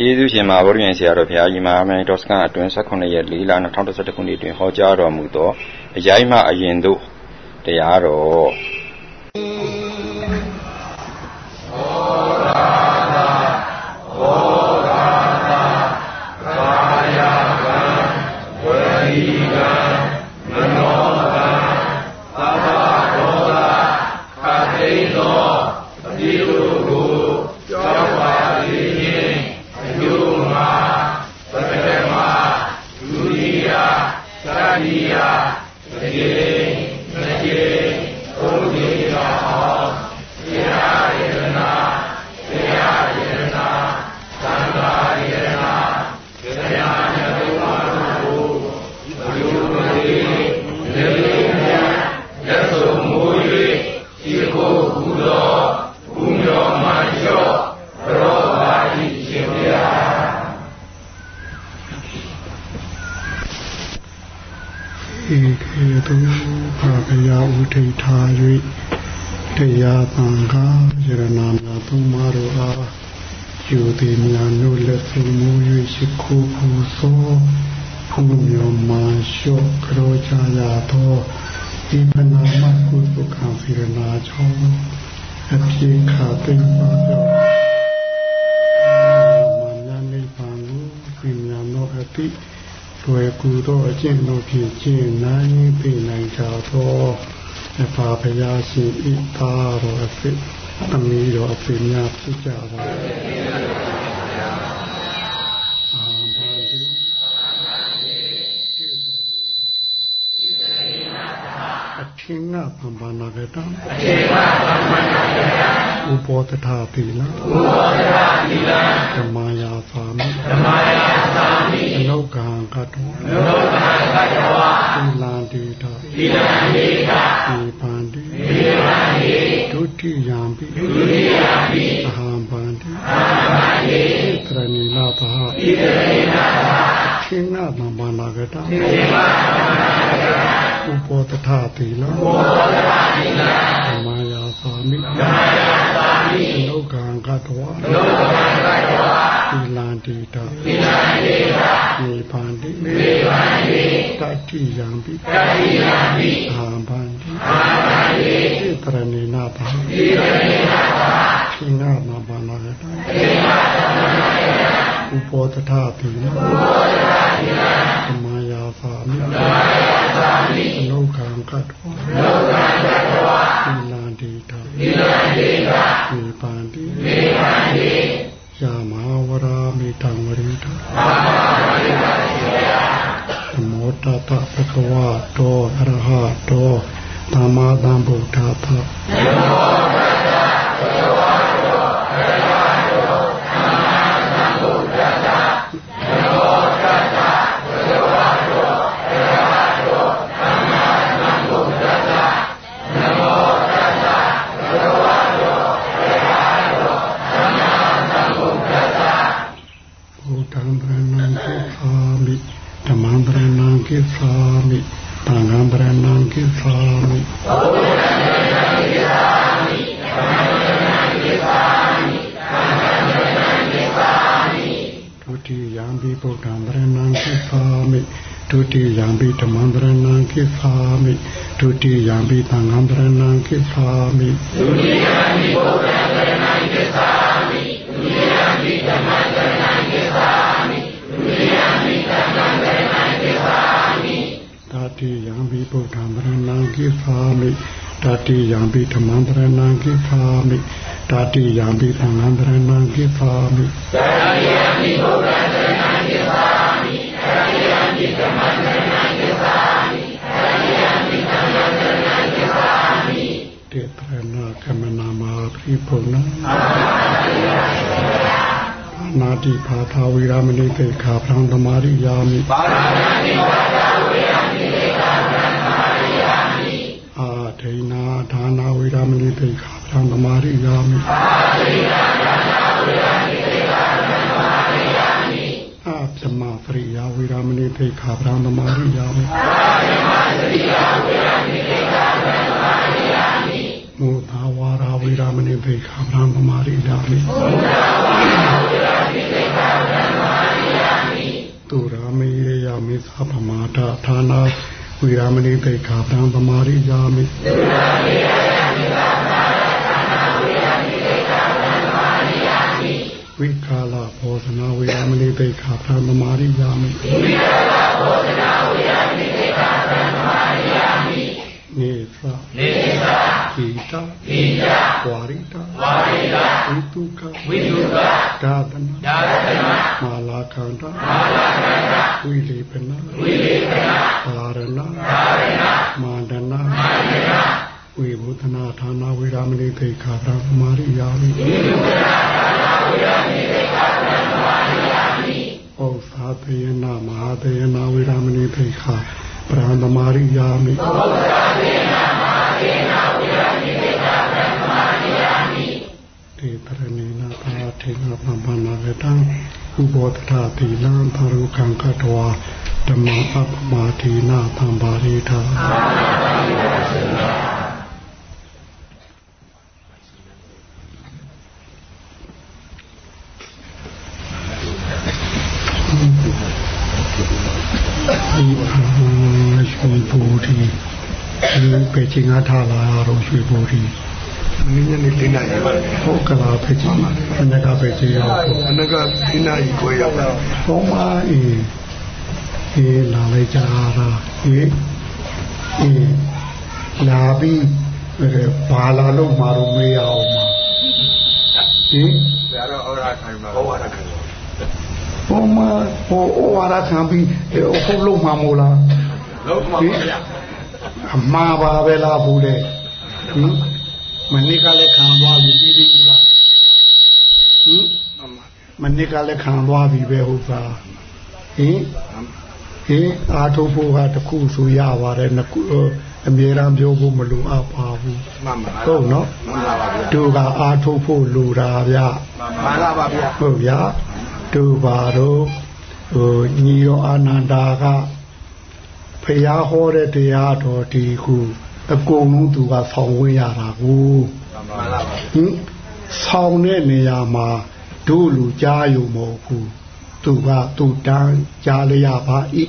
ယေရှုရှင်မှာဗုဒ္ဓရင်ဆရာတော်ဘုရားကြီးမှာမယ်ဒေါစကန်အတွင်း18ရက်4လ2011ခုနှစ်တွင်ဟောကြားတော်မူသောအယိုင်းမှအရင်တို့တရားတော် များဖြစ်ကြပါအထင်ကပံပနာကတံအထင်ကပံပနာကတံဥပောတထာသီလဥပောတထာသီလဓမ္မယာသာမိဓမ္မယာသာမိအနုကံကတောအနုကံကတောသီလံတိတာသီလံ တံခေနပံပနာကတံဥပောတထာသီလဥပောတထာသီလဓမ္မယာသာမိဓမ္မယာသာမိလောကံကတဝလောကံကတဝသီလံတိတာသီလံတိတာနိဗ္ဗာန်တိနိဗ္ဗာန်တိတတိယံပိတတိယံပိအာဘန္တိအာဘန္တိသရဏိနာပါသီရဏိနာပါခိနာမဘာနာကတခိနာမဘာနာကတဥပောတထာသီလ ဗရဏံကိသာမိဘုဒ္ဓံဗရဏံကိသာမိဓမ္မံဗရဏံကိသာမိသံဃံ တတိယံဘိဗုဒ္ဓံဗရဏံကိသာမိတတိယံဘိဓမ္မံဗရဏံကိသာမိတတိယံဘိသံဃံဗရဏံကိသာမိတတိယံ ဒါနာဝိရမဏိပိခာသံသမာရိယာမိသမာရိယာဒါနာဝိရမဏိပိခာသံသမာရိယာမိအာပမသရိယာဝိရမဏိပိခာသံသမာရိယာမိအာပမသရိယာဝိရမဏိပိခာသံသမာရိယာမိမုသာဝါရာဝိရမဏိပိခာသံသမာရိယာမိမုသာဝါရာဝိရမဏိပိခာသံသမာရိယာမိသူရာမေရယမိသဗ္ဗမာတာဌာနာ ဝိရမဏိတိခာတံသမာရိယာမိဝိကာလဘောဇနာဝိရမဏိတိခာတံသမာရိယာမိဝိကာလဘောဇနာဝိရမဏိတိခာတံသမာရိယာမိနေသနေသဣ တဣတဝါရိတဝါရိတဝိတုကဝိတုကဒါသနာဒါသနာမာလာခန္ဓာမာလာခန္ဓာဝိလေပနာဝိလေပနာသာရဏသာရဏမာန္တနာမာန္တနာဝိဘုသနာဌာနဝိရမဏိသိခာသမာရိယာမိဝိဘုသနာဌာနဝိရမဏိသိခာသမာရိယာမိဩသာတယနာမဟာတယနာဝိရမဏိသိခာပရံသမာရိယာမိဩသာတယနာ မဟာတယနာဝိရမဏိသိခာပရံသမာရိယာမိတေတရဏေနာသာထေနပမ္ပနာဝတံဥဘောတထာတိလံသရုကံကတဝါဓမ္မအပမာတိနာသံပါရိထာဒီရွှေဘူဒီ ဒီပေချင်းအားထားလာတော့ရွှေဘူဒီနည်းနည်းလေးနိုင်ပါဟုတ်ကလားဖေချင်းအနကဖေချင်းရောက်အနကဒီနိုင်ကိုရောက်တော့ဟောမအေးအေးလာလိုက်ကြတာအေးအေးလာပြီးဘာလာလို့မာလို့မေးရအောင်မှာဟင်ဆရာတော်ဩရာခိုင်ပါဩရာခိုင်ပါဟောမဟောဩဝါဒခံပြီးဟုတ်လို့မှာမို့လားလုံးမှာပါဗျာ အမှားပါပဲလားဘူးလေဟင်မနစ်ကလည်းခံသွားပြီပြီးပြီဘူးလားဟင်မနစ်ကလည်းခံသွားပြီပဲဟုတ်သားဟင်ဟင်အာထုတ်ဖို့ကတခုဆိုရပါတယ်နှစ်ခုအမြဲတမ်းပြောဖို့မလိုအပ်ပါဘူးမှန်ပါဟုတ်နော်မှန်ပါပါဗျာတို့ကအာထုတ်ဖို့လိုတာဗျာမှန်ပါပါဗျာဟုတ်ဗျာတို့ပါတော့ဟိုညီရောအာနန္ဒာက ဖျားဟောတဲ့တရားတော်ဒီခုအကုန်လုံးသူကဆောင်းဝင်ရတာကိုမှန်ပါပါဟင်ဆောင်းတဲ့နေရာမှာတို့လူကြားယူမဟုတ်ဘူးသူကသူတန်းကြားလျာပါဤ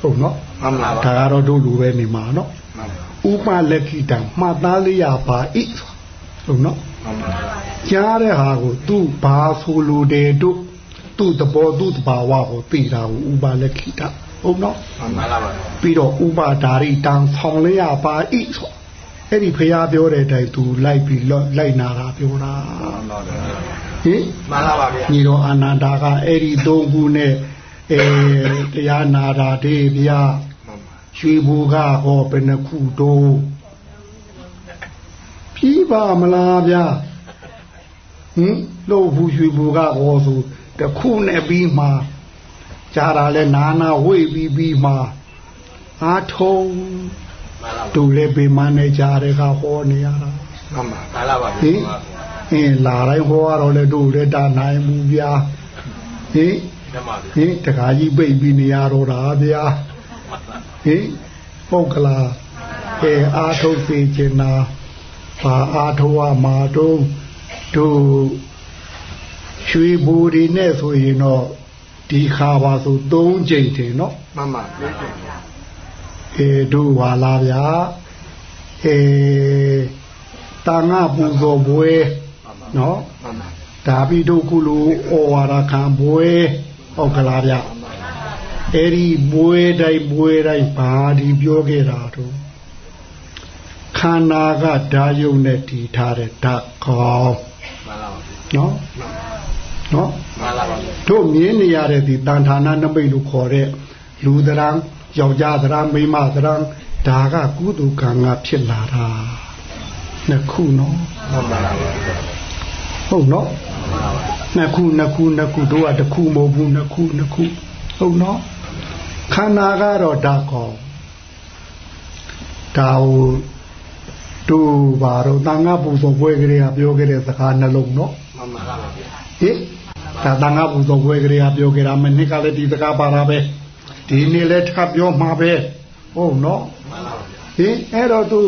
ဟုတ်နော်မှန်ပါပါဒါကတော့တို့လူပဲနေမှာနော်ဥပလက်ခိတံမှတ်သားလျာပါဤဟုတ်နော်မှန်ပါပါကြားတဲ့ဟာကိုသူဘာဆိုလိုတယ်တို့သူ့သဘောသူ့တဘာဝကိုသိတာကိုဥပါလက်ခိတ ဟုတ်နော်မှန်ပါပါပြီးတော့ဥပါဒါရိတံဆောင်လျာပါဤဆိုအဲ့ဒီဖះပြောတဲ့အတိုင်းသူလိုက်ပြီးလိုက်နာတာပြောတာဟင်မှန်ပါပါဗျာညီတော်အာနန္ဒာကအဲ့ဒီသုံးခုနဲ့အဲတရားနာတာတေးဗျာရွှေဘူကဟောဘယ်နှခုတော့ပြီးပါမလားဗျာဟင်လို့ဘူးရွှေဘူကဟောဆိုတခုနဲ့ပြီးမှ ကြားတာလဲနာနာဝိပြီးပြီးမှအာထုံတူလည်းပေမနဲ့ကြားတဲ့ကဟောနေရတာမှန်ပါကာလပါဟင်အင်းလာတိုင်းဟောရတော့လေတို့လည်းတာနိုင်မှုဗျာဟင်ဟင်တခါကြီးပိတ်ပြီးနေရတော့တာဗျာဟင်ပုတ်ကလာအဲအာထုတ်စေချင်တာဘာအာထုတ်ဝမှာတို့တို့ရွှေဘူတွေနဲ့ဆိုရင်တော့ ဒီခါပါဆို၃ချိန်တင်နော်မှန်ပါအဲတို့ဟာလာဗျာအဲတာငါပူဇော်ပွဲနော်ဒါပြီးတို့ကုလူဩဝါဒခံပွဲဟုတ်ကလားဗျအဲ့ဒီပွဲတိုင်းပွဲတိုင်းဘာဒီပြောခဲ့တာတို့ခန္ဓာကဓာယုံနဲ့တည်ထားတဲ့ဓာတ်ကောင်းနော် နော်မှန်ပါပါတို့မြင်နေရတဲ့ဒီတန်ဌာနနမိတ်လို့ခေါ်တဲ့လူသရံယောက်ျားသရံမိန်းမသရံဒါကကုသကံကဖြစ်လာတာနှစ်ခုနော်မှန်ပါပါဟုတ်နော်နှစ်ခုနှစ်ခုနှစ်ခုတို့ကတစ်ခုမဟုတ်ဘူးနှစ်ခုနှစ်ခုဟုတ်နော်ခန္ဓာကတော့ဓာတ်ကောဒါဟိုတို့ဘာတော့တန်ခါပူဇော်ပွဲကလေးကပြောခဲ့တဲ့စကားနှလုံးနော်မှန်ပါပါဟင် ဒါတန်ခါပူဇော်ပွဲကလေးကပြောခဲ့တာမနစ်ကလည်းဒီစကားပါတာပဲဒီနေ့လည်းထပ်ပြောမှာပဲဟုတ်နော်ဟင်အဲ့တော့သူ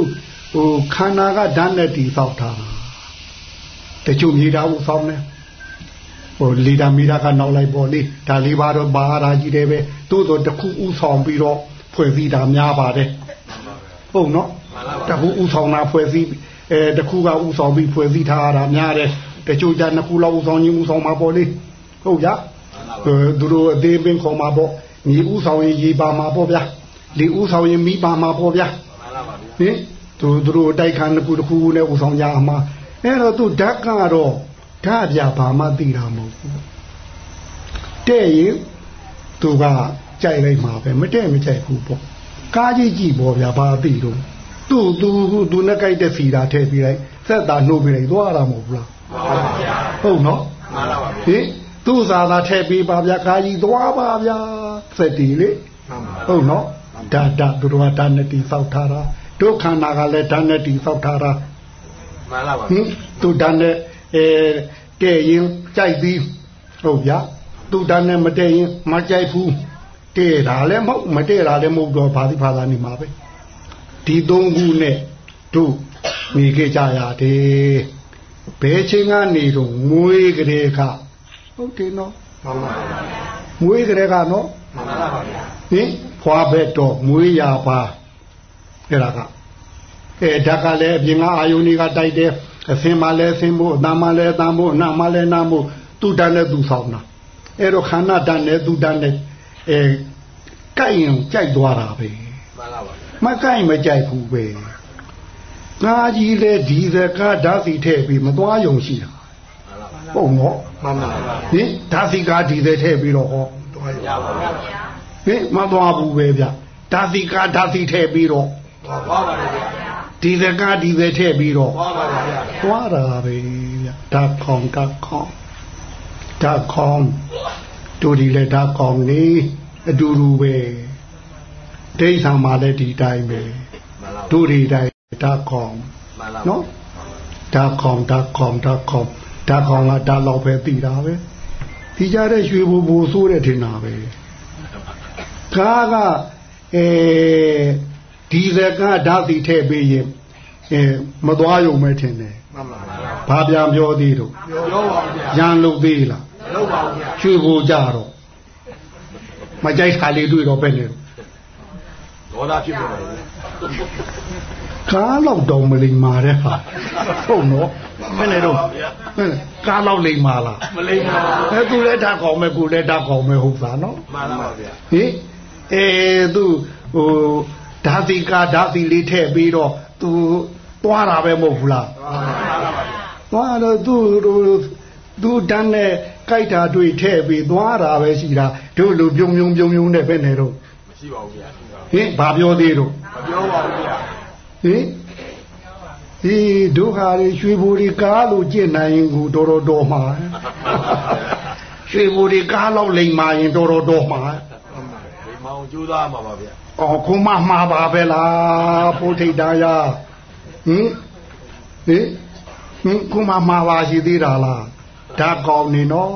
ဟိုခန္ဓာကဓာတ်နဲ့တည်ဆောက်တာတချို့မြေတာကိုဆောင်းတယ်ဟဟိုလီတာမီတာကနောက်လိုက်ပေါ့လေဒါလေးပါတော့ဘာရာကြီးတယ်ပဲသို့တော့တခုဥဆောင်ပြီးတော့ဖွဲ့စည်းတာများပါတယ်ဟုတ်နော်တခုဥဆောင်တာဖွဲ့စည်းအဲတခုကဥဆောင်ပြီးဖွဲ့စည်းထားတာများတယ် တချို့ကြနှစ်ခုလောက်ဥဆောင်ရင်ဥဆောင်မှာပေါ့လေဟုတ်ကြသူတို့အသေးပင်ခေါ်မှာပေါ့ညီဥဆောင်ရင်ရေပါမှာပေါ့ဗျာလေဥဆောင်ရင်မိပါမှာပေါ့ဗျာဟင်သူတို့တိုက်ခါနှစ်ခုတစ်ခုနဲ့ဥဆောင်ကြမှာအဲ့တော့သူဓာတ်ကတော့ဓာတ်ပြဘာမှသိတာမဟုတ်ဘူးတဲ့ရင်သူကကြိုက်လိုက်မှာပဲမတဲ့မကြိုက်ဘူးပေါ့ကားကြီးကြည့်ပေါ့ဗျာဘာသိတော့သူ့သူသူနဲ့ကြိုက်တဲ့စီတာထည့်ပြီးလိုက်ဆက်တာနှုတ်ပြီးလိုက်သွားတာမဟုတ်ဘူးလား ဟုတ်နော်ဟင်သူ့စာသာထည့်ပြီးပါဗျာကားကြီးသွားပါဗျာစက်တီလေဟုတ်နော်ဓာတ်ဓာတ်သူတို့ကဓာတ်နဲ့တီဆောက်ထားတာဒုက္ခနာကလည်းဓာတ်နဲ့တီဆောက်ထားတာမှန်လားပါဟင်သူဓာတ်နဲ့အဲတဲ့ရင်ကြိုက်ပြီးဟုတ်ဗျာသူဓာတ်နဲ့မတဲ့ရင်မကြိုက်ဘူးတဲ့တာလည်းမဟုတ်မတဲ့တာလည်းမဟုတ်တော့ဘာသိဖာသာနေမှာပဲဒီသုံးခုနဲ့တို့နေခဲ့ကြရတယ် ဘယ်ချိန်ကနေတော့ငွေကလေးကဟုတ်တယ်နော်မှန်ပါပါငွေကလေးကနော်မှန်ပါပါဟင်ဖွာဘက်တော့ငွေရပါအဲ့ဒါကအဲဓာတ်ကလည်းအပြင်ကအာယုန်တွေကတိုက်တယ်အစင်မလဲဆင်းဖို့အတမလဲတမ်းဖို့အနာမလဲနာဖို့သူတန်းနဲ့သူဆောင်တာအဲ့တော့ခန္ဓာတန်းနဲ့သူတန်းနဲ့အဲကြိုက်ရင်ကြိုက်သွားတာပဲမှန်ပါပါမကြိုက်မကြိုက်ဘူးပဲ ငါကြီးလေဒီစကားဓာတ်စီထည့်ပြီးမသွားယုံရှိတာဟုတ်နော်မှန်ပါပါဟင်ဓာတ်စီကားဒီစထည့်ပြီးတော့ဟောသွားရပါဗျာဟင်မသွားဘူးပဲဗျဓာတ်စီကားဓာတ်စီထည့်ပြီးတော့သွားပါပါဗျာဒီစကားဒီပဲထည့်ပြီးတော့သွားပါဗျာသွားတာပဲဗျဓာတ်ခေါင်ဓာတ်ခေါင်ဓာတ်ခေါင်တို့ဒီလေဓာတ်ခေါင်နေအတူတူပဲဒိဋ္ဌာမှာလည်းဒီတိုင်းပဲတို့ဒီတိုင်း ဓာတ်ခေါင်နော်ဓာတ်ခေါင်ဓာတ်ခေါင်ဓာတ်ခေါင်ဓာတ်ခေါင်ကဓာတ်လောက်ပဲသိတာပဲဒီကြတဲ့ရွှေဘူဘူဆိုးတဲ့ထင်တာပဲကားကအဲဒီစကားဓာတ်စီထည့်ပေးရင်အဲမသွားရုံပဲထင်တယ်မှန်ပါဘာပြန်ပြောသေးတော့ပြောပါဗျာရန်လုပ်သေးလားလုပ်ပါဗျာချွေကိုကြတော့မကြိုက်ခါလေးတွေ့တော့ပဲနေဒေါသဖြစ်ပေါ်တယ် ကားလောက်တော့မလိမ္မာတဲ့ဟာဟုတ်နော်မနေတော့ကားလောက်လိမ္မာလားမလိမ္မာအဲသူလည်းဓာတ်ကောင်းမဲ့ကိုလည်းဓာတ်ကောင်းမဲ့ဟုတ်သားနော်မှန်ပါဗျာဟင်အဲသူဟိုဓာတိကဓာတိလေးထည့်ပြီးတော့သူသွားတာပဲမဟုတ်ဘူးလားသွားတော့သူသူတန်းနဲ့ကြိုက်တာတွေ့ထည့်ပြီးသွားတာပဲရှိတာတို့လူပြုံပြုံပြုံပြုံနဲ့ပဲနေတော့မရှိပါဘူးဗျာဟင်ဘာပြောသေးတော့မပြောပါဘူးဗျာ ဟင်ဒီဒုက္ခတွေရွှေဘူတွေကားလို့ကျင့်နိုင်ရင်ကိုတော်တော်တော်မှာရွှေဘူတွေကားလောက်လိမ်မာရင်တော်တော်တော်မှာလိမ်မာအောင်ကြိုးစားမှာပါဗျာအော်ခုမမှာပါပဲလားဖိုးထိတ်တာရဟင်ဟင်ဟင်ခုမမှာပါရှိသေးတာလားဓာတ်ကောင်နေနော်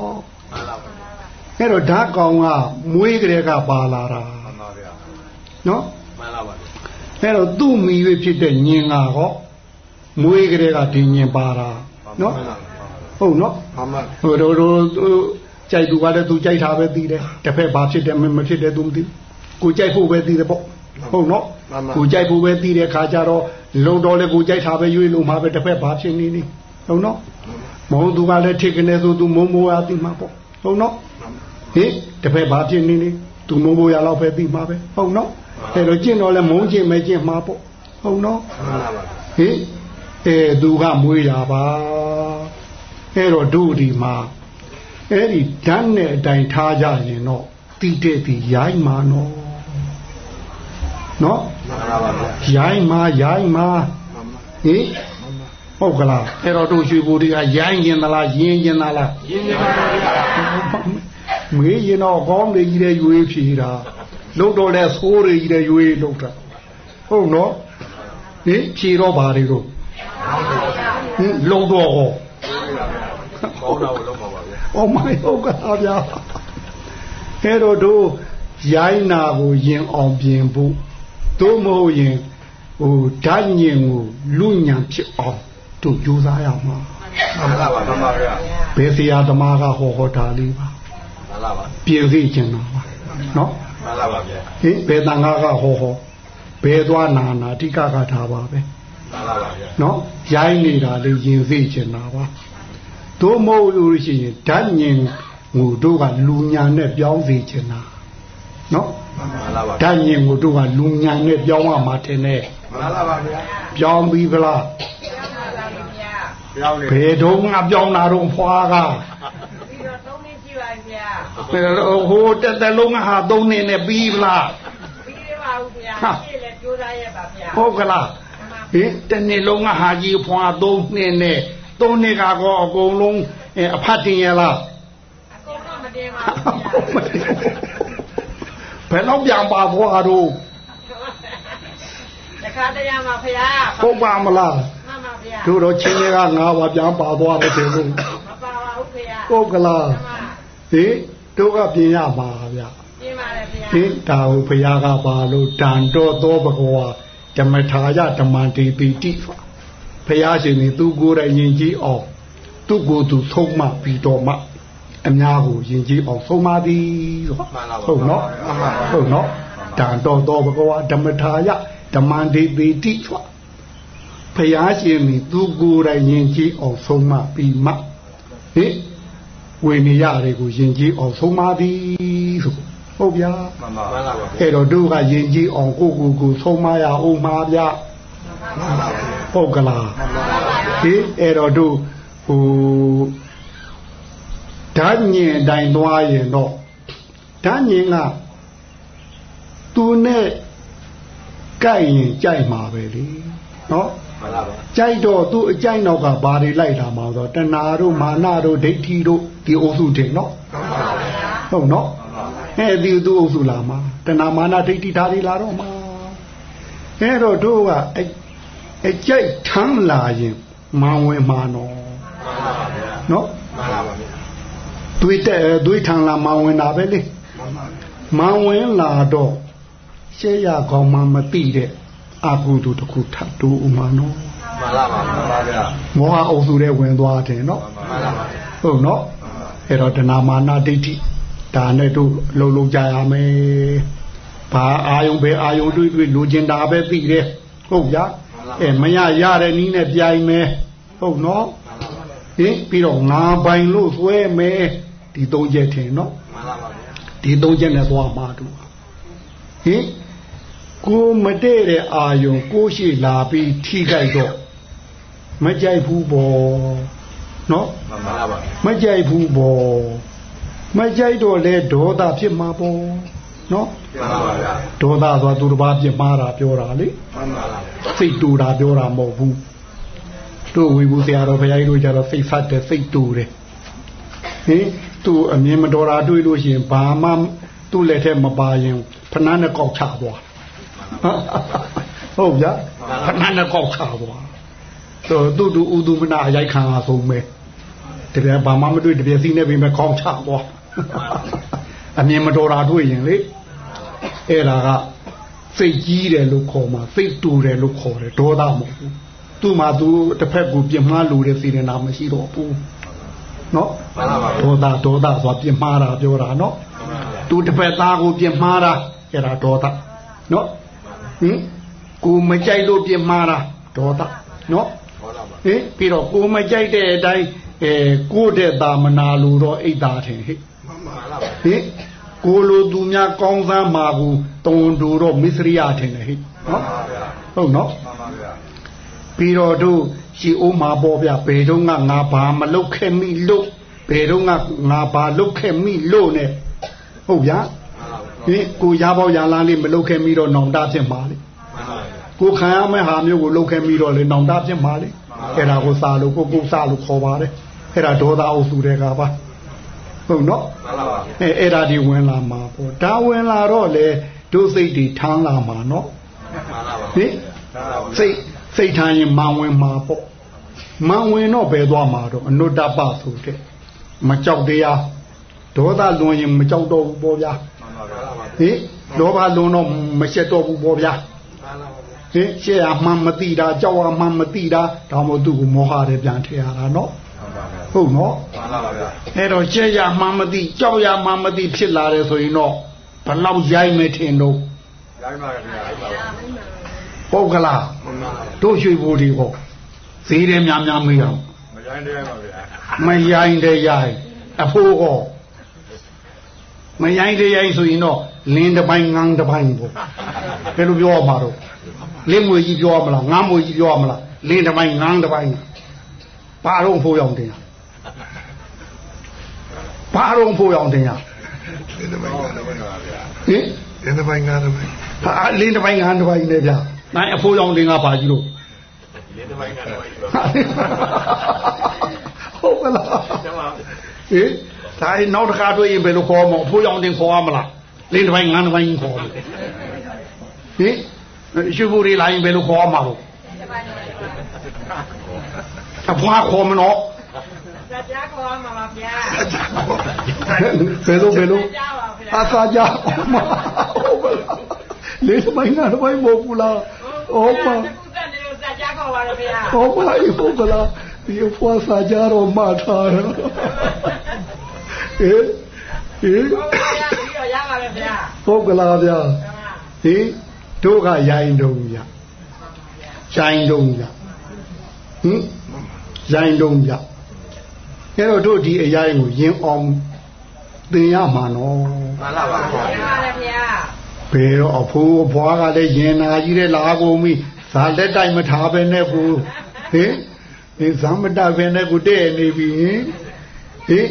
အဲ့တော့ဓာတ်ကောင်ကမွေးကလေးကပါလာတာမှန်ပါဗျာနော်မှန်ပါပါ အဲ့တော့သူ့မိ၍ဖြစ်တဲ့ညင်ကဟောမွေးကလေးကဒီညင်ပါတာနော်ဟုတ်နော်မှန်ပါဟိုတို့တို့ကြိုက်သူကလည်းသူကြိုက်တာပဲသိတယ်တစ်ဖက်ဘာဖြစ်တယ်မဖြစ်တယ်သူမသိကိုကြိုက်ဖို့ပဲသိတယ်ပေါ့ဟုတ်နော်ကိုကြိုက်ဖို့ပဲသိတဲ့ခါကျတော့လုံတော်လေကိုကြိုက်တာပဲရွေးလို့မှာပဲတစ်ဖက်ဘာဖြစ်နေနေဟုတ်နော်မဟုတ်သူကလည်းထိကနေဆိုသူမုံမိုးရသိမှာပေါ့ဟုတ်နော်ဟင်တစ်ဖက်ဘာဖြစ်နေနေသူမုံမိုးရလောက်ပဲသိမှာပဲဟုတ်နော် အဲ့တော့ကျင့်တော့လဲမုံကျင့်မဲကျင့်မှာပေါ့ဟုတ်နော်ဟင်အဲသူကမွေးတာပါအဲ့တော့တို့ဒီမှာအဲ့ဒီဓာတ်နဲ့အတိုင်းထားကြရင်တော့တိတဲ့ဒီရိုင်းမှာနော်နော်မှန်ပါပါဗျာရိုင်းမှာရိုင်းမှာဟင်ဟုတ်ကလားအဲ့တော့တို့ရွှေဘူတွေကရိုင်းရင်သလားရင်းရင်သလားရင်းရင်ပါဗျာမေးရင်တော့ကောင်းနေကြီးတဲ့ရွေးဖြေတာ လို့တော့လဲသိုးတွေကြီးတဲ့ရွေးလို့တာဟုတ်နော်ဟင်ဖြေတော့ပါတွေတို့ဟင်လုံးတော့ဟောကောင်းတာကိုလုံးပါပါဗျာအော်မိုင်ဟုတ်ကလားဗျာအဲ့တော့တို့ရိုင်းနာကိုရင်အောင်ပြင်ဖို့သို့မဟုတ်ရင်ဟိုဓာတ်ညင်ကိုလူညံဖြစ်အောင်တို့ကြိုးစားရမှာမှန်လားပါမှန်ပါဗျာဘယ်ဆရာသမားကဟောဟောတာလေးပါမှန်လားပါပြင်သိကျင်တာပါနော် မှန်လားပါဗျာဟင်ဘယ်တန်ခါကဟောဟောဘယ်သွားနာနာအဓိကကထားပါပဲမှန်လားပါဗျာနော်ရိုင်းနေတာလေးရင်သိကျင်တာပါတို့မဟုတ်လို့ရှိရင်ဓာတ်ညင်ငူတို့ကလူညာနဲ့ပြောင်းစေချင်တာနော်မှန်လားပါဓာတ်ညင်ငူတို့ကလူညာနဲ့ပြောင်းရမှာတင်တယ်မှန်လားပါဗျာပြောင်းပြီးဗလားပြောင်းနေဘယ်တော့မှပြောင်းတာတော့ဖွာက ပြီးတော့သုံးနှစ်ရှိပါဗျာ ဘယ်တော့ ဟိုတက်တက်လုံးကဟာသုံးနေနဲ့ပြီးဗလားပြီးရပါဦးဗျာဟာရှေ့လည်းကြိုးစားရပါဗျာဟုတ်ကလားဟင်တနေ့လုံးကဟာကြီးဖွာသုံးနေနဲ့သုံးနေကတော့အကုန်လုံးအဲအဖတ်တင်ရလားအကုန်တော့မတင်ပါဘူးဗျာဘယ်တော့ပြန်ပါဖွာတော့တခါတရံမှာဖျားဟုတ်ပါမလားမှန်ပါဗျာတို့တော့ချင်းတွေကငါးပါးပြန်ပါသွားတယ်တဲ့လို့မပါပါဘူးဖျားဟုတ်ကလားမှန်ပါဟင် တို့ကပြင်ရမှာဗျာပြင်ပါလေဗျာဟင်ဒါဟုဘုရားကပါလို့တန်တော်သောဘဂဝါဓမ္မထာယဓမ္မန္တိပိတိဆိုဘုရားရှင်ကသူကိုယ်တိုင်ယဉ်ကြည်အောင်သူကိုယ်သူဆုံးမပြီးတော့မှအများကိုယဉ်ကြည်အောင်ဆုံးမသည်ဆိုဟုတ်နော်ဟုတ်နော်တန်တော်သောဘဂဝါဓမ္မထာယဓမ္မန္တိပိတိဆိုဘုရားရှင်ကသူကိုယ်တိုင်ယဉ်ကြည်အောင်ဆုံးမပြီးမှဟင် ဝိနည်းတွေကိုယဉ်ကြည်အောင်ဆုံးမသည်ဆိုဟုတ်ဗျာမှန်ပါမှန်လားပါအဲ့တော့တို့ကယဉ်ကြည်အောင်ကိုကိုကိုဆုံးမရအောင်မှာဗျာမှန်လားပါဟုတ်ကလားဟင်အဲ့တော့တို့ဟိုဓာတ်ညင်အတိုင်းသွားရင်တော့ဓာတ်ညင်ကသူနဲ့ကြိုက်ရင်ကြိုက်မှာပဲလေနော် မှန်လားပါကြိုက်တော့သူအကြိုက်နောက်ကဘာတွေလိုက်တာမှာဆိုတော့တဏှာတို့မာနတို့ဒိဋ္ဌိတို့ဒီအုပ်စုတင်နော်မှန်ပါဗျာဟုတ်နော်အဲ့ဒီသူအုပ်စုလာမှာတဏမာနာဒိဋ္ဌိဓာရီလာတော့မှာအဲ့တော့တို့ကအအကြိုက်ထမ်းလာရင်မောင်ဝင်မှာနော်မှန်ပါဗျာနော်မှန်လားပါဗျာတွေးတဲ့တွေးထမ်းလာမောင်ဝင်တာပဲလေမှန်ပါမောင်ဝင်လာတော့ရှေ့ရကောင်းမှမသိတဲ့ အကုသိုလ်တစ်ခုထပ်တူဥမာနော်မှန်လားပါမှန်ပါဗျာမောဟအုပ်စုတဲ့ဝင်သွားတယ်နော်မှန်လားပါဟုတ်နော်အဲ့တော့တဏမာနာဒိဋ္ဌိဒါနဲ့တို့လုံလုံကြရမယ်ဘာအာယုံပဲအာယုံတွေးတွေးလိုချင်တာပဲသိတယ်ဟုတ်ဗျာအဲမရရတဲ့နီးနဲ့ပြိုင်မယ်ဟုတ်နော်ဟင်ပြီးတော့ငါပိုင်လို့သွဲမယ်ဒီသုံးချက်ထင်နော်မှန်လားပါဗျာဒီသုံးချက်နဲ့သွားမှာတို့ဟင် ကိုမတည့်တဲ့အာယုံကိုရှိလာပြီးထိခိုက်တော့မကြိုက်ဘူးပေါ့နော်မှန်လားပါမကြိုက်ဘူးပေါ့မကြိုက်တော့လေဒေါသဖြစ်မှာပေါ့နော်မှန်ပါဗျာဒေါသဆိုတာသူတစ်ပါးပြစ်မှားတာပြောတာလေမှန်ပါလားစိတ်တူတာပြောတာမဟုတ်ဘူးတို့ဝိဘူးဆရာတော်ဘုရားကြီးတို့ကြတော့စိတ်ဆက်တယ်စိတ်တူတယ်ဟင်သူအမြင်မတော်တာတွေ့လို့ရှိရင်ဘာမှသူ့လက်ထက်မပါရင်ဖဏနဲ့ကောက်ချသွား ဟုတ်ဗျာဖဏနဲ့ကောက်ချသွားတော့သူ့တူဥဒုမနာအရိုက်ခံအဆုံးပဲတကယ်ဘာမှမတွေ့တကယ်စီးနေပြီမဲ့ကောက်ချသွားအမြင်မတော်တာတွေ့ရင်လေအဲ့ဒါကစိတ်ကြီးတယ်လို့ခေါ်မှာစိတ်တူတယ်လို့ခေါ်တယ်ဒေါသမဟုတ်ဘူးသူ့မှာသူတစ်ဖက်ကိုပြင်းမှားလို့တဲ့စေတနာမရှိတော့ဘူးနော်မှန်လားပါဒေါသဒေါသဆိုတာပြင်းမှားတာပြောတာနော်သူတစ်ဖက်သားကိုပြင်းမှားတာအဲ့ဒါဒေါသနော် ဟင်ကိုမကြိုက်လို့ပြင်းမှားတာဒေါသနော်ဟောလားပါဟင်ပြီးတော့ကိုမကြိုက်တဲ့အတိုင်းအဲကိုတဲ့တာမနာလို့တော့အိတ်တာထင်ဟိမှန်ပါလားပါဟင်ကိုလိုသူများကောင်းစမ်းမှာကိုတုံတူတော့မစ္စရိယထင်တယ်ဟိမှန်နော်ပါဗျာဟုတ်နော်မှန်ပါဗျာပြီးတော့တို့ရှိအိုးမှာပေါ့ဗျဘယ်တော့ငါငါဘာမလုပ်ခဲ့မိလို့ဘယ်တော့ငါငါဘာလုပ်ခဲ့မိလို့ ਨੇ ဟုတ်ဗျာမှန်ပါဗျာ ဟင်ကိုရပေါက်ရလာလေးမလုပ်ခဲ့မိတော့နောင်တဖြစ်မှာလေမှန်ပါဗျာကိုခံရမယ့်ဟာမျိုးကိုလုပ်ခဲ့မိတော့လေနောင်တဖြစ်မှာလေမှန်ပါအဲ့ဒါကိုစာလို့ကိုကိုစာလို့ခေါ်ပါတယ်အဲ့ဒါဒေါသအုပ်စုတွေကပါဟုတ်နော်မှန်ပါဗျာအဲအဲ့ဒါဒီဝင်လာမှာပေါ့ဒါဝင်လာတော့လေတို့စိတ်တွေထမ်းလာမှာနော်မှန်ပါဗျာဟင်စိတ်စိတ်ထမ်းရင်မန်ဝင်မှာပေါ့မန်ဝင်တော့ဘယ်သွားမှာတော့အနုတ္တပဆိုတဲ့မကြောက်တရားဒေါသလွန်ရင်မကြောက်တော့ဘူးပေါ့ဗျာမှန်ပါဗျာ ဟင်လောဘလွန်တော့မရှက်တော့ဘူးပေါ့ဗျာမှန်ပါဗျာဟင်ရှေ့အမှန်မသိတာကြောက်အမှန်မသိတာဒါမှမဟုတ်သူ့ကိုမောဟတွေပြန်ထည့်ရတာနော်မဟုတ်နော်မှန်ပါဗျာအဲ့တော့ကြက်ရမှမသိကြောက်ရမှမသိဖြစ်လာတယ်ဆိုရင်တော့ဘလောက်ရိုက်မယ်ထင်တော့ရိုင်းပါဗျာရိုင်းပါဗျာပုတ်ကလားမှန်ပါဗျာတို့ရွှေဘူဒီဟောဈေးတယ်များများမေးအောင်မရိုင်းတဲ့ပါဗျာမရိုင်းတဲ့ရိုင်းအဖိုးဟော မရိုင်းတဲ့ရိုင်းဆိုရင်တော့လင်းတစ်ပိုင်းငန်းတစ်ပိုင်းပေါ့ဘယ်လိုပြောရမှာတော့လင်းမွေကြီးပြောရမလားငန်းမွေကြီးပြောရမလားလင်းတစ်ပိုင်းငန်းတစ်ပိုင်းဘာတော့ဖိုးရောင်တင်ရဘာတော့ဖိုးရောင်တင်ရလင်းတစ်ပိုင်းကားတစ်ပိုင်းပါဗျာဟင်လင်းတစ်ပိုင်းကားတစ်ပိုင်းဟာလင်းတစ်ပိုင်းငန်းတစ်ပိုင်းနဲ့ဗျာနိုင်အဖိုးရောင်တင်ကဘာကြီးလို့လင်းတစ်ပိုင်းကတော့ပါဟုတ်ကလားကျမဟေး ဒါရင်နောက်တစ်ခါတွေ့ရင်ဘယ်လိုခေါ်မလဲအဖိုးရောင်တင်ခေါ်ရမလားလင်းတစ်ပိုင်းငန်းတစ်ပိုင်းခေါ်မယ်ဟေးရွှေဘူရီလာရင်ဘယ်လိုခေါ်ရမှာလို့အဖွားခေါ်မနော်ဇာကြားခေါ်မှာပါဗျာဘယ်လိုဘယ်လိုကြားပါဗျာအာသာကြဟုတ်ကလားလေးတစ်ပိုင်းငန်းတစ်ပိုင်းမဟုတ်ဘူးလားဟုတ်ပါတကူတက်နေလို့ဇာကြားခေါ်ပါတော့ဗျာဟုတ်ပါပြီဟုတ်ကလားဒီအဖွားစာကြတော့မှတ်ထားတယ် ဟေးဟေးဟုတ်ပါဗျာပြီးတော့ရပါပဲဗျာဟုတ်ကလားဗျာဟေးတို့ကရိုင်းတုံးဗျရိုင်းတုံးဗျဟင်ရိုင်းတုံးဗျအဲ့တော့တို့ဒီအရိုင်းကိုရင်အောင်သင်ရမှာနော်မှန်ပါပါဗျာရပါတယ်ဗျာဘယ်တော့အဖိုးအဖွားကလည်းရင်နာကြီးတဲ့လာကုန်ပြီဇာလက်တိုက်မထားပဲနဲ့ဘူးဟင်ဒီဇာမတပဲနဲ့ကိုတဲ့နေပြီဟင်ဟင်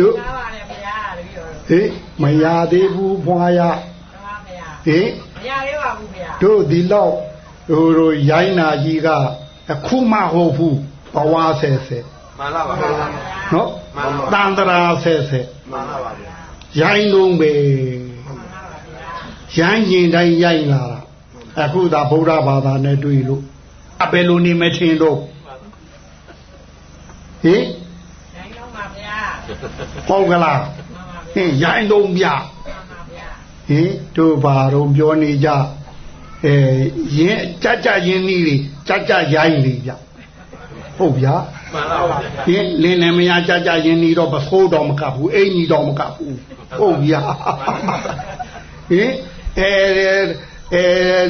တို့ရပါတယ်ဗျာတပည့်တော်ဟင်မရသေးဘူးဖွာရပါဗျာဟင်မရသေးပါဘူးဗျာတို့ဒီလောက်ဟိုတို့ရိုင်းနာကြီးကအခုမှဟုတ်ဘူးဘဝဆဲဆဲမှန်ပါပါဗျာနော်တန်တရာဆဲဆဲမှန်ပါပါဗျာရိုင်းလုံးပဲရိုင်းရင်တိုင်းရိုင်းလာတာအခုသာဗုဒ္ဓဘာသာနဲ့တွေ့လို့အဘယ်လိုနေမထင်တော့ဟင်နိုင်တော့ပါဗျာ ဟုတ်ကလားမှန်ပါဟင်ရိုင်းလုံးပြမှန်ပါဗျာဟင်တို့ဘာတော့ပြောနေကြအဲရင်ကြကြရင်းနီးတွေကြကြရိုင်းနေကြဟုတ်ဗျာမှန်ပါပါဗျာဟင်လင်းနေမရကြကြရင်းနီးတော့ပစိုးတော်မကပ်ဘူးအင်ကြီးတော်မကပ်ဘူးဟုတ်ဗျာဟင်အဲအဲ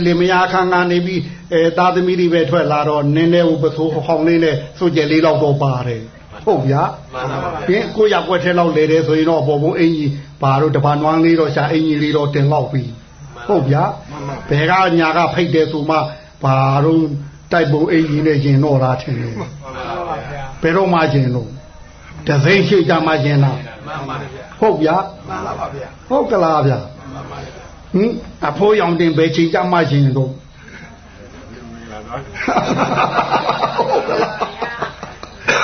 လင်မယားခန်းကနေပြီးအဲသားသမီးတွေပဲထွက်လာတော့နင်းနေဦးပစိုးဟောင်းလေးနဲ့စုကြယ်လေးတော့တော့ပါတယ် ဟုတ်ဗျာမှန်ပါပါဟင်ကိုရက်ွက်ထဲလောက်လေတယ်ဆိုရင်တော့ပေါ်ပုံအင်ကြီးဘာလို့တပနွားလေးတော့ရှာအင်ကြီးလေးတော့တင်လောက်ပြီဟုတ်ဗျာဘယ်ကညာကဖိတ်တယ်ဆိုမှဘာလို့တိုက်ပုံအင်ကြီးနဲ့ရင်တော့တာထင်တယ်မှန်ပါဗျာဘယ်တော့မှရင်တော့တသိန်းရှိကြမှရင်လားမှန်ပါဗျာဟုတ်ဗျာမှန်ပါဗျာဟုတ်ကလားဗျာမှန်ပါဗျာဟင်အဖိုးရောင်တင်ပဲချိန်ကြမှရင်တော့ဟုတ်ကဲ့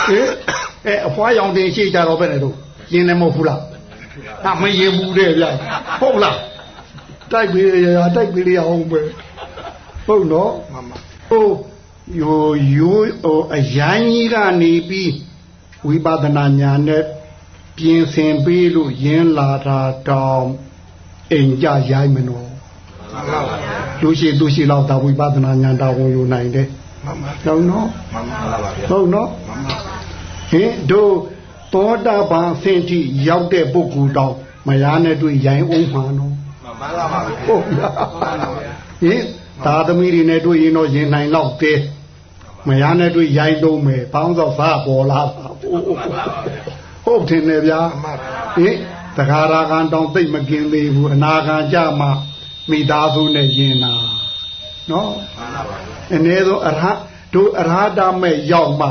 ဟင် အဲအဖွားရောင်တင်ရှိကြတော့ပဲနဲ့တော့ရင်လည်းမဟုတ်ဘူးလားအမရင်ဘူးတဲ့ဗျာဟုတ်လားတိုက်ပြီးရတိုက်ပြီးရအောင်ပဲဟုတ်နော်မှန်ပါဟိုယိုယိုဟိုအရန်ကြီးကနေပြီးဝိပဿနာဉာဏ်နဲ့ပြင်ဆင်ပြီးလို့ယင်းလာတာတောင်အိမ်ကြရိုင်းမနော်မှန်ပါပါလူရှိလူရှိလောက်သာဝိပဿနာဉာဏ်တောင်ဝင်ယူနိုင်တယ်မှန်ပါဟုတ်နော်မှန်ပါပါဗျာဟုတ်နော်မှန်ပါ ဟင်တို့သောတာပန်အဆင့်ထိရောက်တဲ့ပုဂ္ဂိုလ်တောင်မယားနဲ့တွေ့ရိုင်းအောင်မှာနော်မှန်ပါပါဗျာဟုတ်ဗျာဟင်သာသမီတွေနဲ့တွေ့ရင်တော့ရင်နိုင်တော့တယ်မယားနဲ့တွေ့ရိုင်းတော့မယ်ဘောင်းတော့စားပေါ်လာတာဟုတ်တယ်နဲ့ဗျာမှန်ပါဟင်တခါရာကန်တောင်သိပ်မกินသေးဘူးအနာခံကြမှာမိသားစုနဲ့ယင်နာနော်မှန်ပါပါအနည်းဆုံးအရဟတို့အရဟတမဲ့ရောက်မှ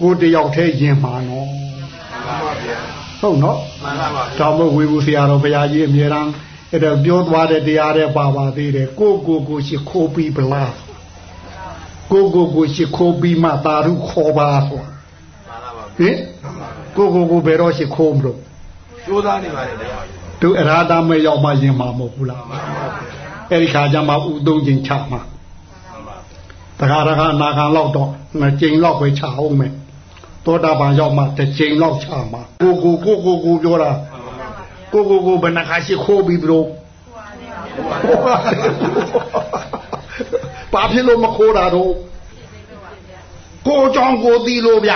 ကိုယ်တယောက်တည်းယင်မှာနော်မှန်ပါဗျာဟုတ်နော်မှန်ပါပါတောင်မဝေဘူးဆရာတော်ဘုရားကြီးအမြဲတမ်းအဲ့တော့ပြောသွားတဲ့တရားတွေပါပါသေးတယ်ကိုကိုကိုရှိခိုးပြီးဗလားကိုကိုကိုရှိခိုးပြီးမှသာရုခေါ်ပါဆိုမှန်ပါပါဟင်ကိုကိုကိုဘယ်တော့ရှိခိုးမလို့ကြိုးစားနေပါတယ်ဗျာသူအရာတမဲ့ရောက်မှရင်မှာမဟုတ်ဘူးလားအဲ့ဒီခါကျမှဥသုံးချိန်ချမှာတခါတခါနာခံလောက်တော့နှစ်ချိန်လောက်ပဲချအောင်မယ် သောတာပန်ရောက်မှတစ်ချိန်လောက်ချမှာကိုကိုကိုကိုကိုပြောတာကိုကိုကိုဘယ်နှခါရှိခိုးပြီးပြောဘာဖြစ်လို့မခိုးတာတော့ကိုကြောင့်ကိုသီလို့ဗျ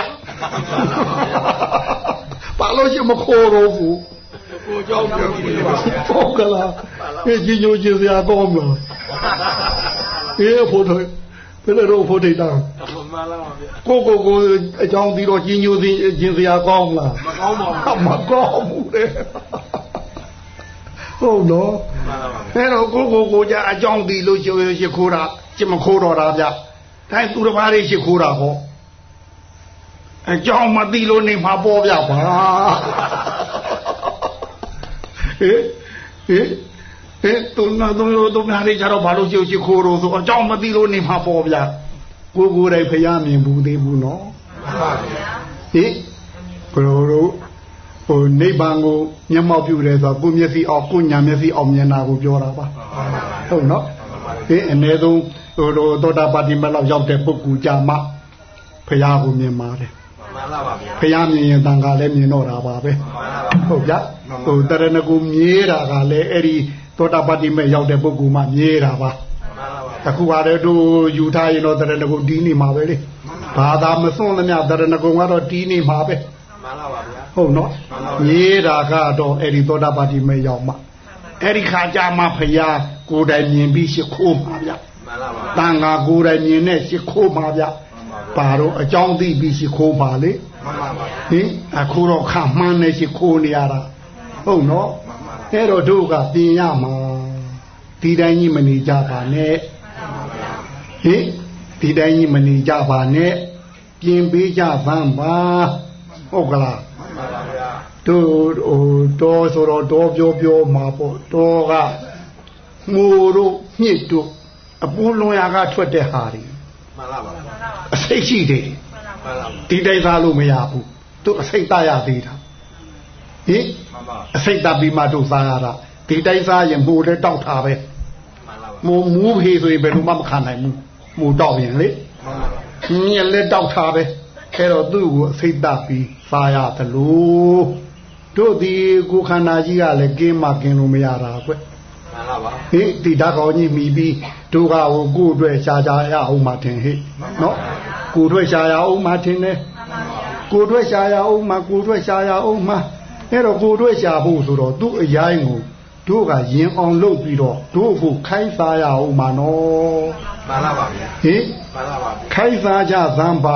ဘာလို့ရှိမခိုးတော့ဘူးကိုကြောင့်ကိုသီလို့ဟုတ်ကလားဒီညိုကြီးစရာတော့မလားအေးဖို့တော့ ဘယ်လိုတော့ဖို့တိတ်တာမှန်လားပါဗျာကိုကိုကိုအကြောင်းပြီးတော့ကြီးညိုချင်းချင်းစရာကောင်းလားမကောင်းပါဘူးမကောင်းဘူးလေဟုတ်နော်မှန်လားပါဗျာအဲ့တော့ကိုကိုကိုကြအကြောင်းပြီးလို့ရှိရင်ရှိခိုးတာရှိမခိုးတော့တာဗျတိုင်းသူတစ်ပါးလေးရှိခိုးတာဟောအကြောင်းမသိလို့နေမှာပေါ်ဗျပါဟေးဟေး ဟေးသူနာသူတို့သူများလေးကြတော့ဘာလို့ရှိရှိခိုးတော့ဆိုအကြောင်းမသိလို့နေမှာပေါ်ဗျကိုကိုယ်တိုင်ဖျားမြင်ဘူးသေးဘူးနော်မှန်ပါဗျာဟိဘယ်လိုလို့ဟိုနိဗ္ဗာန်ကိုမျက်မှောက်ပြုတယ်ဆိုတော့ကိုယ်မျက်စိအောင်ကိုယ်ညာမျက်စိအောင်မြင်တာကိုပြောတာပါဟုတ်နော်ဟိအ ਨੇ ဆုံးဟိုတော့သောတာပတိမလောက်ရောက်တဲ့ပုဂ္ဂိုလ်ကြမှာဖရာကိုမြင်ပါတယ်မှန်လားပါဗျာဖရာမြင်ရင်တန်ခါလည်းမြင်တော့တာပါပဲမှန်လားပါဟုတ်ကြဟိုတရဏဂုမြေးတာကလည်းအဲ့ဒီ သောတာပတိမဲ့ရောက်တဲ့ပုဂ္ဂိုလ်မှမြေးတာပါမှန်လားပါအခုပါတဲ့တို့ယူထားရင်တော့တရဏဂုတီးနေမှာပဲလေဘာသာမစွန့်သမျှတရဏဂုကတော့တီးနေမှာပဲမှန်လားပါဗျာဟုတ်နော်မြေးတာကတော့အဲ့ဒီသောတာပတိမဲ့ရောက်မှအဲ့ဒီခါကြမှာဖရာကိုယ်တိုင်မြင်ပြီးရှိခိုးမှာဗျမှန်လားပါတန်ဃာကိုယ်တိုင်မြင်နဲ့ရှိခိုးမှာဗျပါတော့အကြောင်းသိပြီးရှိခိုးပါလေမှန်ပါပါဟင်အခုတော့ခမှန်းနေရှိခိုးနေရတာဟုတ်နော် အဲ့တော့တို့ကပြင်ရမှာဒီတိုင်းကြီးမနေကြပါနဲ့ဟင်ဒီတိုင်းကြီးမနေကြပါနဲ့ပြင်ပေးကြသမ်းပါဟုတ်ကလားမှန်ပါဗျာတို့ဟိုတော်ဆိုတော့တော်ပြောပြောမှာပေါ့တော်ကငိုတို့ညစ်တို့အပူလွန်ရာကထွက်တဲ့ဟာတွေမှန်လားပါမှန်အစိတ်ရှိတယ်လားပါဒီတိုင်းသားလို့မရဘူးတို့အစိတ်သားရသေးတာဟင်မှန်ပါ အစိတ်သားပြီးမှတို့သားရတာဒီတိုင်းသားရင်မိုးလည်းတောက်တာပဲမှန်လားပါမိုးမူးဖေးဆိုရင်ဘယ်လိုမှမခံနိုင်ဘူးမိုးတောက်ရင်လေမှန်လားပါညက်လည်းတောက်တာပဲအဲတော့သူ့ကိုအစိတ်သားပြီးသားရသလိုတို့ဒီကိုယ်ခန္ဓာကြီးကလည်းကင်းမှကင်းလို့မရတာကွမှန်လားပါဟိဒီဓာတ်ကောင်ကြီးမိပြီးတို့ကဟိုကိုယ့်အတွက်ရှားကြရအောင်မှထင်ဟိနော်ကိုယ်အတွက်ရှားရအောင်မှထင်တယ်ကိုယ်အတွက်ရှားရအောင်မှကိုယ်အတွက်ရှားရအောင်မှ အဲ့တော့ကိုယ်အတွက်ရှားဖို့ဆိုတော့သူ့အရိုင်းကိုတို့ကရင်အောင်လုပ်ပြီးတော့တို့ကိုခိုင်းစားရအောင်မှနော်မှန်လားပါဗျာဟိမှန်လားပါခိုင်းစားကြသမ်းပါ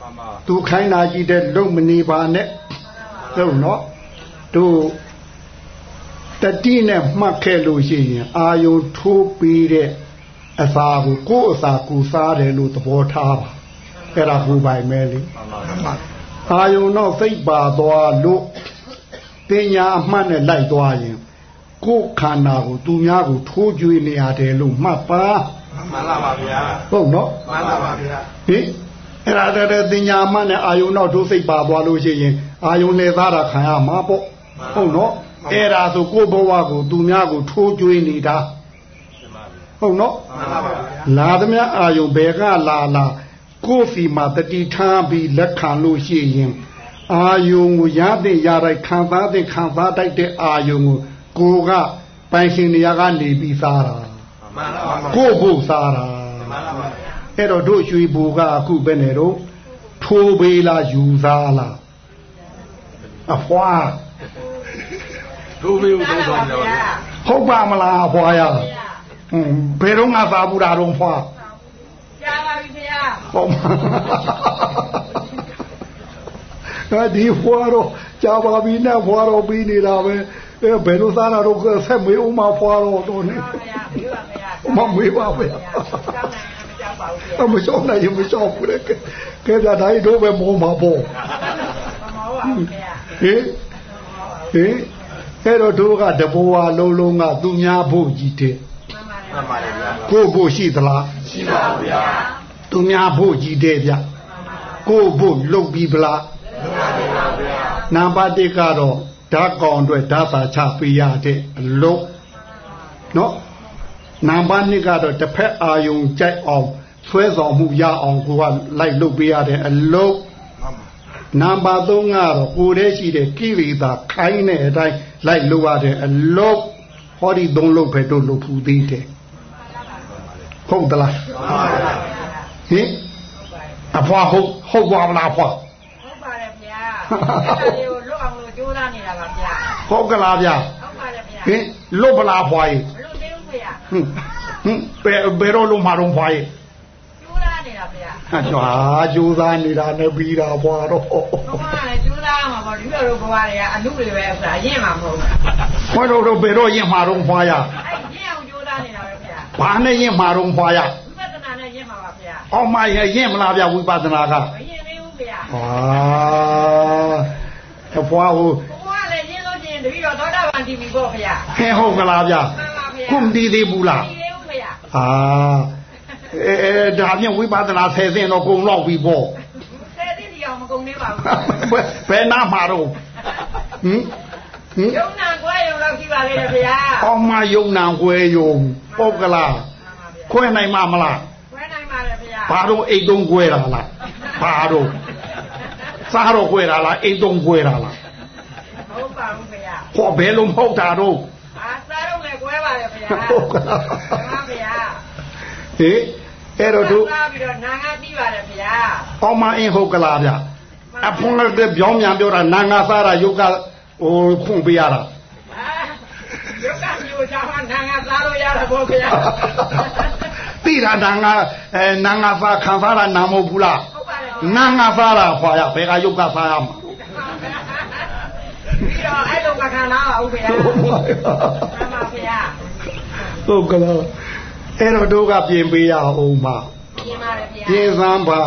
မှန်ပါသူခိုင်းတာကြည့်တဲ့လုံမနေပါနဲ့ဟုတ်နော်တို့တတိနဲ့မှတ်ခဲ့လို့ရှိရင်အာယုံထိုးပြီးတဲ့အစာကိုကိုယ်အစာကိုစားတယ်လို့သဘောထားပါအဲ့ဒါကိုပိုင်မဲလေမှန်ပါမှန်ပါအာယုံတော့စိတ်ပါသွားလို့ ပညာအမှတ်နဲ့လိုက်သွားရင်ကိုယ်ခန္ဓာကိုသူများကိုထိုးကြွေးနေရတယ်လို့မှတ်ပါမှန်လားပါဗျာဟုတ်နော်မှန်လားပါဗျာဟင်အဲ့ဒါတည်းတင်ညာမှနဲ့အာယုံတော့ဒုစိတ်ပါသွားလို့ရှိရင်အာယုံနဲ့သားတာခံရမှာပေါ့ဟုတ်နော်အဲ့ဒါဆိုကိုယ့်ဘဝကိုသူများကိုထိုးကြွေးနေတာဟုတ်နော်မှန်လားပါဗျာလာသမျှအာယုံဘယ်ကလာလာကိုယ့်စီမှာတတိထားပြီးလက်ခံလို့ရှိရင် အာယုံကိုရတဲ့ရတဲ့ခံစားတဲ့ခံစားတတ်တဲ့အာယုံကိုကိုယ်ကပိုင်ရှင်နေရာကနေပြီးစားတာမှန်လားပါမှန်ကိုယ့်ဖို့စားတာလားပါအဲ့တော့တို့ရွှေဘူကအခုပဲနေတော့ထိုးပေးလားယူသားလားအဖွာတို့လေးကိုသုံးဆောင်ကြပါဗျာဟုတ်ပါမလားအဖွာရဟွန်းဘယ်တော့မှသာဘူးတာတော့ဖွာကြားပါပြီခင်ဗျာဟုတ်မှာအဲ ဒီဖွာတော့ကြာပါပြီနဲ့ဖွာတော့ပြီးနေတာပဲအဲဘယ်လိုသားတာတော့ဆက်မေးဦးမှာဖွာတော့တော့နေပါဗျာမေးပါခင်ဗျာမမေးပါဗျာကြောက်နိုင်မကြောက်ပါဘူးခင်ဗျာအမရှောင်းနိုင်ရင်မရှောင်းဘူးလေကဲကဲဒါတိုင်းတော့ပဲမောမှာပေါ့မမောပါဘူးခင်ဗျာဟင်ဟင်အဲ့တော့တို့ကတဘဝလုံးလုံးကသူများဖို့ကြီးတဲ့မှန်ပါတယ်မှန်ပါလေဗျာကိုယ့်ဖို့ရှိသလားရှိပါဗျာသူများဖို့ကြီးတဲ့ဗျကိုယ့်ဖို့လုပ်ပြီးဗလားမှန်ပါဗျာ နံပါတ်1ကတော့ဓာတ်ကောင်အတွက်ဓာတ်သာချပေးရတဲ့အလုံးနော်နံပါတ်2ကတော့တစ်ဖက်အာယုံကြိုက်အောင်ဆွဲဆောင်မှုရအောင်ကိုကလိုက်လုပ်ပေးရတဲ့အလုံးနံပါတ်3ကတော့ကိုယ်တည်းရှိတဲ့ကိလေသာခိုင်းတဲ့အတိုင်းလိုက်လို့ရတဲ့အလုံးဟောဒီသုံးလုံးပဲတို့လို့ဖူသေးတယ်ဟုတ်သလားမှန်ပါဗျာဟင်အဖွာဟုတ်ဟုတ်ပါမလားဖွာဟုတ်ပါတယ်ဗျာ အဲ့ဒါလေးကိုလွတ်အောင်လို့ကြိုးစားနေတာပါဗျာဟုတ်ကလားဗျာဟုတ်ပါတယ်ဗျာဟင်လွတ်ပလားဖွာကြီးမလွတ်သေးဘူးဗျာဟင်ဟင်ဘယ်ဘယ်တော့လုံးမတော့ဖွာကြီးကြိုးစားနေတာဗျာဟာကြွားကြိုးစားနေတာနဲ့ပြီးတာဖွာတော့ဘုရားလည်းကြိုးစားမှာပေါ့ဒီလိုလိုဘဝတွေကအမှုတွေပဲဥစ္စာရင့်မှာမဟုတ်ဘူးဖွာတော့တော့ဘယ်တော့ရင်မှာတော့ဖွာရအဲ့ရင့်အောင်ကြိုးစားနေတာပဲဗျာဘာနဲ့ရင်မှာတော့ဖွာရဝိပဿနာနဲ့ရင့်မှာပါဗျာအောင်မရရင်မလားဗျဝိပဿနာကမရင့် သေးဘူးဗျာဟာအဖွာဟိုဘုရားလည်းရင့်လို့ချင်းတပည့်တော်သောတာပန်တီဗီပေါ့ဗျာဟင်ဟုတ်ကလားဗျမှန်ပါဗျာခုမတည်သေးဘူးလားမတည်သေးဘူးဗျာဟာအဲအဲဒါဖြင့်ဝိပဿနာဆယ်သိန်းတော့ကုံလောက်ပြီပေါ့ဆယ်တိတိအောင်မကုန်သေးပါဘူးဘယ်ဘယ်နာမှာတော့ဟင်ဟင်ယုံနာကွဲယုံတော့ရှိ ပါလေဗျာအောင်မယုံနာကွဲယုံပုတ်ကလားခွဲနိုင်မှာမလားကွဲနိုင်ပါလေဗျာဘာတော့အိတ်သုံးကွဲတာလားဘာတော့စားတော့ကွဲတာလားအိတ်သုံးကွဲတာလားဟုတ်ပါဘူးဗျာဟောဘယ်လိုမဟုတ်တာတော့အာစားတော့လည်းကွဲပါလေဗျာဟုတ်ကလားမှန်ပါဗျာဟေးအဲ့တော့တို့စားပြီးတော့နာငါပြီးပါလေဗျာအောင်မအင်းဟုတ်ကလားဗျအဖုံးလည်းပြောင်းမြန်ပြောတာနာငါစားတာယုတ်ကဟိုဖွင့်ပေးရတာအာရုပ်ကမျိုးချာမှနာငါစားလို့ရတာပေါ့ဗျာတိရနာငါအဲနာငါစားခံစားတာနာမဟုတ်ဘူးလား ဟုတ်ပါလေနာငါစားတာခွာရဘယ်ကယုတ်ကစားရမှာပြီးတော့အဲ့လိုမခံနာပါဘူးဗျာမှန်ပါဗျာဟုတ်ကလားအဲ့တော့တို့ကပြင်ပေးရအောင်ပါပြင်ပါလေဗျာပြင်စမ်းပါ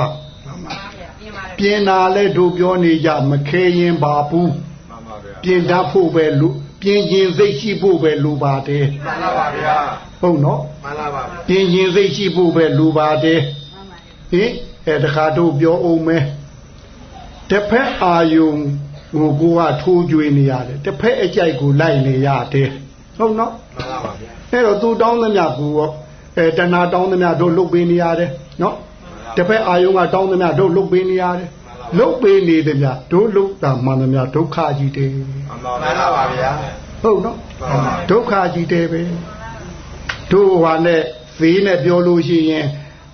မှန်ပါဗျာပြင်ပါလေပြင်တာလဲတို့ပြောနေကြမခဲရင်ပါဘူးမှန်ပါဗျာပြင်တတ်ဖို့ပဲလူပြင်ခြင်းစိတ်ရှိဖို့ပဲလူပါတယ်မှန်ပါဗျာဟုတ်နော်မှန်ပါပါပြင်ခြင်းစိတ်ရှိဖို့ပဲလူပါတယ်ဟင် အဲတခါတို့ပြောအောင်မဲတစ်ဖက်အာယုံကိုကိုကထိုးကြွေးနေရတယ်တစ်ဖက်အကြိုက်ကိုလိုက်နေရတယ်ဟုတ်နော်မှန်ပါပါဗျာအဲ့တော့သူတောင်းသမျှကူရောအဲတဏှာတောင်းသမျှတို့လုတ်ပေးနေရတယ်နော်တစ်ဖက်အာယုံကတောင်းသမျှတို့လုတ်ပေးနေရတယ်လုတ်ပေးနေသမျှတို့လုတ်တာမှန်သမျှဒုက္ခကြီးတယ်မှန်ပါပါဗျာဟုတ်နော်ဒုက္ခကြီးတယ်ပဲတို့ဟာနဲ့ဈေးနဲ့ပြောလို့ရှိရင်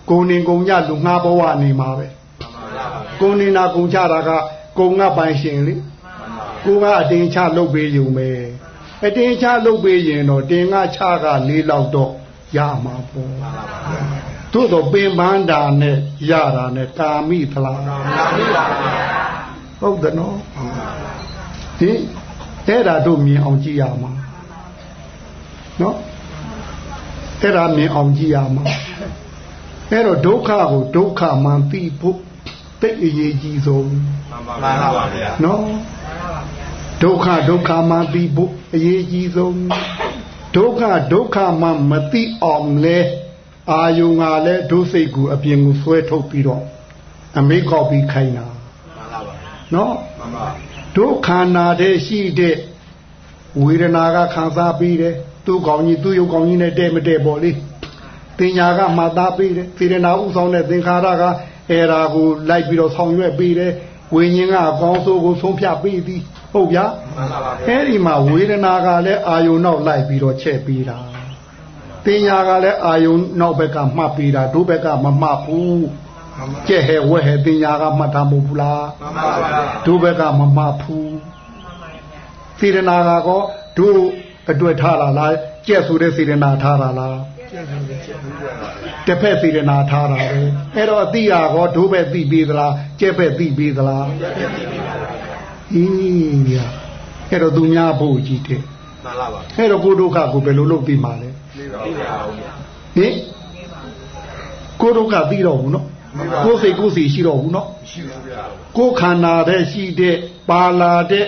ကိုနေကုံကြလူငှားဘဝနေမှာပဲကိုနေနာကုံချတာကကုံကပိုင်ရှင်လေကိုကအတင်းချလုတ်ပေးယူမယ်အတင်းချလုတ်ပေးရင်တော့တင်ကချကလေးလောက်တော့ရမှာပေါ့သို့တော့ပင်ပန်းတာနဲ့ရတာနဲ့ကာမိသလားမှန်ပါဗျာဟုတ်တယ်နော်ဟင်အဲ့ဒါတို့မြင်အောင်ကြည့်ရမှာနော်အဲ့ဒါမြင်အောင်ကြည့်ရမှာ အဲ့တော့ဒုက္ခကိုဒုက္ခမှန်သိဖို့တိတ်အရေးကြီးဆုံးမှန်ပါပါဗျာနော်ဒုက္ခဒုက္ခမှန်သိဖို့အရေးကြီးဆုံးဒုက္ခဒုက္ခမှန်မသိအောင်လဲအာယုံကလည်းဒုစိတ်ကိုအပြင်ကိုဆွဲထုတ်ပြီးတော့အမိတ်ကောက်ပြီးခိုင်းတာမှန်ပါပါနော်မှန်ပါဒုက္ခနာတဲ့ရှိတဲ့ဝေဒနာကခံစားပြီးတယ်သူ့ကောင်းကြီးသူ့ရုပ်ကောင်းကြီးနဲ့တဲ့မတဲ့ပေါ့လေတ င်ညာကမှတ်သားပြီးတယ်စေရနာဥဆောင်တဲ့သင်္ခါရကအဲရာကိုလိုက်ပြီးတော့ဆောင်ရွက်ပြီးတယ်ဝိညာဉ်ကအကောင်းဆုံးကိုဆုံးဖြတ်ပြီးသည်ဟုတ်ဗျာမှန်ပါပါဗျာအဲဒီမှာဝေဒနာကလည်းအာယုံနောက်လိုက်ပြီးတော့ချက်ပြီးတာတင်ညာကလည်းအာယုံနောက်ဘက်ကမှတ်ပြီးတာဒုဘက်ကမမှတ်ဘူးကျက်ဟဲဝဲဟဲတင်ညာကမှတ်တာမဟုတ်ဘူးလားမှန်ပါပါဗျာဒုဘက်ကမမှတ်ဘူးစေရနာကောဒုအတွက်ထားတာလားကျက်ဆိုတဲ့စေရနာထားတာလား တစ်ဖက်စေရနာထားတာပဲအဲ့တော့အတိရကောဒုဘက်သိပြီးသလားကျက်ဘက်သိပြီးသလားအင်းရအဲ့တော့သူများဖို့ကြည့်တယ်မှန်ပါပါအဲ့တော့ကိုဒုက္ခကိုဘယ်လိုလုပ်ပြီးမှာလဲသိပါဗျာဟင်ကိုဒုက္ခပြီးတော့ဘူးနော်ကိုယ်စိတ်ကိုယ်စီရှိတော့ဘူးနော်ရှိပါဗျာကိုယ်ခန္ဓာတဲ့ရှိတဲ့ပါလာတဲ့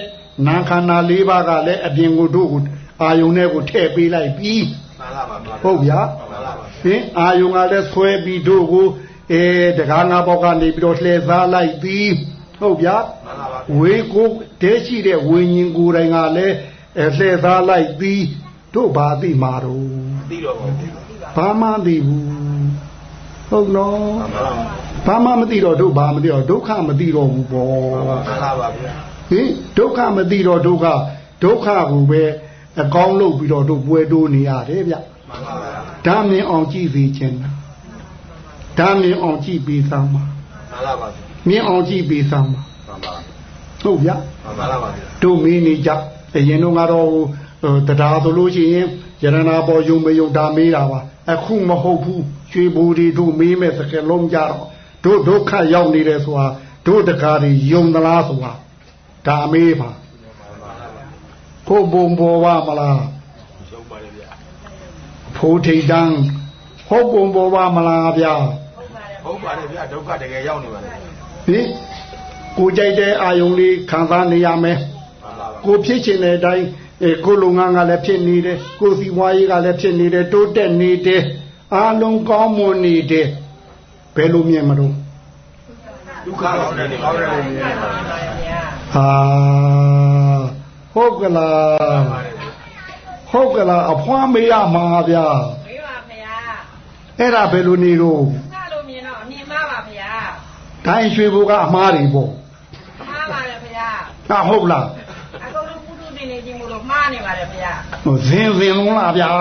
နာခန္ဓာ၄ပါးကလည်းအပြင်ကိုတို့ကိုအာယုန်နဲ့ကိုထည့်ပေးလိုက်ပြီးမှန်ပါပါဗျာဟုတ်ဗျာမှန်ပါပါ ဟင်အာယုန်ကလည်းဆွဲပြီးတို့ကိုအဲတကားငါးပေါက်ကနေပြီးတော့လှည့်စားလိုက်ပြီးဟုတ်ဗျာမှန်ပါပါဝေကိုတဲရှိတဲ့ဝိညာဉ်ကိုယ်တိုင်ကလည်းအဲလှည့်စားလိုက်ပြီးတို့ဘာသိမှာတော့သိတော့ပါဘူးဘာမှမသိဘူးဟုတ်နော်မှန်ပါပါဘာမှမသိတော့တို့ဘာမသိတော့ဒုက္ခမသိတော့ဘူးပေါ့မှန်ပါပါဗျာဟင်ဒုက္ခမသိတော့ဒုက္ခဒုက္ခကိုပဲအကောင်းလုပ်ပြီးတော့တို့ပွဲတိုးနေရတယ်ဗျ မှန်ပါပါဓာမြင်အောင်ကြည့်စီခြင်းတာဓာမြင်အောင်ကြည့်ပြီးသားမှာမှမှန်လားပါဗျာမြင်အောင်ကြည့်ပြီးစမ်းပါမှန်ပါဟုတ်ဗျာမှန်ပါလားပါဗျာတို့မင်းနေကြအရင်တော့ကတော့ဟိုတရားဆိုလို့ရှိရင်ယရနာပေါ်ယုံမယုံဒါမေးတာပါအခုမဟုတ်ဘူးရွှေဘူတွေတို့မေးမဲ့စကလုံးကြတော့တို့ဒုက္ခရောက်နေတယ်ဆိုတာတို့တကားတွေယုံသလားဆိုတာဒါမေးပါကိုဘုံဘောဝမလားရှုံးပါတယ်ဗျာ ဖိုးထိတ်တန်းဟုတ်ဘုံဘောဝမလားဗျာဟုတ်ပါတယ်ဗျာဒုက္ခတကယ်ရောက်နေပါလေဟင်ကိုကြိုက်တဲ့အာယုံလေးခံစားနေရမယ်မှန်ပါပါကိုဖြစ်ချင်တဲ့အတိုင်းအဲကိုလုံငန်းကလည်းဖြစ်နေတယ်ကိုစီဝါရေးကလည်းဖြစ်နေတယ်တိုးတက်နေတယ်အားလုံးကောင်းမွန်နေတယ်ဘယ်လိုမြင်မလို့ဒုက္ခရောက်နေတယ်ကောင်းတယ်လို့မြင်တယ်ပါဟာဟုတ်ကလားပါတယ်ဗျာ ဟုတ်ကလားအဖွားမေးရမှာဗျာမေးပါဗျာအဲ့ဒါဘယ်လိုနေတော့ငါလိုမြင်တော့အမြင်မှားပါဗျာဒိုင်းရွှေဘိုကအမားတွေပေါ့မှားပါတယ်ဗျာဟာဟုတ်လားအကုန်လုံးပုထုနေနေချင်းမလို့မှားနေပါတယ်ဗျာဟိုဇင်ဇင်လုံးလားဗျာ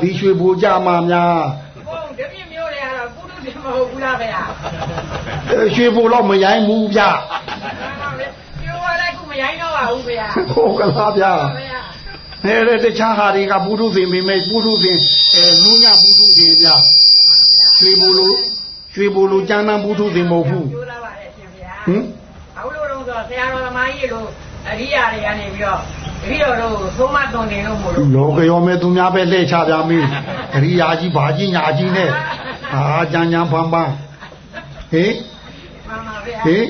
ဒီရွှေဘိုကြမှာများဘုံတပြင်းမျိုးတွေကတော့ပုထုတင်မဟုတ်ဘူးလားဗျာအဲရွှေဘိုတော့မရိုင်းဘူးဗျာပြောရလိုက်ခုမရိုင်းတော့ပါဘူးဗျာဟုတ်ကလားဗျာ ဗျာနေတဲ့တခြားဟာတွေကပုထုဇဉ်မိမိပုထုဇဉ်အဲနူးညပုထုဇဉ်ဗျရွှေဘူလိုရွှေဘူလိုကျမ်းမ်းပုထုဇဉ်မဟုတ်ဘူးပြောလာပါတယ်ရှင်ဗျာဟင်အခုလိုတော့ဆိုဆရာတော်သမားကြီးတို့အရိယာတွေကနေပြီးတော့တပည့်တော်တို့သုံးမသွန်နေလို့မို့လို့လောကရောမဲ့သူများပဲလှည့်ချပြမင်းအရိယာကြီးဘာကြီးညာကြီးနဲ့အာကြမ်းကြမ်းဖန်ဖန်ဟေးမှန်ပါဗျာဟေး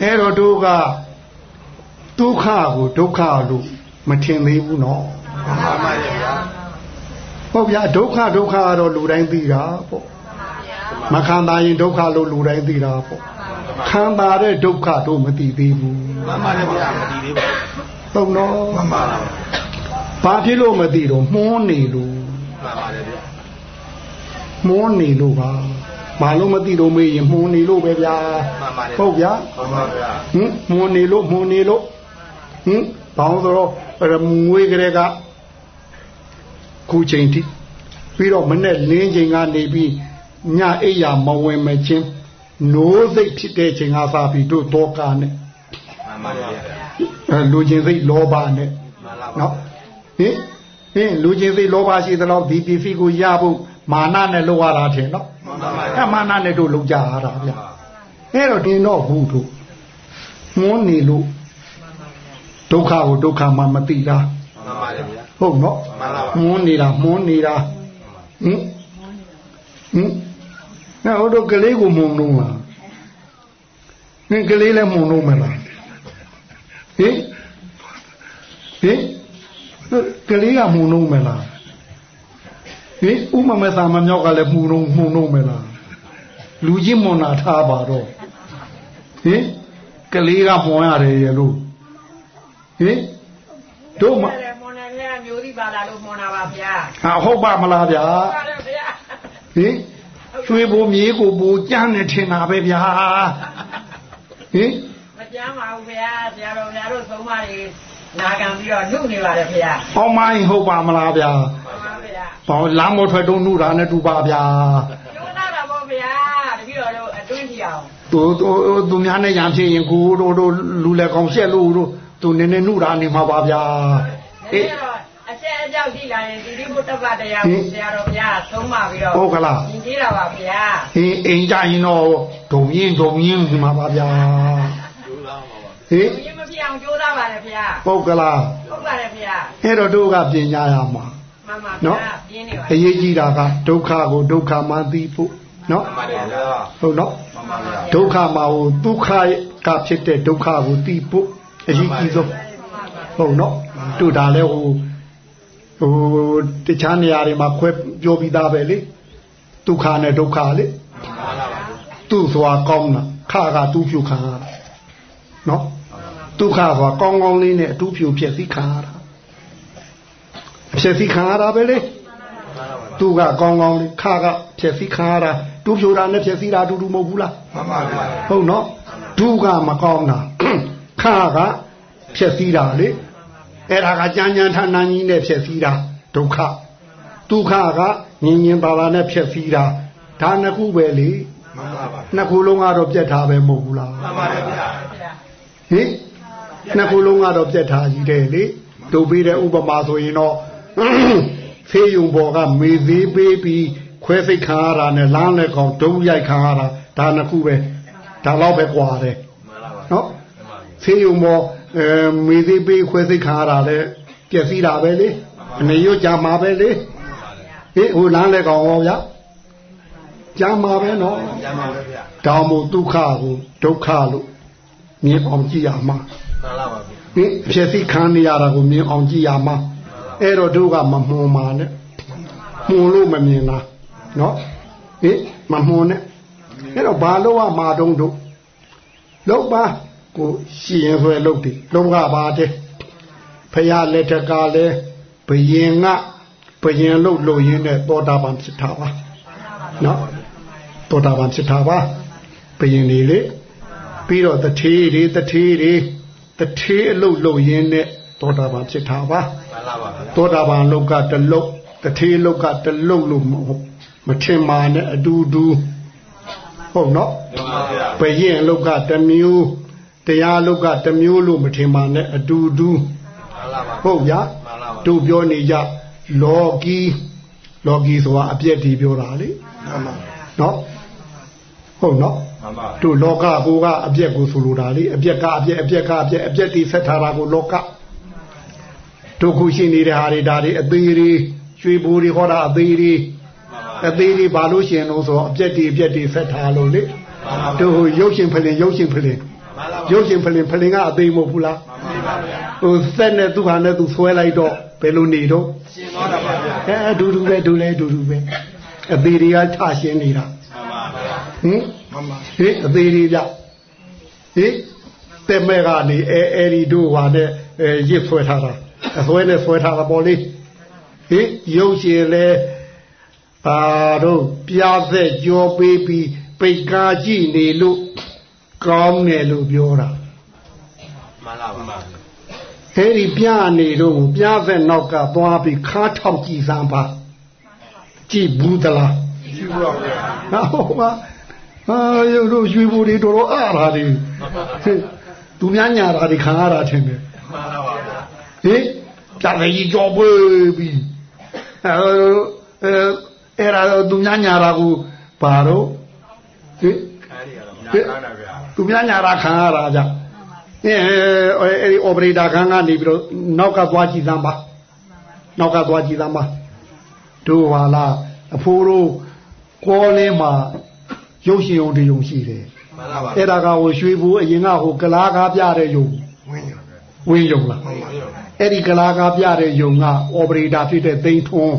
အဲ့တော့တို့ကဒုက္ခကိုဒုက္ခလို့ မထင်သေးဘူးနော်မှန်ပါရဲ့ဗျာဟုတ်ဗျာဒုက္ခဒုက္ခကတော့လူတိုင်းသိတာပေါ့မခံတာရင်ဒုက္ခလို့လူတိုင်းသိတာပေါ့ခံတာတဲ့ဒုက္ခတို့မသိသေးဘူးမှန်ပါတယ်ဗျာမတည်သေးပါသုံးတော့ဘူးမှန်ပါလားဘာဖြစ်လို့မသိတော့မှုန်းနေလို့မှန်ပါတယ်ဗျာမှုန်းနေလို့ပါဘာလို့မသိတော့မေးရင်မှုန်းနေလို့ပဲဗျာမှန်ပါတယ်ဟုတ်ဗျာမှန်ပါဗျာဟင်မှုန်းနေလို့မှုန်းနေလို့ဟင် ဘောင်းဆိုတော့အဲ့ဒါငွေကလေးကခုချိန်ထိပြီးတော့မနဲ့လင်းချိန်ကနေပြီးညအိယာမဝင်မချင်းနိုးစိတ်ဖြစ်တဲ့ချိန်ကစားပြီးတို့တော့ကာနဲ့မှန်ပါတယ်ဗျာအဲလူချင်းစိတ်လောဘနဲ့မှန်လားပါနော်ဟင်ဟင်လူချင်းစိတ်လောဘရှိသလောက်ဒီပစ္စည်းကိုရဖို့မာနနဲ့လောက်ရတာထင်နော်မှန်ပါပါအဲမာနနဲ့တို့လောက်ကြရတာဗျအဲ့တော့တင်တော့ဘူးတို့မွန်းနေလို့ ဒုက္ခကိုဒုက္ခမှမသိတာမှန်ပါတယ်ဗျာဟုတ်နော်မှန်ပါပါမွန်းနေတာမွန်းနေတာဟင်ဟင်နော်တို့ကလေးကိုမုံလုံးလားဟင်ကလေးလည်းမုံလုံးမလားဟင်ဟင်ကလေးကမုံလုံးမလားဟင်ဥမမသာမမြောက်ကလည်းမှုံလုံးမှုံလုံးမလားလူကြီးမွန်နာထားပါတော့ဟင်ကလေးကမွန်ရတယ်ရလို့ ဟင်တို့မတယ်မွန်နယ်လည်းမျိုးသီးပါလာလို့မွန်တာပါဗျာဟာဟုတ်ပါမလားဗျာပါတယ်ဗျာဟင်ရွှေဘိုမြေကိုဘိုကြမ်းနေထင်တာပဲဗျာဟင်မကြမ်းပါဘူးဗျာဆရာတော်များတို့သုံးပါးတွေနာခံပြီးတော့နှုတ်နေပါတယ်ဗျာအောင်မိုင်းဟုတ်ပါမလားဗျာမှန်ပါဗျာဘောလမ်းမထွက်တော့နှုတာနဲ့တူပါဗျာကျိုးသားတာပေါ့ဗျာတပည့်တော်တို့အတွင်းကြည့်အောင်သူသူသူများနဲ့ရံဖြစ်ရင်ကိုတို့တို့လူလက်ကောင်ရှက်လို့တို့ သူနည်းနည်းနှုတာနေမှာပါဗျာဒီအေးတော့အဆက်အကြောက်ကြည့်လာရင်ဒီဒီဘုဒ္ဓဘာတရားကိုဆရာတော်ဘုရားသုံးပါပြီးတော့ဟုတ်ကလားသင်ကြည့်တာပါဗျာဟင်အိမ်ကြရင်တော့ဒုံရင်ဒုံရင်ဒီမှာပါဗျာကျိုးသားမှာပါဟင်ဘုရားမဖြစ်အောင်ကြိုးစားပါတယ်ဗျာပုတ်ကလားဟုတ်ပါတယ်ဗျာအဲ့တော့တို့ကပြင်ညာရမှာမှန်ပါနော်ဗျာပြင်းနေပါအရေးကြီးတာကဒုက္ခကိုဒုက္ခမှသိဖို့နော်မှန်ပါတယ်ဗျာဟုတ်နော်မှန်ပါဗျာဒုက္ခမှာဟိုဒုက္ခကဖြစ်တဲ့ဒုက္ခကိုသိဖို့ အရေးကြီးဆုံးဟုတ်နော်တို့ဒါလဲဟိုဟိုတခြားနေရာတွေမှာခွဲပြောပြီးသားပဲလေဒုက္ခနဲ့ဒုက္ခလေမှန်ပါပါသူ့ဆိုတာကောင်းတာခါကသူ့ဖြူခံရတာနော်ဒုက္ခဆိုတာကောင်းကောင်းလေးနဲ့အတူဖြူဖြစ်စီခံရတာဖြစ်စီခံရတာပဲလေသူကကောင်းကောင်းလေးခါကဖြစ်စီခံရတာတူဖြူတာနဲ့ဖြစ်စီတာအတူတူမဟုတ်ဘူးလားမှန်ပါဗျာဟုတ်နော်ဒုကမကောင်းတာ ခါကဖြစ်စည်းတာလေအဲ့ဒါကကြမ်းကြမ်းဌာနကြီးနဲ့ဖြစ်စည်းတာဒုက္ခဒုက္ခကငြင်းငြင်းပါပါနဲ့ဖြစ်စည်းတာဒါနှစ်ခုပဲလေမှမှန်ပါပါနှစ်ခုလုံးကတော့ပြက်ထားပဲမဟုတ်ဘူးလားမှန်ပါတယ်ဗျာဟင်နှစ်ခုလုံးကတော့ပြက်ထားကြီးတယ်လေတို့ပေးတဲ့ဥပမာဆိုရင်တော့ဖေးယုံပေါ်ကမေသေးပေးပြီးခွဲစိတ်ခံရတာနဲ့လမ်းလက်ကောင်ဒုံရိုက်ခံရတာဒါနှစ်ခုပဲဒါတော့ပဲကွာတယ်မှန် ပါပါနော်ဖေးယုံပေါ်အဲမေသေးပေးခွဲစိတ်ခံရတာလဲပြက်စီးတာပဲလေအနေရွတ်ကြမှာပဲလေဟင်ဟိုလမ်းလက်ကောင်ရောဗျာကြမှာပဲနော်ကျမ်းပါပဲဗျာတောင်မို့ဒုက္ခကိုဒုက္ခလို့မြင်အောင်ကြည့်ရမှာမှန်ပါပါဗျာဟင်ဖြစ်စီခံနေရတာကိုမြင်အောင်ကြည့်ရမှာအဲ့တော့တို့ကမမှုံပါနဲ့မှုံလို့မမြင်လားနော်ဟင်မမှုံနဲ့အဲ့တော့ဘာလို့ကမာတုံးတို့လောက်ပါ ကိုရှိရင်ဆွဲလုပ်တယ်လုံးကပါတဲ့ဖရာလက်ထက်ကလည်းဘယင်ကဘယင်လို့လို့ရင်းနဲ့သောတာပန်ဖြစ်တာပါနော်သောတာပန်ဖြစ်တာပါဘယင်နေလေပြီးတော့တထေးတွေတထေးတွေတထေးအလုတ်လုတ်ရင်းနဲ့သောတာပန်ဖြစ်တာပါမှန်ပါပါဗျာသောတာပန်လုတ်ကတလုတ်တထေးလုတ်ကတလုတ်လို့မဟုတ်မထင်ပါနဲ့အတူတူဟုတ်နော်မှန်ပါဗျာဘယင်လုတ်ကတစ်မျိုး တရားလုတ်ကတစ်မျိုးလို့မထင်ပါနဲ့အတူတူမှန်ပါပါဟုတ်ဗျာမှန်ပါပါတို့ပြောနေကြလောကီလောကီဆိုတာအပြည့်ဒီပြောတာလေမှန်ပါနော်ဟုတ်နော်မှန်ပါတို့လောကကိုကအပြည့်ကိုဆိုလိုတာလေအပြည့်ကအပြည့်အပြည့်ကအပြည့်အပြည့်တိဆက်ထားတာကိုလောကတို့ခုရှိနေတဲ့ဟာတွေဒါတွေအသေးတွေရွှေဘူတွေဟောတာအသေးတွေမှန်ပါအသေးတွေဘာလို့ရှင်လို့ဆိုတော့အပြည့်တိအပြည့်တိဆက်ထားလို့လေမှန်ပါတို့ဟိုရုပ်ရှင်ဖလင်ရုပ်ရှင်ဖလင်မှန်ပါပါ ရုပ်ရှင်ဖလင်ဖလင်ကအသေးမဟုတ်ဘူးလားမှန်ပါဗျာဟိုသက်နဲ့သူ့ဟာနဲ့သူဆွဲလိုက်တော့ဘယ်လိုနေတော့ရှင်းသွားတာပါဗျာအဲအတူတူပဲဒူလဲအတူတူပဲအသေးတွေကထရှင်းနေတာမှန်ပါဗျာဟင်မှန်ပါဟေးအသေးတွေကြဟေးတဲ့မဲ့ကနေအဲအဲဒီတို့ဟာနဲ့အဲရစ်ဆွဲထားတာအဆွဲနဲ့ဆွဲထားတာပေါ့လေဟေးရုပ်ရှင်လဲပါတော့ပြားသက်ကြောပေးပြီးပိတ်ကားကြည့်နေလို့ ကောင်းတယ်လို့ပြောတာမှန်ပါပါဟဲဒီပြနေတော့ပြားသက်နောက်ကသွားပြီးခါထောက်ကြည့်စမ်းပါကြည့်ဘူးသလားရှိဘူးတော့ဗျာဟာဟုတ်ပါအာရုပ်တို့ရွှေဘူတွေတော်တော်အားတာတွေဟဲ့သူများညာတာတွေခံရတာထင်တယ်မှန်ပါပါဗျာဟင်ကြတယ်ကြီးကြောပွေးပြီးအဲအဲအဲ့ဒါတော့သူများညာတာကိုဘာတော့ဟင်ခါရီကတော့ညာကားတာဗျာ သူများညာတာခံရတာကြအဲအဲ့ဒီ operator ခန်းကနေပြီးတော့နောက်ကသွားကြည့်သမ်းပါနောက်ကသွားကြည့်သမ်းပါတို့ဟာလားအဖိုးတို့ကောလင်းမှာရုပ်ရှင်ုံတရုံရှိတယ်မှန်ပါပါအဲ့ဒါကဟိုရွှေဘူအရင်ကဟိုကလားကားပြတဲ့ယုံဝင်းရဝင်းယုံလားမှန်ပါဗျာအဲ့ဒီကလားကားပြတဲ့ယုံက operator ဖြစ်တဲ့သိန်းထွန်း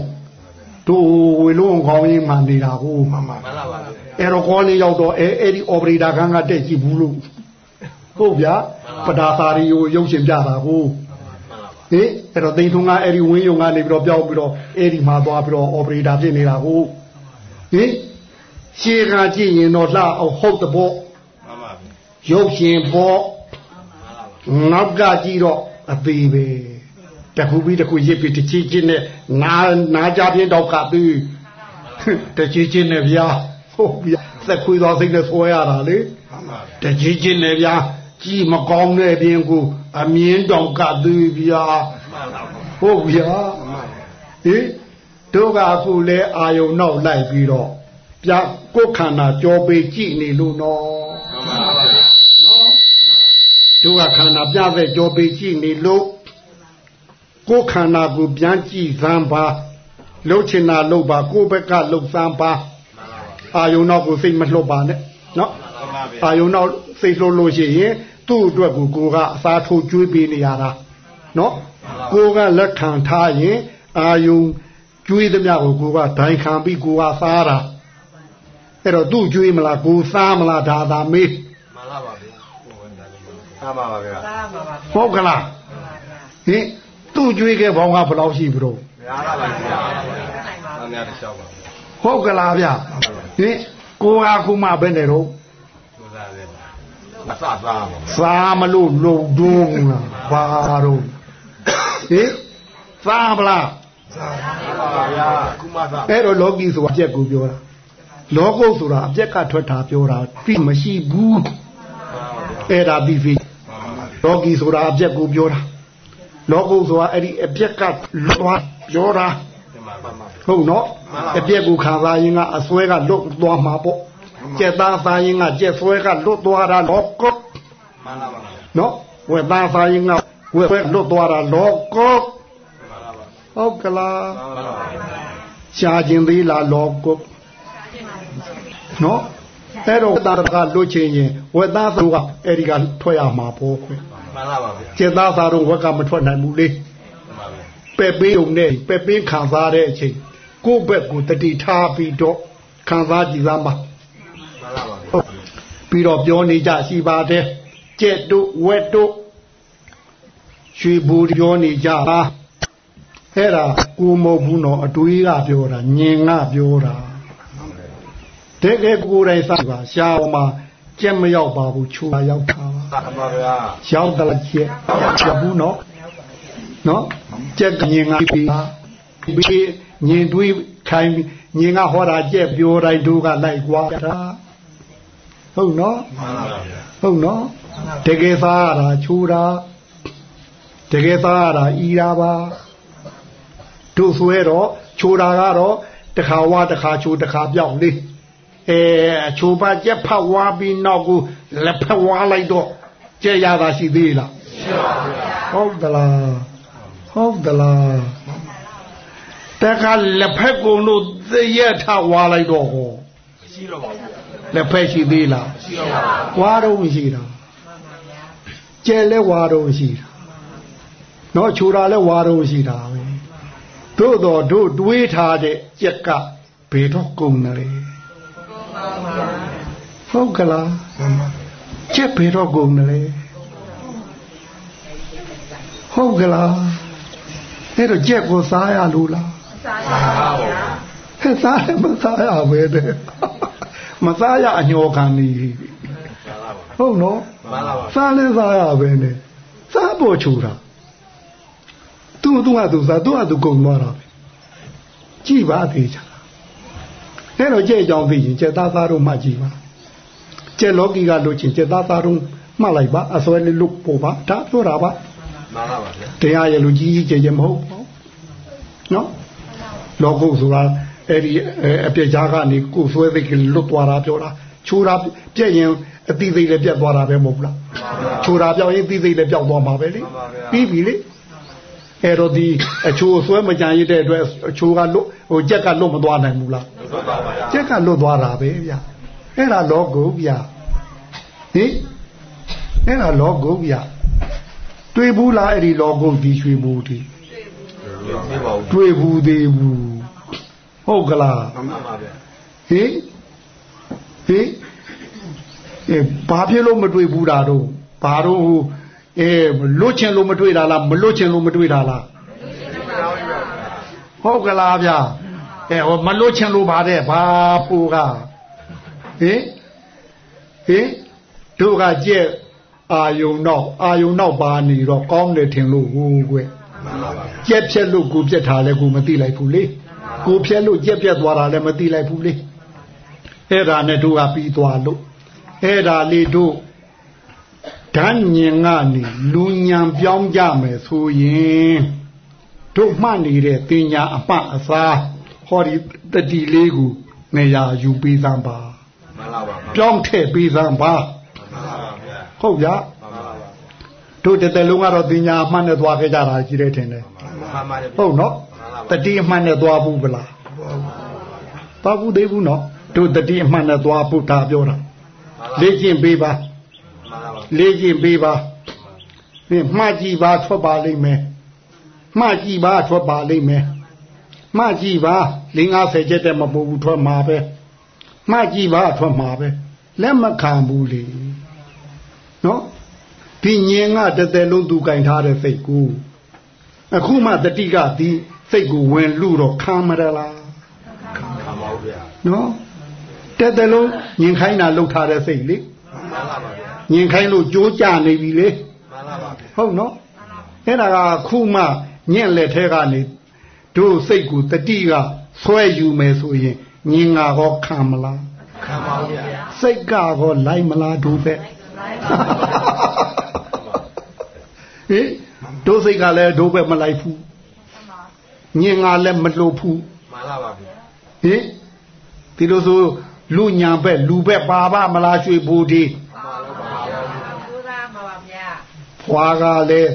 တို့ဝေလုံးခေါင်းရင်းမှနေတာကိုမှန်ပါမှန်ပါပါဗျာ အဲ့တော့ကောလေးရောက်တော့အဲအဲ့ဒီ operator ခန်းကတက်ကြည့်ဘူးလို့ဟုတ်ဗျာပဒါသာရီကိုရုပ်ရှင်ပြတာကိုမှန်ပါပါဟင်အဲ့တော့သိန်းထွန်းကအဲ့ဒီဝင်းယုံကနေပြီးတော့ပြောင်းပြီးတော့အဲ့ဒီမှာသွားပြီးတော့ operator ဖြစ်နေတာကိုဟင်ရှေးကကြည့်ရင်တော့လှအောင်ဟုတ်တဘောမှန်ပါဗျာရုပ်ရှင်ဘောမှန်ပါပါနောက်ကကြည့်တော့အသေးပဲတခုပြီးတခုရစ်ပြီးတစ်ချီချင်းနဲ့နာနာကြပြင်းတော့ကသေးတစ်ချီချင်းနဲ့ဗျာ ဟုတ်ဗျာသက်ခွေးသွားစိတ်နဲ့ဆွဲရတာလေမှန်ပါတကြီးချင်းနဲ့ဗျာကြည်မကောင်းတဲ့ပြင်ကိုအမြင်တောင်ကသေးဗျာမှန်ပါပါဟုတ်ဗျာဟင်တို့ကအခုလဲအာယုံနောက်လိုက်ပြီးတော့ပြကိုယ်ခန္ဓာကြောပေးကြည့်နေလို့နော်မှန်ပါပါဗျာနော်တို့ကခန္ဓာပြတဲ့ကြောပေးကြည့်နေလို့ကိုယ်ခန္ဓာကိုပြန်ကြည့်သမ်းပါလှုပ်ချင်တာလှုပ်ပါကိုယ်ဘက်ကလှုပ်သမ်းပါမှန်ပါပါ အာယုံနောက်ကိုစိတ်မလှုပ်ပါနဲ့နော်မှန်ပါဗျာအာယုံနောက်စိတ်လှုပ်လို့ရှိရင်သူ့အတွက်ကိုကိုကအစာထိုးကျွေးပေးနေရတာနော်ကိုကလက်ခံထားရင်အာယုံကျွေးသမျှကိုကိုကဒိုင်ခံပြီးကိုကစားတာအဲ့တော့သူ့ကျွေးမလားကိုစားမလားဒါသာမေးမှန်ပါပါဗျာမှန်ပါပါဗျာသားပါပါဟုတ်ကလားဟင်သူ့ကျွေးခဲ့ဘောင်းကဘယ်လောက်ရှိပြီတော့များပါပါဗျာအများတစ်လျှောက်ပါဗျာ ဟုတ်ကလားဗျဟင်ကိုကခုမှပဲနေတော့ကိုစားတယ်မစစားပါဘူးစားမလို့လုံဒုံးလားဘာတော့ဟင်စားမလားစားပါဗျာကုမစားအဲ့တော့လောကီဆိုတာအပြက်ကိုပြောတာလောကုတ်ဆိုတာအပြက်ကထွက်တာပြောတာပြီးမရှိဘူးအဲ့ဒါပြီးပြီလောကီဆိုတာအပြက်ကိုပြောတာလောကုတ်ဆိုတာအဲ့ဒီအပြက်ကလွတ်သွားပြောတာ ဟုတ်နော်အပြက်ကိုခံစားရင်ကအစွဲကလွတ်သွားမှာပေါ့ကျက်သားစားရင်ကကျက်ဆွဲကလွတ်သွားတာလောကုတ်နော်ဝက်သားစားရင်ကဝက်ဆွဲလွတ်သွားတာလောကုတ်ဟုတ်ကလားရှားခြင်းသေးလားလောကုတ်နော်အဲ့တော့တာကလွတ်ချင်ရင်ဝက်သားသူကအဲ့ဒီကထွက်ရမှာပေါ့ခွမှန်ပါပါဗျာကျက်သားသားတော့ဝက်ကမထွက်နိုင်ဘူးလေပဲ့ပေးုံနဲ့ပဲ့ပေးခံစားတဲ့အချိန် ကိုယ့်ဘက်ကိုတတိထားပြီးတော့ခံစားကြည့်သားမှာမှန်ပါပါပြီးတော့ပြောနေကြရှိပါတယ်ကျက်တို့ဝက်တို့ရွှေဘူပြောနေကြတာအဲ့ဒါကိုမဟုတ်ဘူးနော်အတွေးကပြောတာညင်ကပြောတာတကယ်ကိုယ်တိုင်စားပါရှားအောင်မှာကြက်မရောက်ပါဘူးချူပါရောက်တာပါမှန်ပါဗျာရောက်တယ်ကျက်ကျဘူးနော်နော်ကြက်ကညင်ကပြီးပါပြီး ညင်တွေးခိုင်းညင်ကဟောတာကြက်ပြောတိုင်းတို့ကလိုက်ကွာတာဟုတ်နော်မှန်ပါဗျာဟုတ်နော်တကယ်သားရတာချူတာတကယ်သားရတာဤတာပါတို့ဆွဲတော့ချိုတာကတော့တခါဝါတခါချိုတခါပြောက်လေးအဲအချိုပါကြက်ဖတ်ဝါပြီးနောက်ကိုလက်ဖက်ဝါလိုက်တော့ကြက်ရတာရှိသေးလားရှိပါဘူးဟုတ်သလားဟုတ်သလား တခါလက်ဖက်ကုန်လို့သရက်ထဝါလိုက်တော့ဟောရှိတော့ပါဘူးလက်ဖက်ရှိသေးလားရှိတော့ပါဘူးဝါတော့ရှိတာကျဲလဲဝါတော့ရှိတာနော်ချိုတာလဲဝါတော့ရှိတာပဲသို့တော်တို့တွေးထားတဲ့ကြက်ကဘယ်တော့ကုန်တယ်ဟုတ်ကလားကျက်ဘယ်တော့ကုန်တယ်ဟုတ်ကလားအဲ့တော့ကြက်ကိုစားရလို့လား စားရပါဗျာဟဲ့စားတယ်မစားရပဲတဲ့မစားရအညောခံနေဟုတ်နော်စားလဲစားရပဲနဲ့စားပေါ်ချူတာသူ့သူ့ဟာသူစားသူ့ဟာသူကုန်သွားတာပဲကြည်ပါသေးချာအဲ့တော့ကြဲ့ကြောင်သိရင်ကြက်သားသားတို့မှကြည်ပါကြက်လောကီကလို့ချင်းကြက်သားသားတို့မှတ်လိုက်ပါအစွဲလေးလို့ပို့ပါဒါပြောတာပါမှန်ပါပါဗျာတရားရလူကြီးကြီးကြဲကြဲမဟုတ်ဘူးနော် လောကုဆိုတာအဲ့ဒီအပြည့်ကြားကနေကိုဆွဲသိကလွတ်သွားတာပြောတာချိုးတာပြက်ရင်အတိသိလည်းပြက်သွားတာပဲမဟုတ်လားချိုးတာပြောက်ရင်အတိသိလည်းပြောက်သွားမှာပဲလေပြီးပြီလေအဲ့တော့ဒီအချိုးဆွဲမကြံရတဲ့အတွက်အချိုးကလွတ်ဟိုကြက်ကလွတ်မသွားနိုင်ဘူးလားကြက်ကလွတ်သွားတာပဲဗျအဲ့ဒါလောကုဗျဟင်အဲ့ဒါလောကုဗျတွေ့ဘူးလားအဲ့ဒီလောကုဒီရွှေဘူးဒီတွေ့ဘူးသေးဘူး ဟုတ်ကလားမှန်ပါဗျဟင်ဟင်အဲဘာဖြစ်လို့မတွေ့ဘူးတာတော့ဘာတော့အဲလွတ်ချင်လို့မတွေ့တာလားမလွတ်ချင်လို့မတွေ့တာလားဟုတ်ကလားဗျအဲဟောမလွတ်ချင်လို့ပါတဲ့ဘာပူကဟင်ဟင်တို့ကကြက်အာယုံတော့အာယုံတော့ပါနေတော့ကောင်းတယ်ထင်လို့ဟိုကွကြက်ဖြက်လို့ကိုပြက်ထားလဲကိုမသိလိုက်ဘူးလေ ကိုဖြက်လို့ကြက်ပြက်သွားတာလည်းမသိလိုက်ဘူးလေအဲ့ဒါနဲ့တို့ကပြီးသွားလို့အဲ့ဒါလေးတို့ဓာညင်ကနေလူညံပြောင်းကြမယ်ဆိုရင်တို့မှတ်နေတဲ့တင်ညာအပအစားဟောဒီတတိလေးကိုနေရာယူပေးသမ်းပါမှန်ပါပါပြောင်းထည့်ပေးသမ်းပါမှန်ပါပါဗျာဟုတ်ဗျာမှန်ပါပါတို့တသက်လုံးကတော့တင်ညာအမှတ်နဲ့သွားခဲ့ကြတာကြီးတယ်ထင်တယ်မှန်ပါပါဟုတ်နော် တတိအမှတ်နဲ့သွားဘူးဗလားသွားဘူးသေးဘူးနော်တို့တတိအမှတ်နဲ့သွားဖို့ဒါပြောတာလေ့ကျင့်ပေးပါလေ့ကျင့်ပေးပါပြင်မှတ်ကြည့်ပါထွက်ပါလိမ့်မယ်မှတ်ကြည့်ပါထွက်ပါလိမ့်မယ်မှတ်ကြည့်ပါ50ချက်တဲ့မပူဘူးထွက်မှာပဲမှတ်ကြည့်ပါထွက်မှာပဲလက်မခံဘူးလေနော်ဒီညင်ကတသက်လုံးသူကင်ထားတဲ့စိတ်ကူအခုမှတတိကဒီ စိတ်ကိုဝင်လူတော့ခံမရလားခံပါဘူးဗျာနော်တသက်လုံးညင်ခိုင်းတာလှုပ်ထားတဲ့စိတ်လေမှန်ပါပါဗျာညင်ခိုင်းလို့ကြိုးကြနေပြီလေမှန်ပါပါဟုတ်နော်အဲ့ဒါကခုမှညင့်လက်ထဲကနေတို့စိတ်ကိုတတိကဆွဲယူမယ်ဆိုရင်ညင်ငါကောခံမလားခံပါဗျာစိတ်ကကောလိုက်မလားဒုပဲဟင်ဒုစိတ်ကလည်းဒုပဲမလိုက်ဘူး ညင်ငါလည်းမလို့ဘူးမှန်လားပါဗျာဟင်ဒီလိုဆိုလူညာဘက်လူဘက်ပါပါမလားရွှေဘူဒီဘုရားမှာပါဗျာဖွာကလည်း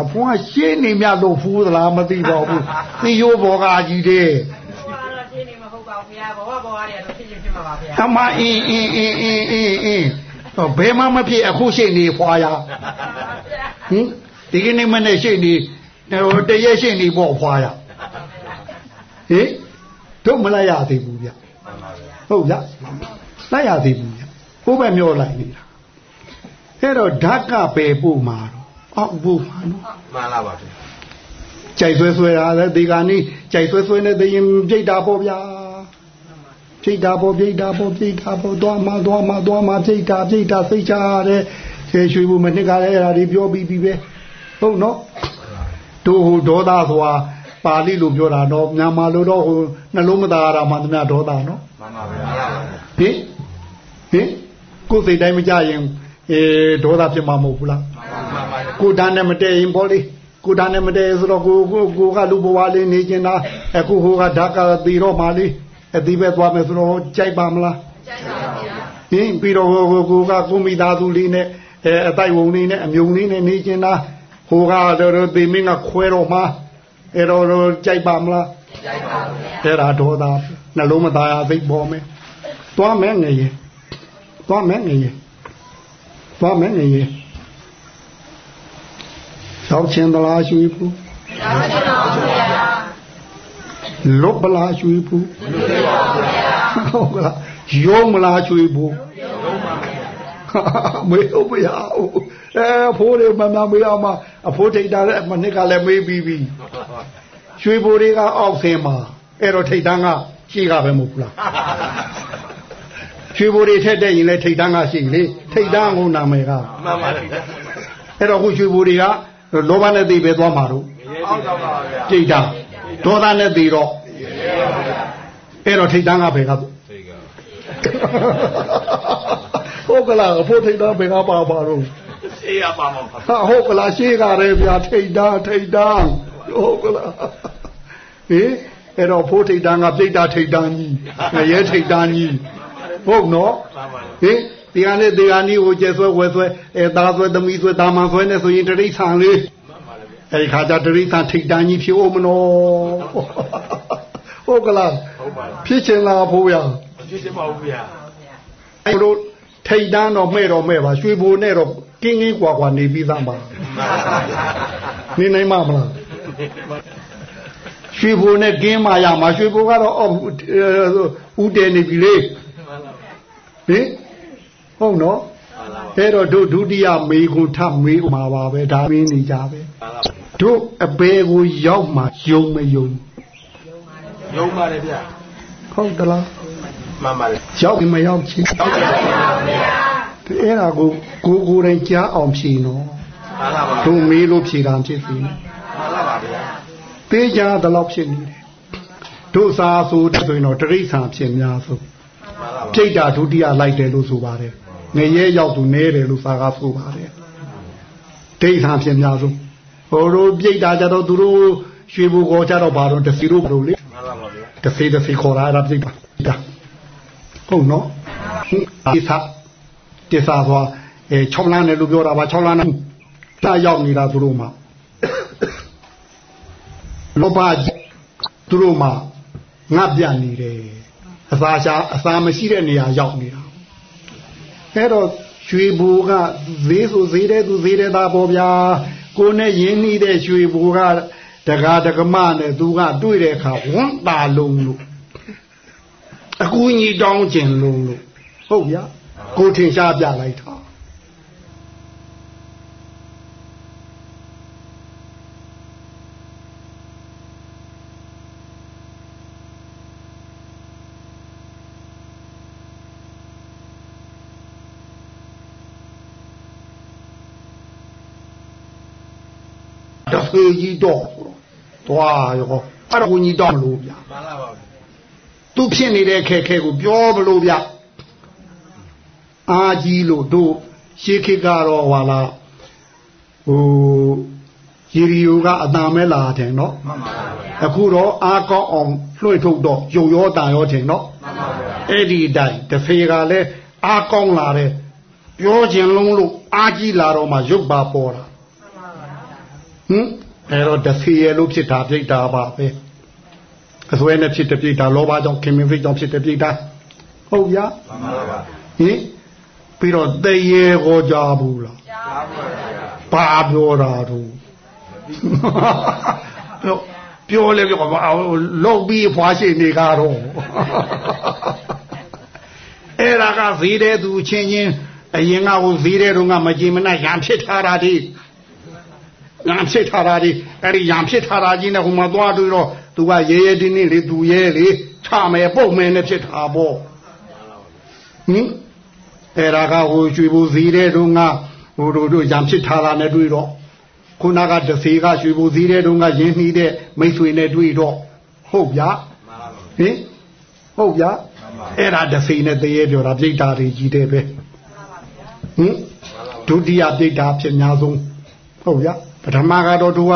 အဖွာရှင်းနေမြလို့ဖူးသလားမသိတော့ဘူးသီရိုးဘောကကြီးတဲ့ဘုရားတော့ရှင်းနေမဟုတ်ပါဘူးဗျာဘဝဘဝတွေတော့ဖြစ်ဖြစ်ဖြစ်မှာပါဗျာအမအင်းအင်းအင်းအင်းအင်းအင်းတော့ဘယ်မှမဖြစ်အခုရှိနေဖွာရဟင်ဒီကနေ့မနေ့ရှိနေဟိုတရက်ရှိနေပေါ့ဖွာရ ဟင်တို့မလိုက်ရသေးဘူးဗျဟုတ်ဗျလိုက်ရသေးဘူးဗျဘိုးပဲမျောလိုက်နေတာအဲ့တော့ဓာတ်ကပဲပို့မှာတော့အောက်ပို့မှာနော်မှန်လားပါဗျာကြိုက်ဆွဲဆွဲတာလည်းဒီကနေ့ကြိုက်ဆွဲဆွဲနဲ့သိရင်ပြိတ်တာပေါ့ဗျာပြိတ်တာပေါ့ပြိတ်တာပေါ့ပြိတ်တာပေါ့သွားမှသွားမှသွားမှပြိတ်တာပြိတ်တာစိတ်ချရတယ်ရွှေရွှေဘူးမနစ်ကလည်းအဲ့ဒါတွေပြောပြီးပြီပဲဟုတ်နော်တို့ဟိုဒေါသဆိုတာ ပါဠိလိုပြောတာတော့မြန်မာလိုတော့ဟိုနှလုံးမသားရတာမှသမျှဒေါသနော်မှန်ပါဗျာမှန်လားပါဗျာဟင်ဟင်ကိုယ်စိတ်တိုင်းမကြရင်အဲဒေါသဖြစ်မှာမဟုတ်ဘူးလားမှန်ပါဗျာကိုတန်းနဲ့မတည့်ရင်ပေါ့လေကိုတန်းနဲ့မတည့်ဆိုတော့ကိုကိုကိုကလူဘဝလေးနေကျင်တာအခုဟိုကဓာတ်ကတီတော့မှလေအသီးပဲသွားမယ်ဆိုတော့ကြိုက်ပါမလားကြိုက်ပါဗျာဟင်ပြီးတော့ဟိုကိုကကိုမိသားစုလေးနဲ့အဲအတိုက်ဝုံလေးနဲ့အမြုံလေးနဲ့နေကျင်တာဟိုကတော့သေမင်းကခွဲတော့မှ အဲ့တော့ကြိုက်ပါမလားကြိုက်ပါဗျာအဲ့ဒါဒေါသနှလုံးမသားရသိပေါ်မယ်သွားမယ်ငရေသွားမယ်ငရေသွားမယ်ငရေရောက်ချင်းသလားရွှေဘူးလွတ်ပလားရွှေဘူးဟုတ်ကလားရုံးမလားရွှေဘူး မေးလို့မရဘူးအဲဖိုးတွေမမမေးအောင်မအဖိုးထိတ်တာလည်းမနစ်ကလည်းမေးပြီးပြီရွှေဘူတွေကအောက်ဆင်းမှာအဲ့တော့ထိတ်တန်းကရှိကပဲမဟုတ်ဘူးလားရွှေဘူတွေထက်တဲ့ရင်လည်းထိတ်တန်းကရှိလေထိတ်တန်းကနာမည်ကမှန်ပါဗျာအဲ့တော့ခုရွှေဘူတွေကလောဘနဲ့သိပဲသွားမှာတော့အောက်တော့ပါဗျာကြိတ်တာဒေါသနဲ့သိတော့အဲ့တော့ထိတ်တန်းကဘယ်ကသိသိက ဟုတ်ကလားအဖို့ထိတ်တန်းဘယ်ကပါပါတော့အေးရပါမှာပါဟာဟုတ်ကလားရှေးကလည်းဗျာထိတ်တန်းထိတ်တန်းဟုတ်ကလားဟေးအဲ့တော့ဖို့ထိတ်တန်းကပြိတ္တာထိတ်တန်းကြီးငရဲထိတ်တန်းကြီးဟုတ်နော်မှန်ပါဗျာဟင်ဒီကနေ့ဒီကနေ့ကိုကျဲဆွဲဝဲဆွဲအဲသားဆွဲသမီးဆွဲတာမန်ဆွဲနေဆိုရင်တရိษံလေးအဲဒီခါကျတရိษံထိတ်တန်းကြီးဖြစ်အောင်မနော်ဟုတ်ကလားဟုတ်ပါဖြစ်ချင်လားဖိုးရမဖြစ်ချင်ပါဘူးဗျာအဲ့တို့ ထိတ်တန်းတော့မဲ့တော့မဲ့ပါရွှေဘိုနဲ့တော့ကင်းကင်းကွာကွာနေပြီးသားပါမှန်ပါဗျာနေနိုင်မှာမလားရွှေဘိုနဲ့ကင်းမာရမှာရွှေဘိုကတော့အောက်ဦးတဲနေပြီလေဟင်ဟုတ်နော်အဲ့တော့တို့ဒုတိယမေကိုထမေးမှာပါပဲဒါမင်းနေကြပဲတို့အပေကိုရောက်မှယုံမယုံရုံးပါတယ်ဗျာဟုတ်သလား မှန်ပါတယ်ရောက်ရင်မရောက်ချင်းဟုတ်ကဲ့ပါဗျာအဲ့ဒါကိုကိုကိုယ်တိုင်ကြားအောင်ဖြေနော်မှန်လားပါတို့မေးလို့ဖြေတာဖြစ်ပြီမှန်လားပါဗျာသေးကြတဲ့လောက်ဖြစ်နေတယ်တို့စာဆိုတဲ့ဆိုရင်တော့တရိษံဖြစ်များဆိုမှန်လားပါပြိတ္တာဒုတိယလိုက်တယ်လို့ဆိုပါတယ်ငရဲရောက်သူနဲတယ်လို့စာကားဆိုပါတယ်ဒိဋ္ဌာဖြစ်များဆုံးဟိုတို့ပြိတ္တာကြတော့သူတို့ရွှေဘူကောကြတော့ဘာတော့တစီတို့ဘလို့လေမှန်လားပါဗျာတစီတစီခေါ်လာတာပြိတ္တာဒါ ဟုတ်နော်ဒီသာဒီသာဆိုအဲ6လမ်းနဲ့လို့ပြောတာပါ6လမ်းနဲ့တာရောက်နေတာသူတို့မှာလောဘသူတို့မှာငတ်ပြနေတယ်အစာရှာအစာမရှိတဲ့နေရာရောက်နေတာအဲ့တော့ရွှေဘူကဈေးဆိုဈေးတဲ့သူဈေးတဲ့သားပေါ့ဗျာကိုယ်နဲ့ရင်းနှီးတဲ့ရွှေဘူကတကာတကမနဲ့သူကတွေ့တဲ့အခါဝန်းတာလုံးလို့ အကူကြီးတောင်းကျင်လုံးလို့ဟုတ်ဗျာကိုထင်ရှားပြလိုက်တာတဖေကြီးတော့ဆိုတော့သွားရောအဲ့တော့ကိုကြီးတောင်းလို့ဗျာမှန်လားပါဗျာ သူဖြစ်နေတဲ့ခက်ခဲကိုပြောဘလို့ဗျအာကြီးလို့တို့ရှေးခေတ်ကတော့ဟာလားဟိုရီရီယိုကအတန်မဲလာတယ်နော်မှန်ပါဗျာအခုတော့အားကောင်းအောင်လွှင့်ထုတ်တော့ယုံရောတန်ရောထင်နော်မှန်ပါဗျာအဲ့ဒီတိုင်တဖေကလည်းအားကောင်းလာတယ်ပြောခြင်းလုံးလို့အားကြီးလာတော့မှရုပ်ပါပေါ်တာဟင်အဲ့တော့တဖေရလို့ဖြစ်တာပြိတ္တာပါပဲ အစွဲနဲ့ဖြစ်တဲ့ပြိတ္တာလောဘကြောင့်ခင်မင်းစိတ်ကြောင့်ဖြစ်တဲ့ပြိတ္တာဟုတ်ဗျာမှန်ပါဗျာဟင်ပြီးတော့တရေကိုကြဘူးလားကြားပါဗျာဘာပြောတာတို့ပြောပြောလေပြောပါလောက်ပြီးဖွာရှိနေကြတော့အဲ့ဒါကဈေးတဲ့သူချင်းချင်းအရင်ကဟိုဈေးတဲ့တုန်းကမကြည်မနှက်ရံဖြစ်ထားတာဒီရံဖြစ်ထားတာဒီအဲ့ဒီရံဖြစ်ထားတာကြီးနဲ့ဟိုမှာသွားတွေ့တော့ သူကရဲရဲတင်းတင်းလေးသူရဲလေချမယ်ပုတ်မယ်နဲ့ဖြစ်တာပေါ့ဟင်အဲ့ဒါကဟိုရွှေဘူဈေးတဲ့တုန်းကဟိုတို့တို့ရံဖြစ်ထားတာနဲ့တွေ့တော့ခုနကတစေကရွှေဘူဈေးတဲ့တုန်းကရင်းနှီးတဲ့မိတ်ဆွေနဲ့တွေ့တော့ဟုတ်ဗျာမှန်ပါဗျာဟင်ဟုတ်ဗျာအဲ့ဒါတစေနဲ့တရေပြောတာပြိတ္တာတွေကြီးတယ်ပဲဟင်ဒုတိယပြိတ္တာဖြစ်များဆုံးဟုတ်ဗျာပထမကတော့သူက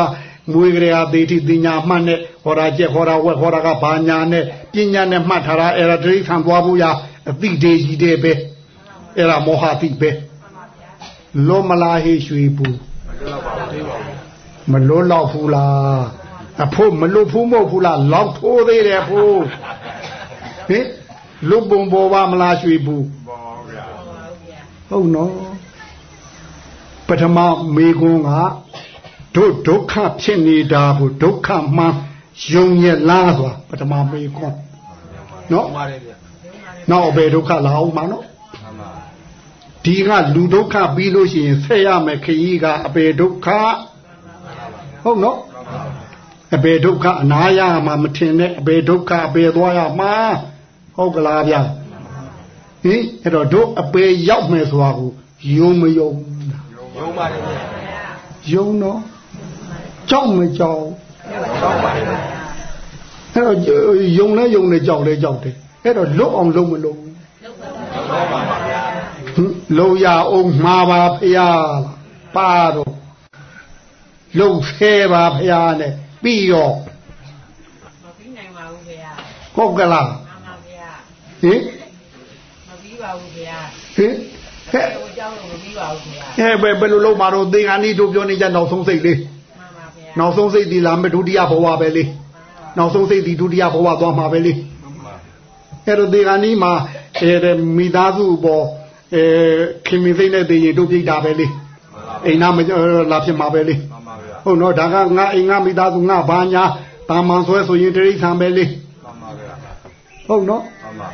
မွေးကြရာသေတိတင်ညာမှတ်နဲ့ဟောတာကြက်ဟောတာဝက်ဟောတာကဘာညာနဲ့ပညာနဲ့မှတ်ထားတာအဲ့ဒါတိဋ္ဌံသွားဖို့ရအတိတေကြီးတယ်ပဲအဲ့ဒါမောဟတိပဲလောမလာဟေရွှေဘူးမလွတ်တော့ပါဘူးမလွတ်တော့ဘူးလားအဖို့မလွတ်ဘူးမဟုတ်ဘူးလားလောက်ထိုးသေးတယ်ဖို့ဟင်လွတ်ပုံပေါ်ပါမလားရွှေဘူးဘောဗျာဟုတ်နော်ပထမမေကွန်းက တို့ဒုက္ခဖြစ်နေတာကိုဒုက္ခမှန်ယုံရလားဆိုတာပထမမေကွန်းနော်မှန်ပါတယ်ဗျာနောက်ဘယ်ဒုက္ခလာအောင်မနော်မှန်ပါဒီကလူဒုက္ခပြီးလို့ရှိရင်ဆက်ရမယ်ခရီးကအပေဒုက္ခဟုတ်နော်အပေဒုက္ခအနာရမှာမထင်နဲ့အပေဒုက္ခအပေသွားရမှာဟုတ်ကလားဗျာဟင်အဲ့တော့တို့အပေရောက်မယ်ဆိုတာကိုယုံမယုံရုံးပါတယ်ဗျာယုံတော့ ကြောက်မကြောက် ကြောက်ပါတယ်ဗျာ အဲ့တော့ယုံလဲယုံလဲကြောက်လဲကြောက်တယ်အဲ့တော့လွတ်အောင်လုပ်မလုပ် ကြောက်ပါပါဗျာ ဟင်လုံရအောင်မှာပါဖရာပါတော့လုံဆဲပါဖရာနဲ့ပြီးတော့ မပြီးနိုင်ပါဘူးခင်ဗျာ ဟုတ်ကလား မှန်ပါဗျာ ဟင် မပြီးပါဘူးခင်ဗျာ ဟင်ဟဲ့ ဟိုเจ้าလို့မပြီးပါဘူးခင်ဗျာ အဲဘယ်ဘယ်လိုလုပ်မှာတော့သင်္ကန်းဤတို့ပြောနေကြနောက်ဆုံးစိတ်လေး မှ န်ပါဗျာနောက်ဆုံးစိတ်ဒီလာမယ်ဒုတိယဘဝပဲလေနောက်ဆုံးစိတ်ဒီဒုတိယဘဝသွားမှာပဲလေအဲ့တော့သင်္ကန်းဤမှာအဲမိသားစုပေါ်အဲခင်မင်းစိတ်နဲ့တည်ရင်တို့ပြိတာပဲလေအိမ်နာမလာဖြစ်မှာပဲလေမှန်ပါဗျာဟုတ်တော့ဒါကငါအိမ်ငါမိသားစုငါဘာညာတာမန်ဆွဲဆိုရင်တိရိစ္ဆာန်ပဲလေမှန်ပါဗျာဟုတ်နော်မှန်ပါ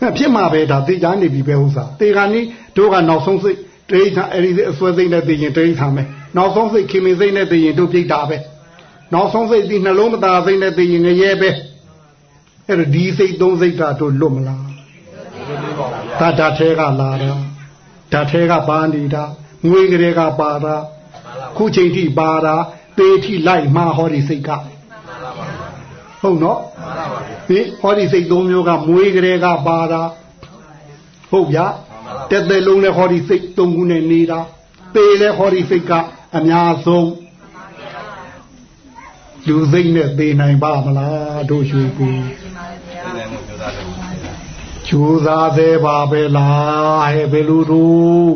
ဟဲ့ဖြစ်မှာပဲဒါသိကြနေပြီပဲဥစ္စာတေခါနီးတို့ကနောက်ဆုံးစိတ်တိရိစ္ဆာန်အဲ့ဒီအစွဲစိတ်နဲ့သိရင်တိရိစ္ဆာန်ပဲ နောက်ဆုံးစိတ်ခင်မင်စိတ်နဲ့သိရင်တို့ပြိတ္တာပဲနောက်ဆုံးစိတ်ဒီနှလုံးမသားစိတ်နဲ့သိရင်ငရဲပဲအဲ့တော့ဒီစိတ်သုံးစိတ်ကတို့လွတ်မလားဒါဓာတ်ထဲကလာတာဓာတ်ထဲကပါနေတာငွေကလေးကပါတာခုချိန်ထိပါတာပေထိလိုက်မှာဟောဒီစိတ်ကဟုတ်နော်ဟင်ဟောဒီစိတ်သုံးမျိုးကမွေးကလေးကပါတာဟုတ်ဗျာတက်တဲ့လုံးနဲ့ဟောဒီစိတ်သုံးခုနဲ့နေတာပေလဲဟောဒီစိတ်က အများဆုံးလူစိတ်နဲ့ပေနိုင်ပါမလားတို့ရွှေကူဒီလည်းမပြောတာလည်းကျိုးစားသေးပါပဲလားဟဲ့ဘယ်လိုတို့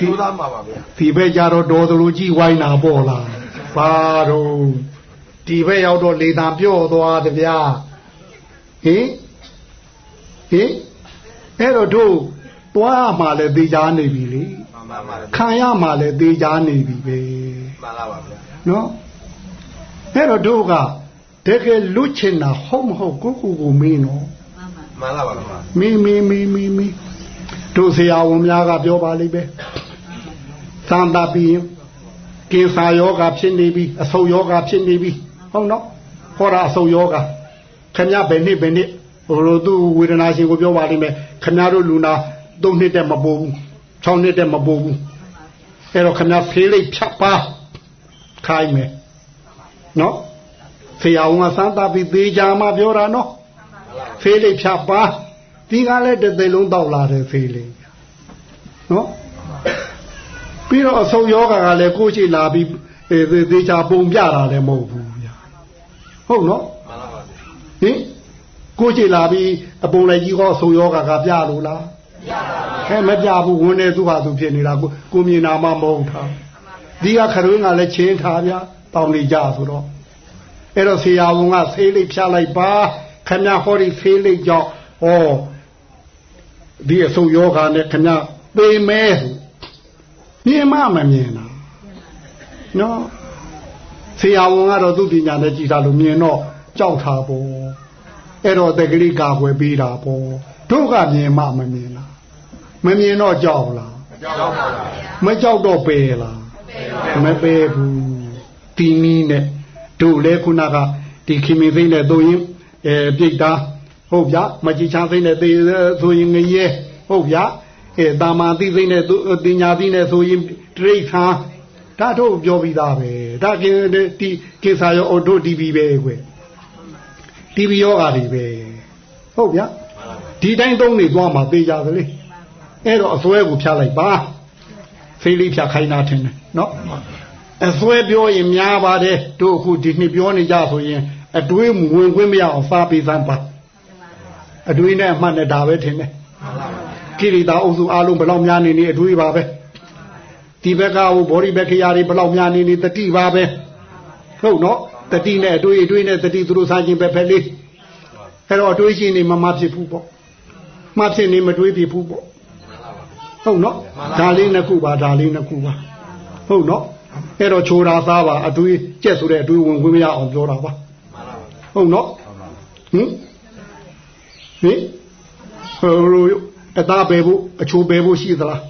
ကျိုးသားမှာပါဗျာဒီဘက်ကြတော့တော်သူကြီးဝိုင်းတာပေါ့လားဘာတော့ဒီဘက်ရောက်တော့လေသာပြော့သွားတဗျာဟင်ဟင်အဲ့တော့တို့တွားမှလည်းသေးချာနေပြီလေမှန်ပါပါဗျာ ခံရမှလည်းသေးချာနေပြီပဲမှန်ပါပါဗျာနော်အဲ့တော့တို့ကတကယ်လွတ်ချင်တာဟုတ်မဟုတ်ကိုကိုကိုမင်းနော်မှန်ပါပါဗျာမင်းမင်းမင်းမင်းမင်းတို့ဆရာဝန်များကပြောပါလိမ့်ပဲသံတာပြီးရင်ကင်ဆာယောဂါဖြစ်နေပြီအဆုတ်ယောဂါဖြစ်နေပြီဟုတ်နော်ဟောတာအဆုတ်ယောဂါခင်ဗျားဘယ်နှစ်ဘယ်နှစ်ဟိုလိုသူဝေဒနာရှင်ကိုပြောပါလိမ့်မယ်ခင်ဗျားတို့လူနာ၃နှစ်တက်မပိုးဘူး ၆နှစ်တက်မပိုးဘူးအဲ့တော့ခင်ဗျားဖေးလိုက်ဖြတ်ပါခိုင်းမယ်နော်ဆရာဝန်ကသံတာပြီးသေးကြမှာပြောတာနော်မှဖေးလိပ်ဖြတ်ပါဒီကလည်းတစ်သိလုံးတောက်လာတယ်ဖေးလိပ်နော်ပြီးတော့အဆုံယောဂကလည်းကိုယ်ရှိလာပြီးသေသေးချာပုံပြတာလည်းမဟုတ်ဘူးဗျာဟုတ်နော်ဟင်ကိုယ်ရှိလာပြီးအပုံလိုက်ကြီးကောအဆုံယောဂကပြလို့လား ခဲမပြဘူးဝင်နေသူ့ဟာသူဖြစ်နေတာကိုကိုမြင်နာမှမဟုတ်တာဒီကခရွင်းကလည်းချင်းထားဗျာတောင်းနေကြဆိုတော့အဲ့တော့ဆရာဝန်ကဖေးလိပ်ဖြတ်လိုက်ပါခမဟောဒီဖေးလိပ်ကြောင့်ဩဒီအဆုံယောဂနဲ့ခမပေမဲမြင်မှမမြင်တာနော်ဆရာဝန်ကတော့သူ့ပညာနဲ့ကြည်တာလို့မြင်တော့ကြောက်တာပေါ့အဲ့တော့တက်ကလေးကာကွယ်ပေးတာပေါ့တို့ကမြင်မှမမြင်လား မမြင်တော့ကြောက်လားကြောက်ပါဘူးမကြောက်တော့ပေလားမပေဘူးတီမီနဲ့တို့လဲခုနကဒီခင်မင်းသိမ့်နဲ့တို့ရင်အဲပြိတ်တာဟုတ်ဗျမကြည်ချမ်းသိမ့်နဲ့သေဆိုရင်ငရဲဟုတ်ဗျအဲတာမာသိသိမ့်နဲ့တင်ညာသိနဲ့ဆိုရင်တိဋ္ဌာဒါတို့ပြောပြီးသားပဲဒါကင်းဒီကိစ္စရောအတို့တီဗီပဲကွယ်တီဗီယောဂါတွေပဲဟုတ်ဗျဒီတိုင်းသုံးနေသွားမှာသိကြသလေ အဲ့တော့အစွဲကိုဖြတ်လိုက်ပါဖေးလေးဖြတ်ခိုင်းတာထင်တယ်နော်အစွဲပြောရင်များပါတယ်တို့အခုဒီနှစ်ပြောနေကြဆိုရင် အတွေးဝင်ခွင့်မရအောင်စားပေးစမ်းပါအတွေးနဲ့အမှတ်နဲ့ဒါပဲထင်တယ်ကိရိတာအုပ်စုအလုံးဘယ်လောက်များနေနေအတွေးပါပဲဒီဘက်ကဟိုဘောဓိဘက်ခရာတွေဘယ်လောက်များနေနေတတိပါပဲဟုတ်နော်တတိနဲ့အတွေးအတွေးနဲ့တတိသူတို့စားခြင်းပဲဖက်လေးအဲ့တော့အတွေးရှင်နေမမဖြစ်ဘူးပေါ့မှဖြစ်နေမတွေးဖြစ်ဘူးပေါ့ ဟုတ်နော်ဒါလေးနှစ်ခုပါဒါလေးနှစ်ခုပါဟုတ်နော်အဲ့တော့ချိုးတာသားပါအတွေးကြက်ဆိုတဲ့အတွေးဝင်ခွင့်မရအောင်ပြောတာပါဟုတ်နော်ဟင်ဟင်ဟိုအသားပဲဖို့အချိုးပဲဖို့ရှိသလား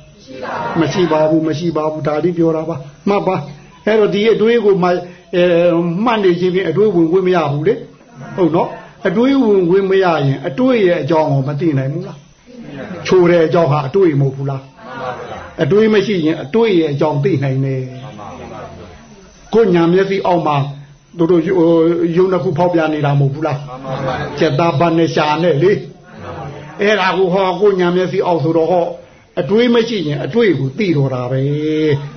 မရှိပါဘူးမရှိပါဘူးဒါလေးပြောတာပါမှတ်ပါအဲ့တော့ဒီအတွေးကိုမှအဲမှတ်နေခြင်းဖြင့်အတွေးဝင်ခွင့်မရဘူးလေဟုတ်နော်အတွေးဝင်ခွင့်မရရင်အတွေးရဲ့အကြောင်းကိုမသိနိုင်ဘူးလား ချိုးတဲ့အကြောင်းဟာအတွေးမဟုတ်ဘူးလားအတွေးမရှိရင်အတွေးရဲ့အကြောင်းသိနိုင်တယ်ကိုညာမျက်စိအောက်မှာတို့တို့ယုံနှစ်ခုဖောက်ပြနေတာမဟုတ်ဘူးလားကျက်သားဘာနဲ့ရှာနဲ့လေအဲ့ဒါကိုဟောကိုညာမျက်စိအောက်ဆိုတော့ဟောအတွေးမရှိရင်အတွေးကိုသိတော့တာပဲ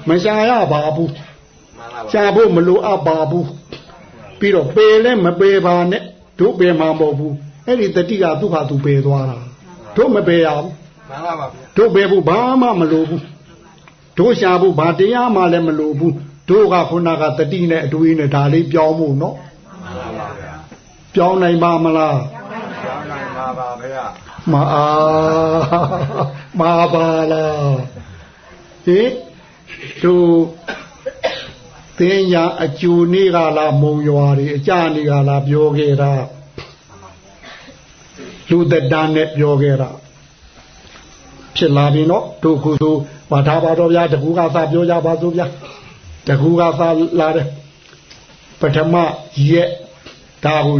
မရှာရပါဘူးရှာဖို့မလိုအပ်ပါဘူးပြီးတော့ပေလဲမပေပါနဲ့တို့ပေမှာမဟုတ်ဘူးအဲ့ဒီတတိကသူ့ဟာသူပေသွားတာ တို့မပေရဘူးမှန်ပါပါဗျာတို့ပေဖို့ဘာမှမလိုဘူးတို့ရှာဖို့ဘာတရားမှလည်းမလိုဘူးတို့ကခုနကတတိနဲ့အတွေးနဲ့ဒါလေးပြောင်းဖို့နော်မှန်ပါပါဗျာပြောင်းနိုင်ပါမလားပြောင်းနိုင်ပါပါဗျာမအားမပါလားဟင်တို့သင်ညာအကျူနေကလားမုံရွာတွေအကြနေကလားပြောခဲ့တာ လူတတန်းနဲ့ပြောခဲ့တာဖြစ်လာပြီနော်တို့ခုဆိုဘာသာပါတော့ဗျာတကူကသာပြောကြပါစို့ဗျာတကူကသာလာတယ်ပထမရက်ဒါကို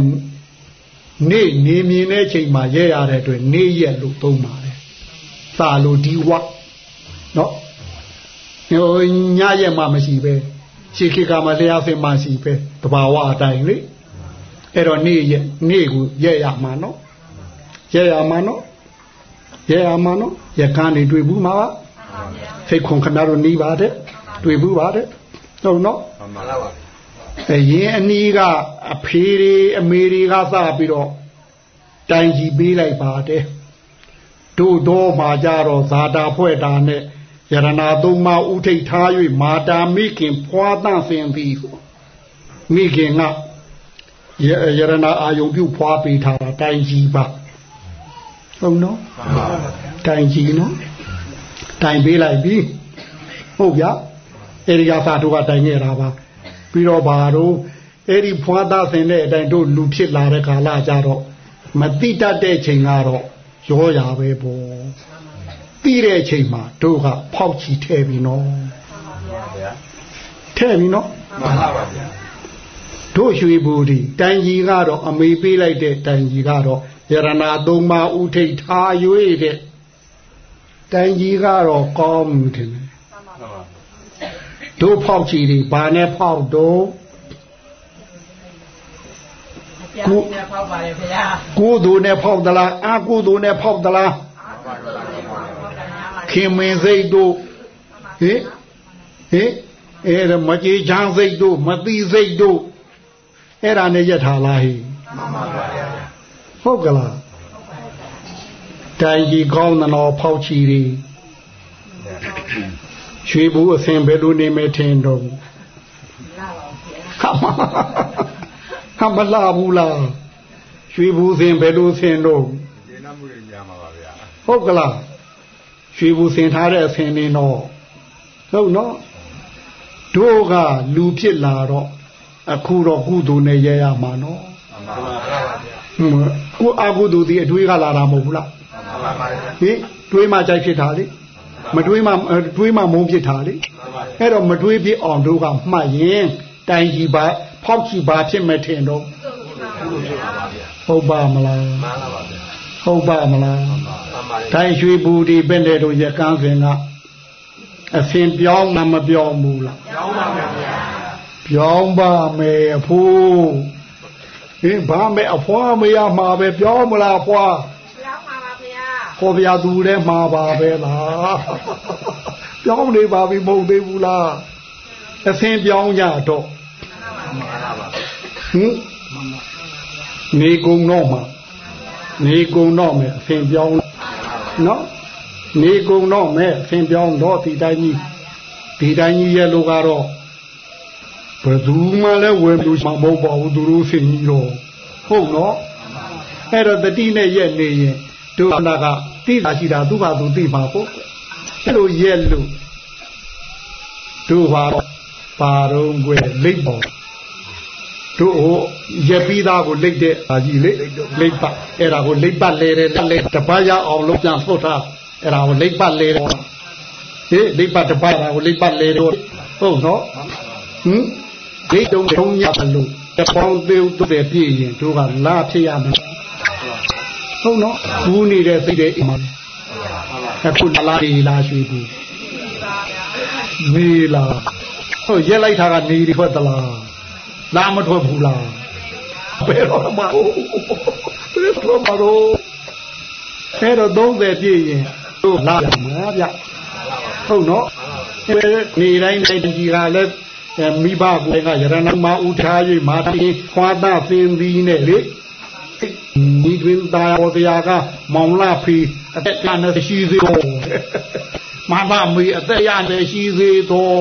နေနေမြင်တဲ့ချိန်မှာရဲရတဲ့အတွက်နေရက်လို့သုံးပါတယ်သာလို့ဒီဝနော်ဟိုညရက်မှမရှိပဲရှေခေကမှလျှာစင်မှရှိပဲတဘာဝအတိုင်းလေအဲ့တော့နေရက်နေကိုရဲရမှာနော် ရဲရမှာနော်ရဲရမှာနော်ရကန်းနေတွေ့ဘူးမှာပါဖိတ်ခွန်ခဏတော့နေပါတဲ့တွေ့ဘူးပါတဲ့ဟုတ်နော်မှန်ပါပါအရင်အနီးကအဖေတွေအမေတွေကစပြီးတော့တိုင်ကြီးပေးလိုက်ပါတယ်တို့တော့မှာကြတော့ဇာတာဖွဲ့တာနဲ့ယရနာသုံးပါးဥထိတ်ထား၍မာတာမိခင်ဖွာသန့်စင်သည်မိခင်ကယရနာအာယုံပြုဖွာပေးထားတာတိုင်ကြီးပါ ဟုတ်နော်တိုင်ကြီးနော်တိုင်ပေးလိုက်ပြီဟုတ်ဗျအဲဒီကသာတို့ကတိုင်နေတာပါပြီးတော့ဘာတော့အဲ့ဒီဖွာသားစင်တဲ့အတိုင်းတို့လူဖြစ်လာတဲ့ကာလကြတော့မတိတတ်တဲ့ချိန်ကတော့ရောရပဲပေါ့ပြီးတဲ့ချိန်မှာတို့ကဖောက်ချီထဲပြီနော်ထဲပြီနော်မှန်ပါပါဗျာတို့ရွှေဘူဒီတိုင်ကြီးကတော့အမေပေးလိုက်တဲ့တိုင်ကြီးကတော့ ယရနာသုံးပါးဥထိတ်ထား၍တဲ့တိုင်ကြီးကတော့ကောင်းမှုတယ်တို့ဖောက်ချီတွေဘာနဲ့ဖောက်တော့ကိုနဲ့ဖောက်ပါလေဗျာကိုယ်သူနဲ့ဖောက်သလားအာကိုယ်သူနဲ့ဖောက်သလားခင်မင်းစိတ်တို့ဟင်ဟင်အဲ့ဒါမကြေချမ်းစိတ်တို့မတိစိတ်တို့အဲ့ဒါနဲ့ရက်ထားလားဟိ ဟုတ်ကလားတိုင်ကြီးကောင်းတဲ့တော့ဖောက်ချီတွေရွှေဘူးအစင်ဘယ်လိုနေမဲထင်တော့ဟာမဟာမလာဘူးလားရွှေဘူးစင်ဘယ်လိုစင်တော့ဒီနမှုတွေများမှာပါဗျာဟုတ်ကလားရွှေဘူးစင်ထားတဲ့အစင်နေတော့ဟုတ်နော်တို့ကလူဖြစ်လာတော့အခုတော့ကုသိုလ်နဲ့ရရမှာနော်မှန်ပါပါဗျာဟွန်း ကိုအကုသိုလ်ဒီအတွေးကလာတာမဟုတ်ဘူးလားမှန်ပါပါဗျာဟင်တွေးမှကြိုက်ဖြစ်တာလေမတွေးမှအဲတွေးမှမုန်းဖြစ်တာလေအဲ့တော့မတွေးဖြစ်အောင်တို့ကမှတ်ရင်တိုင်ကြီးပါဖောက်ချီပါဖြစ်မဲ့ထင်တော့ဟုတ်ပါမလားမှန်ပါပါဗျာဟုတ်ပါမလားမှန်ပါပါတိုင်ရွှေဘူဒီပဲ့တဲ့တို့ရကန်းစင်ကအစင်ပြောင်းမှမပြောင်းဘူးလားကျောင်းပါဗျာပြောင်းပါမယ်အဖိုး ဟင်ဘာမဲ့အဖွားမရမှာပဲပြောင်းမလားအဖွားပြောင်းပါပါဗျာခေါ်ပြသူလည်းမှာပါပဲလားပြောင်းနေပါပြီမဟုတ်သေးဘူးလားအစင်ပြောင်းကြတော့ဟင်နေကုံတော့မှာနေကုံတော့မယ်အစင်ပြောင်းနော်နေကုံတော့မယ်အစင်ပြောင်းတော့ဒီတိုင်းကြီးဒီတိုင်းကြီးရဲ့လူကတော့ ဘယ်သူမှလည်းဝင်လို့မဟုတ်ပါဘူးသူတို့စင်ကြီးတော့ဟုတ်နော်အဲ့တော့တတိနဲ့ရက်နေရင်တို့အနာကတိတာရှိတာသူ့ဟာသူသိမှာပေါ့အဲ့လိုရက်လို့တို့ဟာပါတော့ကွယ်လိတ်ပေါ်တို့ဟိုရက်ပြီးသားကိုလိတ်တဲ့အာကြီးလေလိတ်ပတ်အဲ့ဒါကိုလိတ်ပတ်လဲတယ်လဲတပတ်ရအောင်လို့ပြန်ထုတ်ထားအဲ့ဒါကိုလိတ်ပတ်လဲတယ်ဟေးလိတ်ပတ်တပတ်ဒါကိုလိတ်ပတ်လဲတယ်ဟုတ်နော်ဟင် ဒိတ်တုံထုံးရမလို့တပေါင်းသေးတို့တဲ့ပြည့်ရင်တို့ကလာဖြစ်ရမယ်ဟုတ်နော်ဘူးနေတဲ့စိတ်တွေအိမ်မှာအခုလာရီလာရွှေဘူးမေးလာဟုတ်ရက်လိုက်တာကနေဒီထွက်သလားလာမထွက်ဘူးလားဘယ်တော့မှဘယ်တော့မှတော့အဲ့တော့30ပြည့်ရင်တို့လာရမှာဗျဟုတ်နော်နေတိုင်းတိုင်းကြီးကလည်း မိဘကိုယ်ကရဏမဥထား၍မာတိခွာသသင်သည်နဲ့လေဒီတွင်တာဟောတရားကမောင်လာဖီအသက်ကနဲ့ရှိသေးတော့မမမေအသက်ရနဲ့ရှိသေးတော့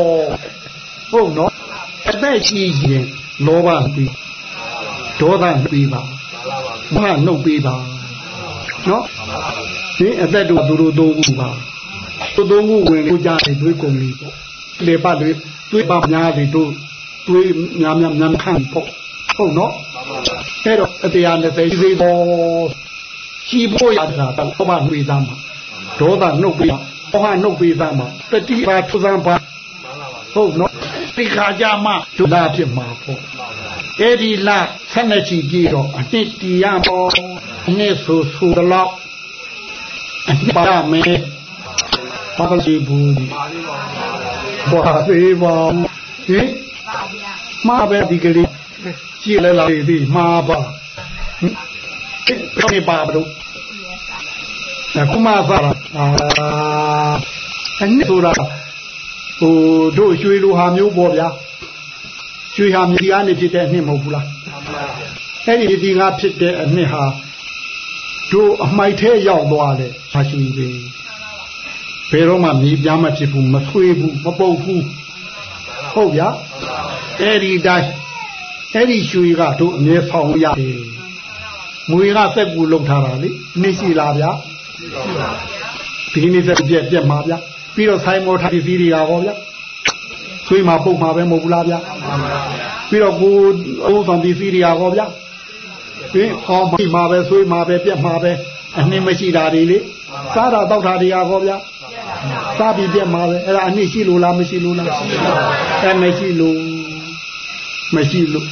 ဟုတ်နော်အသက်ရှိရင်လောဘပြီးဒေါသပြီးပါမဟာနှုတ်ပြီးပါနော်ဒီအသက်တို့သူတို့သုံးခုပါသူသုံးခုဝင်လို့ကြားတယ်တွေးကုန်ပြီပေါ့လေပတ်တွေ တွေးပါများတွေတို့တွေးများများများခံပေါ့ဟုတ်နော်အဲ့တော့အတရား20ရှိသေးတော့ရှိဖို့ရတာတော့ဘာနှွေသားမှာဒေါသနှုတ်ပြီးဘောဟနှုတ်ပြီးသားမှာတတိပါထုသံပါဟုတ်နော်ဒီခါကြမှာဒုလာဖြစ်မှာပေါ့အဲ့ဒီလာဆက်နေချီကြည့်တော့အနှစ်တီရပေါ်အနှစ်ဆိုဆိုတော့အနှစ်ပါမယ်ဘာလို့ရှိဘူး ဘာသေးပါဟင်မှာပဲဒီကလေးကြည့်လဲလာသည်မှာပါဟင်ဒီပါဘလို့အခုမှသာအာအနှစ်ဆိုတာဟိုတို့ရွှေလိုဟာမျိုးပေါ့ဗျာရွှေဟာမြေကြီးကနေဖြစ်တဲ့အနှစ်မဟုတ်ဘူးလားအဲ့ဒီဒီကဖြစ်တဲ့အနှစ်ဟာတို့အမိုက်ထဲရောက်သွားတယ်ဟာရှိပြီ ဘယ်တော့မှမြေပြားမဖြစ်ဘူးမဆွေးဘူးမပုတ်ဘူးဟုတ်ဗျာအဲ့ဒီတိုင်းအဲ့ဒီရွှေကတို့အမြဲဆောင်ရတယ်မွေကစက်ကူလုံထားတာလေနေရှိလားဗျာဒီနေ့စက်ပြက်ပြက်မှာဗျာပြီးတော့ဆိုင်မောထားပစ္စည်းတွေကဟောဗျာဆွေးမှာပုတ်မှာပဲမဟုတ်ဘူးလားဗျာပြီးတော့ကိုအုပ်ဆောင်ပစ္စည်းတွေကဟောဗျာဟင်ဟောမှာပဲဆွေးမှာပဲပြက်မှာပဲ အနှင်းမရှိတာတွေလေစားတာတောက်တာတွေကဟောဗျာစားပြီးပြက်မှာပဲအဲ့ဒါအနှင်းရှိလို့လားမရှိလို့လားအဲမရှိလို့မရှိလို့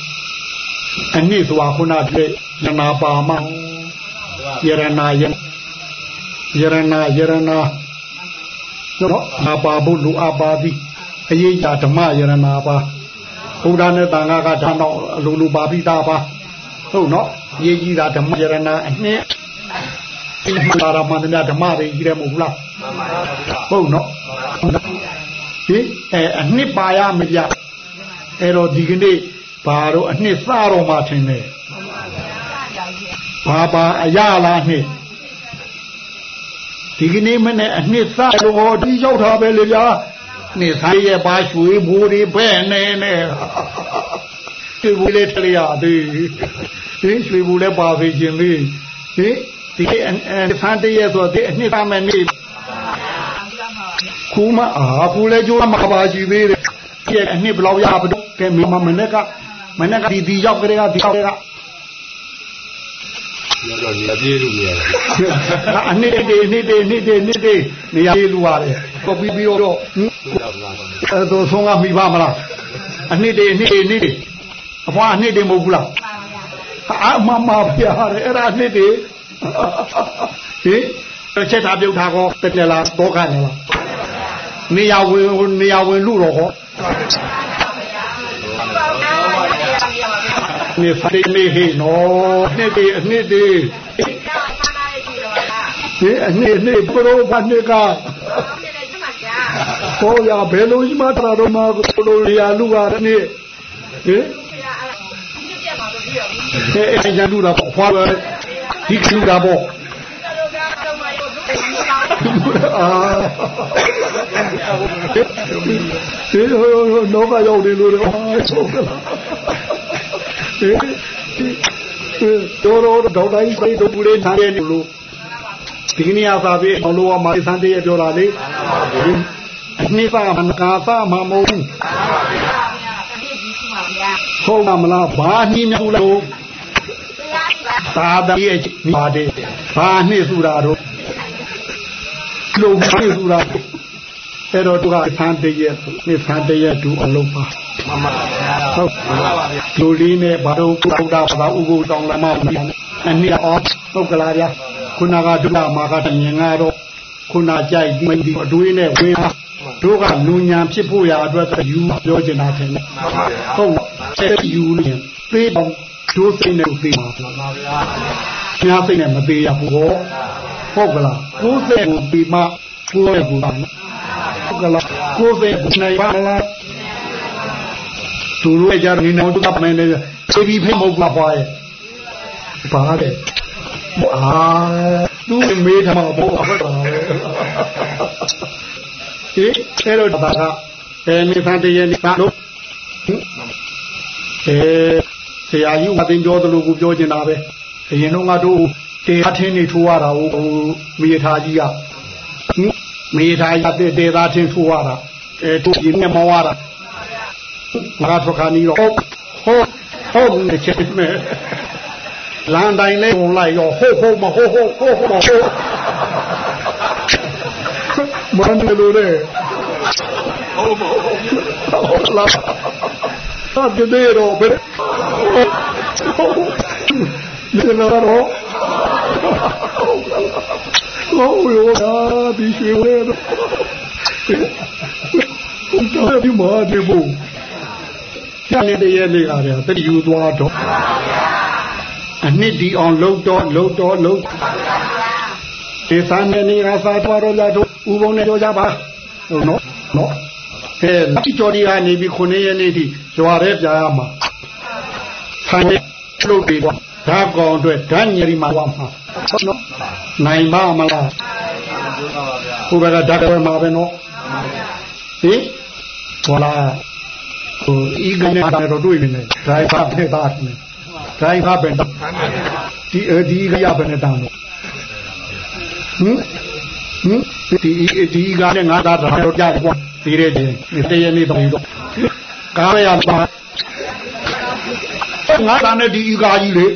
အနှင်းဆိုတာခုနပြည့်နနာပါမယရနာယယရနာယရနာနော်နာပါဖို့လူအပ်ပါသည်အရေးကြဓမ္မယရနာပါဘုရားနဲ့တန်ခါကဓာတ်တော့အလိုလိုပါပြီးသားပါဟဟုတ်နော်ရေးကြီးတာဓမ္မယရဏအနှစ် ဒီမှာရာမန္တနာဓမ္မတွေကြီးတယ်မဟုတ်လားမှန်ပါဗျာဟုတ်နော်ဟင်အဲအနှစ်ပါရမပြအဲ့တော့ဒီကနေ့ဘာတော့အနှစ်စတော့မှထင်တယ်ဘာပါအရလားနှစ်ဒီကနေ့မနဲ့အနှစ်စတော့ဟောဒီရောက်တာပဲလေဗျာနှစ်ဆိုင်ရဲ့ပါရွှေဘူတွေပဲ့နေနေရွှေဘူလေးထရရသေးဟင်ရွှေဘူလည်းပါသေးခြင်းသေးဟင် ဒီအဲဖန်တည်းဆိုတော့ဒီအနှစ်သားမဲ့နေခုမအာဘူးလဲကြိုးမှာပါကြည့်သေးတယ်ဒီအနှစ်ဘလောက်ရပါတော့ကဲမမနဲ့ကမနဲ့ကဒီဒီရောက်ကြတဲ့ကဒီရောက်တဲ့ကရောတော့နေပြေးလို့ရတယ်အနှစ်တည်းနှစ်တည်းနှစ်တည်းနှစ်တည်းနေရာပြေးလို့ရတယ်ကိုပြီးပြီးတော့အဲသို့ဆုံးကမိပါမလားအနှစ်တည်းနှစ်တည်းနှစ်တည်းအဖွားအနှစ်တည်းမဟုတ်ဘူးလားအာမမဖျားတယ်အဲ့ဒါအနှစ်တည်း ဟင်ချက်ထားပြုတ်ထားကောတက်တယ်လားတော့ခနဲ့လားနေရာဝင်နေရာဝင်လူတော့ဟောနေဖိုင်မေဟေနော်နှစ်တည်းအနှစ်တည်းဒီအနှစ်နှစ်ပရောဖနှစ်ကဟောရဘယ်လိုရှိမှတော်တော်မှာကိုလိုရလူကတည်းဟင်အဲအဲရလူတာဖွာ ဒီလူတာပေါ့အာဒီဟိုနောကရောက်နေလို့တော့ဟုတ်ကလားတော်တော်တော့တိုင်းစိတ်တို့ပူလေးထားနေလို့ဒီကနေ့အသာပြေအောင်လို့မှာစံတည်းပြောတာလေအနှစ်ပါမကာသမမုံဟုတ်ပါမလားဘာနှင်းများလို့ သာတည်းရဲ့ပါတယ်ဘာနှင်းဆိုတာတော့လုံးနှင်းဆိုတာအဲ့တော့သူကဆန်းတည်းရဲ့နေဆန်းတည်းရဲ့သူအလုံးပါမှန်ပါဗျာဟုတ်မှန်ပါဗျာလူလေးနဲ့ဘာလို့ဘုရားဘာသာဥပုတောင်းလာမှမဖြစ်အနည်းအောဟုတ်ကလားဗျာခုနကဒုက္ခမာကတမြင်ကတော့ခုနကြိုက်ဒီဒီအတွေးနဲ့ဝေးတို့ကလူညာဖြစ်ဖို့ရာအတွက်ယူပြောချင်တာထင်တယ်ဟုတ်ဆက်ယူရင်သေအော င်ဒုစိတ်နဲ့သေမှာမှန်ပါဗျာညာစိတ်နဲ့မသေးရဘူးဟောဟုတ်ကလားကိုယ်စိတ်ကိုဒီမှကိုယ်ရဲ့ဘူးပါနော်ဟုတ်ကလားကိုယ်စိတ်ကိုနိုင်ပါလားသူတို့ကြနေတော့ကမင်းလည်းသေပြီးဖိမဟုတ်ပါဘွားရဲ့ဘာလဲအာသူမေးထမဘောဟုတ်တာပဲဟိအဲ့တော့ဒါကအဲနိဗ္ဗာန်တည်းနိဗ္ဗာန်လို့အဲ ဆရာကြီးမသိပြောသလိုကိုပြောချင်တာပဲအရင်တော့ငါတို့တရားထင်းနေထိုးရတာဟိုမေထားကြီးကမေထားကြီးတဲ့တေသားထင်းထိုးရတာအဲတို့ပြင်းနဲ့မောရတာငါထွက်ခါနီးတော့ဟုတ်ဟုတ်ဟုတ်နေချက်မဲ့လမ်းတိုင်းလေးဝင်လိုက်ရောဟုတ်ဟုတ်မဟုတ်ဟုတ်ဟုတ်ဟုတ်မဟုတ်မန္တလို့လေဟုတ်မဟုတ်ဟုတ်လား သာကြတဲ့တော့ဘယ်ဒီလိုတော့ဟုတ်ရောဒီရွှေဝဲတော့တော့ဒီမှာဒီဘုံညနေတည်းရဲ့လေးအားရတတိယူသွားတော့အနှစ်ဒီအောင်လှုပ်တော့လှုပ်တော့လှုပ်ဒီသံနေရာသာတော်ရတော့ဥပုံနဲ့ပြောကြပါဟုတ်နော်နော် အဲလက်ကြော်ဒီကနေပြီးခုနှစ်ရက်နေ့ထိရွာရဲပြာရမှာဆံလှုပ်ပြီးတော့ဓာကောင်အတွက်ဓာညရီမှာဝါမှာဟုတ်နော်နိုင်ပါမလားဘုရားကဓာတော်မှာပဲနော်ဟင်ဟောလားဟိုဤကနေတော့တွေ့နေတယ်ဒိုင်ဘာနဲ့သားတယ်ဒိုင်ဘာပဲဒီဒီကရပဲနဲ့တန်းတော့ဟင်ဟင်ဒီဒီကနဲ့ငါသားတော့ကြားကွာ ဒီရဲချင်းတရနေ့တော့တော့ကားရပါငါသားနဲ့ဒီဤကားကြီးလေ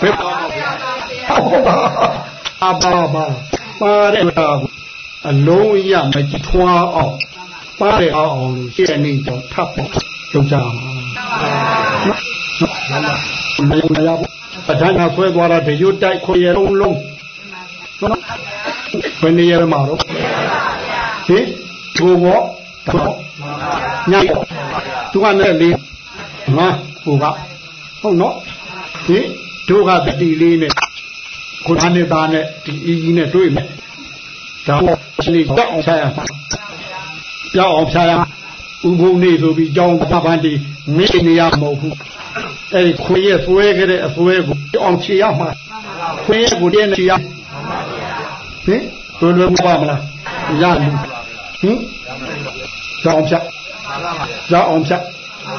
ဘယ်ဟုတ်ပါအပါပါပါတဲ့ဟာအလုံးရမကြထွားအောင်ပါတယ်အောင်အောင်လို့ရှေ့နေကြောထပ်ပေါ့လုပ်ကြမှာမယုံရဘူးပဋ္ဌာန်းဆွဲသွားတာတရွတ်တိုက်ခွေရလုံးလုံးနော်ဘယ်နေရမှာတော့ဟင် ကိုဘောတော့ညတော့သူကလည်းလေးငါဟိုကဟုတ်နော်ဟင်တို့ကတတိလေးနဲ့ခုနနဲ့သားနဲ့ဒီအကြီးနဲ့တွေ့မယ်ဒါတော့ရှင်ကြောက်အောင်ဖြာရမှာကြောက်အောင်ဖြာရဥပုံနေဆိုပြီးကြောင်းပပန်းတီမင်းနေရမဟုတ်ဘူးအဲ့ဒီခွေရဲ့ဆွဲကြတဲ့အဆွဲကိုအောင်ချေရမှာခွေရဲ့ကိုတည်းနဲ့ချေရဟင်ဘယ်လိုမှပါမလားရလူ ဟင်ကြောင်းဖြတ်ကြောင်းအောင်ဖြတ်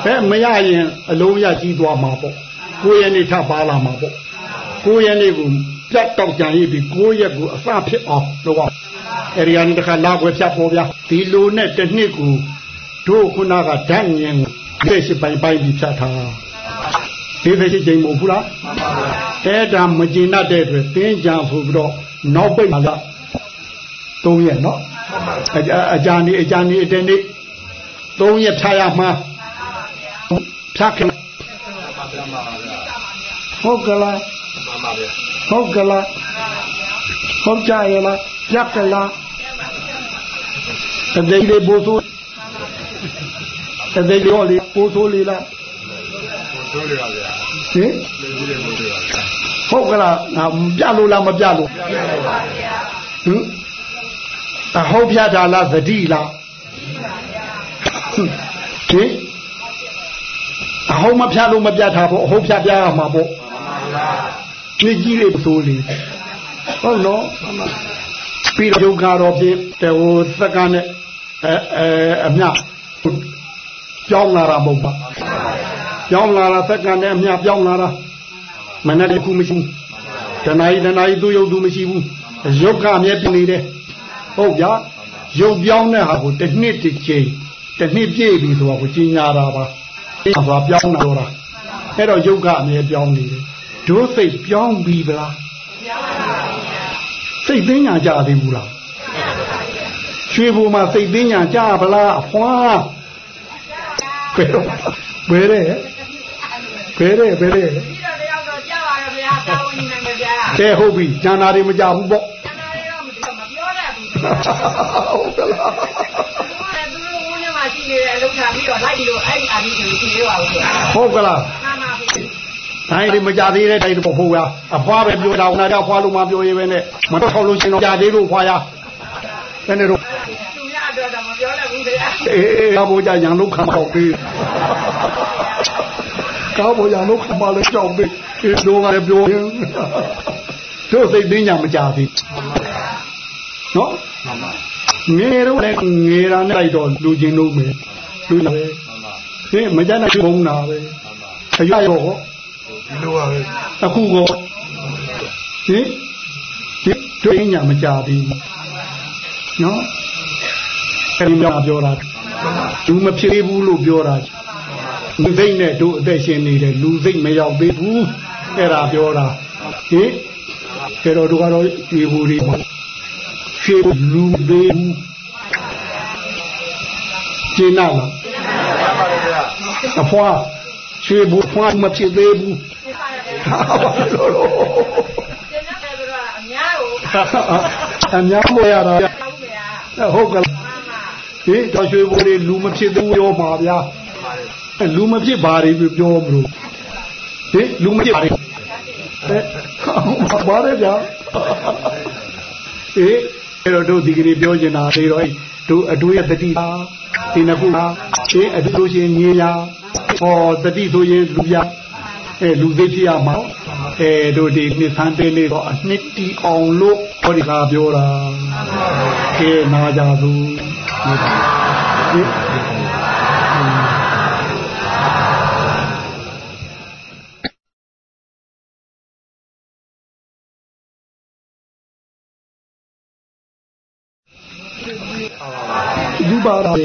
အဲမရရင်အလုံးရကြီးသွားမှာပေါ့ကိုယ်ရဲ့နေထပါလာမှာပေါ့ကိုယ်ရဲ့နေကိုပြတ်တော့ကြံရပြီးကိုယ်ရဲ့ကိုအစဖြစ်အောင်လုပ်အောင်အဲဒီကနေတခါလာွယ်ဖြတ်ပေါ်ဗျာဒီလိုနဲ့တစ်နှစ်ကိုတို့ခုနကဓာတ်ငင်လက်ရှိပိုင်ပိုင်ပြီးဖြတ်ထားဒီပဲရှိချိန်မဟုတ်ဘူးလားအဲ့ဒါမကျင်တတ်တဲ့အတွက်တင်းကြံဆိုပြီးတော့နောက်ပိတ်လာသုံးရက်နော် အကြံနေအကြံနေအတင်းနေသုံးရက်ဖြတ်ရမှာဖြတ်ခင်ဟုတ်ကလားဟုတ်ကလားဟုတ်ကြရလားပြက်ကလားတသိလေးပို့ဆိုတသိလေးရောလေးပို့ဆိုလေးလားဆိုးရပါဗျာဟင်ဟုတ်ကလားပြလို့လားမပြလို့ဟင် အဟုတ်ပြတာလားသတိလားဟင်အဟုတ်မဖြတ်လို့မပြတ်တာပေါ့အဟုတ်ဖြတ်ပြရမှာပေါ့ကြည့်ကြည့်လေးဆိုလေဟုတ်နော်ပြီးတော့ယုတ်ကတော့ဖြင့်တေဟိုသက်ကနဲ့အဲအဲအမြပြောင်းလာတာမဟုတ်ပါပြောင်းလာတာသက်ကနဲ့အမြပြောင်းလာတာမနဲ့တခုမရှိဘူးတဏှာကြီးတဏှာကြီးသူ့ယုတ်သူမရှိဘူးယုတ်ကအမြဲပြနေတယ် ဟုတ်ဗျာယုတ်ပြောင်းတဲ့ဟာကိုတစ်နှစ်တစ်ချိန်တစ်နှစ်ပြည့်ပြီဆိုတော့ကိုကြီးညာတာပါဆိုတာပြောင်းတော့တာအဲ့တော့ယုတ်ကအမြဲပြောင်းနေတယ်ဒုစိတ်ပြောင်းပြီဗလားစိတ်သိညာကြသေးဘူးလားရွှေဘူမှာစိတ်သိညာကြဗလားအဖွာဘယ်တော့ဘယ်ရဲဘယ်ရဲဘယ်ရဲပြီးတော့တယောက်တော့ကြားပါရဲ့ဗျာသာဝန်ကြီးနိုင်မဗျာကဲဟုတ်ပြီကျန်တာတွေမကြဘူးပေါ့ ဟုတ်ကလားသူတို့ဝန်းထဲမှာရှိနေတဲ့အလုပ်ထားပြီးတော့လိုက်ပြီးတော့အဲ့ဒီအာဒီကိုရှိသေးပါဘူးဟုတ်ကလားမှန်ပါပြီတိုင်းဒီမကြသေးတဲ့တိုင်းတော့ဖို့ရအဖွားပဲပြောတာနာကြဖွားလို့မပြောရဲပဲနဲ့မတော့ထောက်လို့ရှင်တော့ကြသေးလို့ဖွားရဘယ်နဲ့တော့သူရတော့တော့မပြောလည်းဘူးဗျာအေးအေးကားဖို့ကြရန်လို့ခံတော့ပြီကားဖို့ရန်လို့ခံပါလေကြောက်ပြီဒီတော့ကလည်းပြောရင်တို့စိတ်သိညာမကြသေး နော်ငယ်တော့လည်းငယ်တာနဲ့လိုက်တော့လူချင်းလို့မယ်လူလာပဲဟင်းမကြနိုင်ဘုံနာပဲအရွရောဟောဒီလိုပါပဲအခုကောဟင်ဒီတွေ့ညာမကြသေးဘူးနော်ခင်ဗျာပြောတာလူမဖြစ်ဘူးလို့ပြောတာလူစိတ်နဲ့တို့အသက်ရှင်နေတယ်လူစိတ်မရောက်သေးဘူးအဲ့ဒါပြောတာဟင်ကျေတော်တို့ကတော့ဒီဘူရီမှာ ရှေးလူသေးဘူးကျင်းနာလားအဖွာရွှေဘူဖွာမဖြစ်သေးဘူးဟာဘာလို့လို့အများကိုအများမရတာဟုတ်ကဲ့ဟေးတော်ရွှေဘူလေးလူမဖြစ်သေးဘူးရောပါဗျာလူမဖြစ်ပါလေပြောမလို့ဟေးလူမဖြစ်ပါလေအဲဘာလဲဗျာဟေး အဲ့တော့တို့ဒီကနေ့ပြောချင်တာလေတော့တို့အတူရဲ့တတိပါဒီနှစ်ခုပါရှင်းအတူလို့ရှိရင်ညင်ရဟောတတိဆိုရင်လူပြအဲလူသိဖြစ်ရမှာအဲတို့ဒီနှစ်ဆန်းသေးလေးတော့အနှစ်တီအောင်လို့ဟောဒီကပြောတာကဲနာကြသူဒီ ပါရ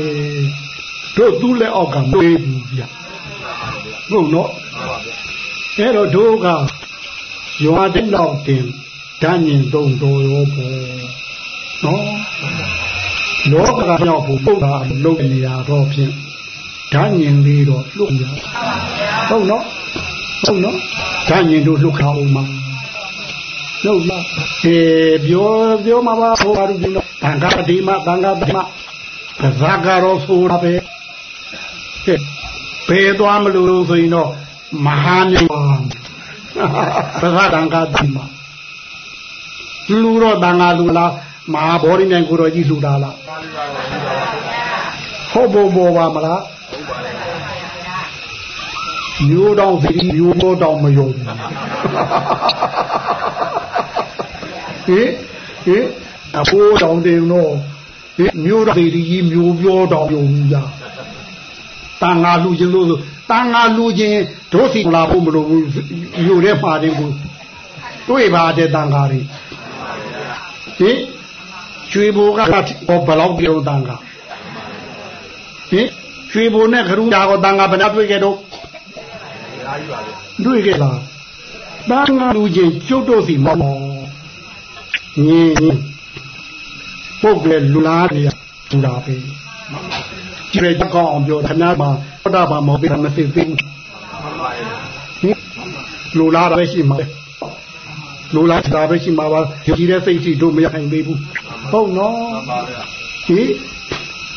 တို့သူ့လက်အောက်ကမွေးဘူးဗျဟုတ်နော်အဲ့တော့တို့ကရွာတိလောက်တင်ဓာညင်သုံးတော်ရောပေါ့နော်လောကကရောက်ဖို့ပုဒ်တာလုပ်နေရတော့ဖြင့်ဓာညင်လေးတော့လွတ်ရဟုတ်နော်ဟုတ်နော်ဓာညင်တို့လွတ်ခါအောင်မှာဟုတ်လားအဲပြောပြောမှာပါဟိုဘာလို့ဒီတော့ဘင်္ဂတိမဘင်္ဂတိမ ကစားကတော့ဆိုတာပဲဘယ်သွားမလို့ဆိုရင်တော့မဟာမြတ်ပဇာတန်ကဒီမှာလူတော့တန်ဃာလူလားမဟာဗောဓိမြိုင်ကိုတော်ကြီးလူတာလားဟုတ်ဘောဘောပါမလားမျိုးတောင်စီမျိုးမျိုးတောင်မယုံဘူးဟင်ဟင်အဖိုးတောင်တင်တော့ဟင် မျိုးတော်စီကြီးမျိုးပြောတောင်ယုံဘူးကြာတန်ဃာလူချင်းလို့တန်ဃာလူချင်းဒုစီလာဖို့မလိုဘူးယူတဲ့မှာတင်ဘူးတွေ့ပါတဲ့တန်ဃာတွေဟင်ကျွေဘူကဘယ်လောက်ပြုံးတန်ဃာဟင်ကျွေဘူနဲ့ခရုညာကိုတန်ဃာဘယ်နှတွေ့ခဲ့တော့တွေ့ခဲ့လားတန်ဃာလူချင်းကျုပ်တို့စီမောညင်း ပုတ်လေလူလားနေလူတာပဲကြည့်ရကောင်းအောင်ပြောခဏမှာဘုရားဘာမောပြမသိသိလူလားပဲရှိမှာလူလားတာပဲရှိမှာပါဒီတဲ့စိတ်ရှိတို့မရနိုင်သေးဘူးဟုတ်နော်ဟိ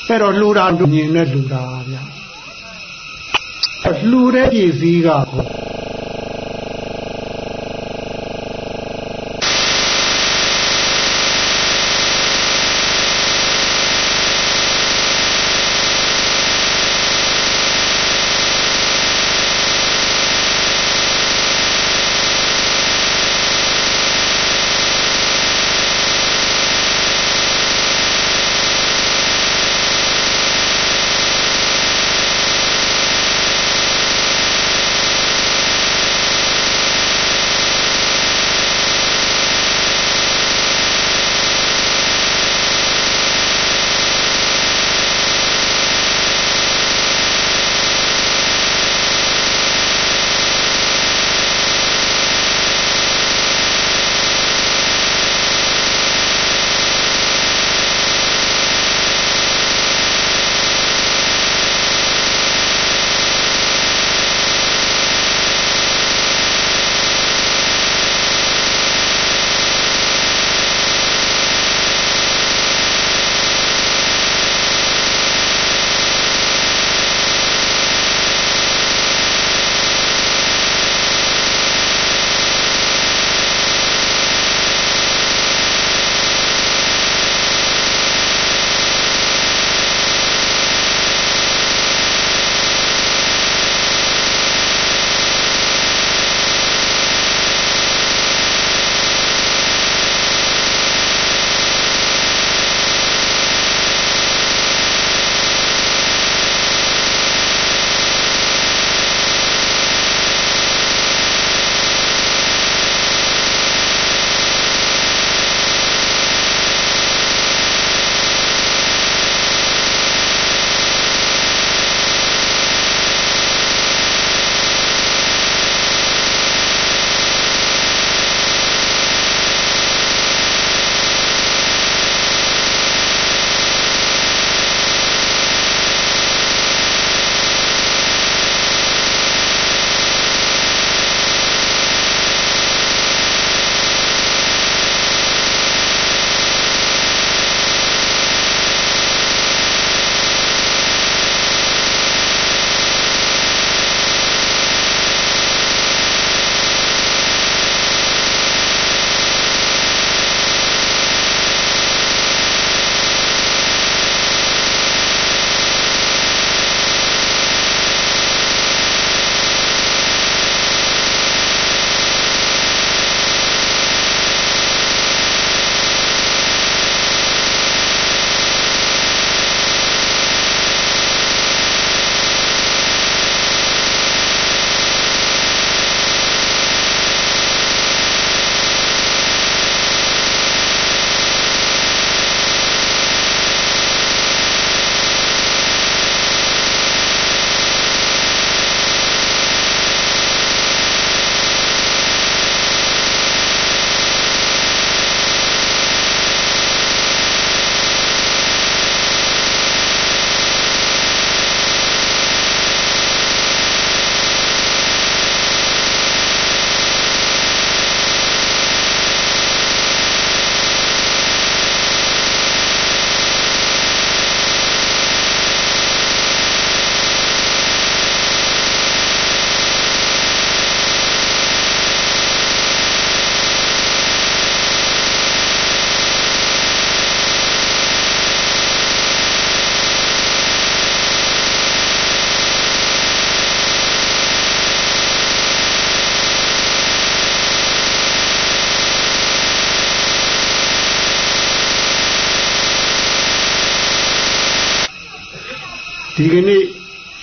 အဲ့တော့လူတာလူမြင်နဲ့လူတာဗျာလူတဲ့ပြည်စည်းက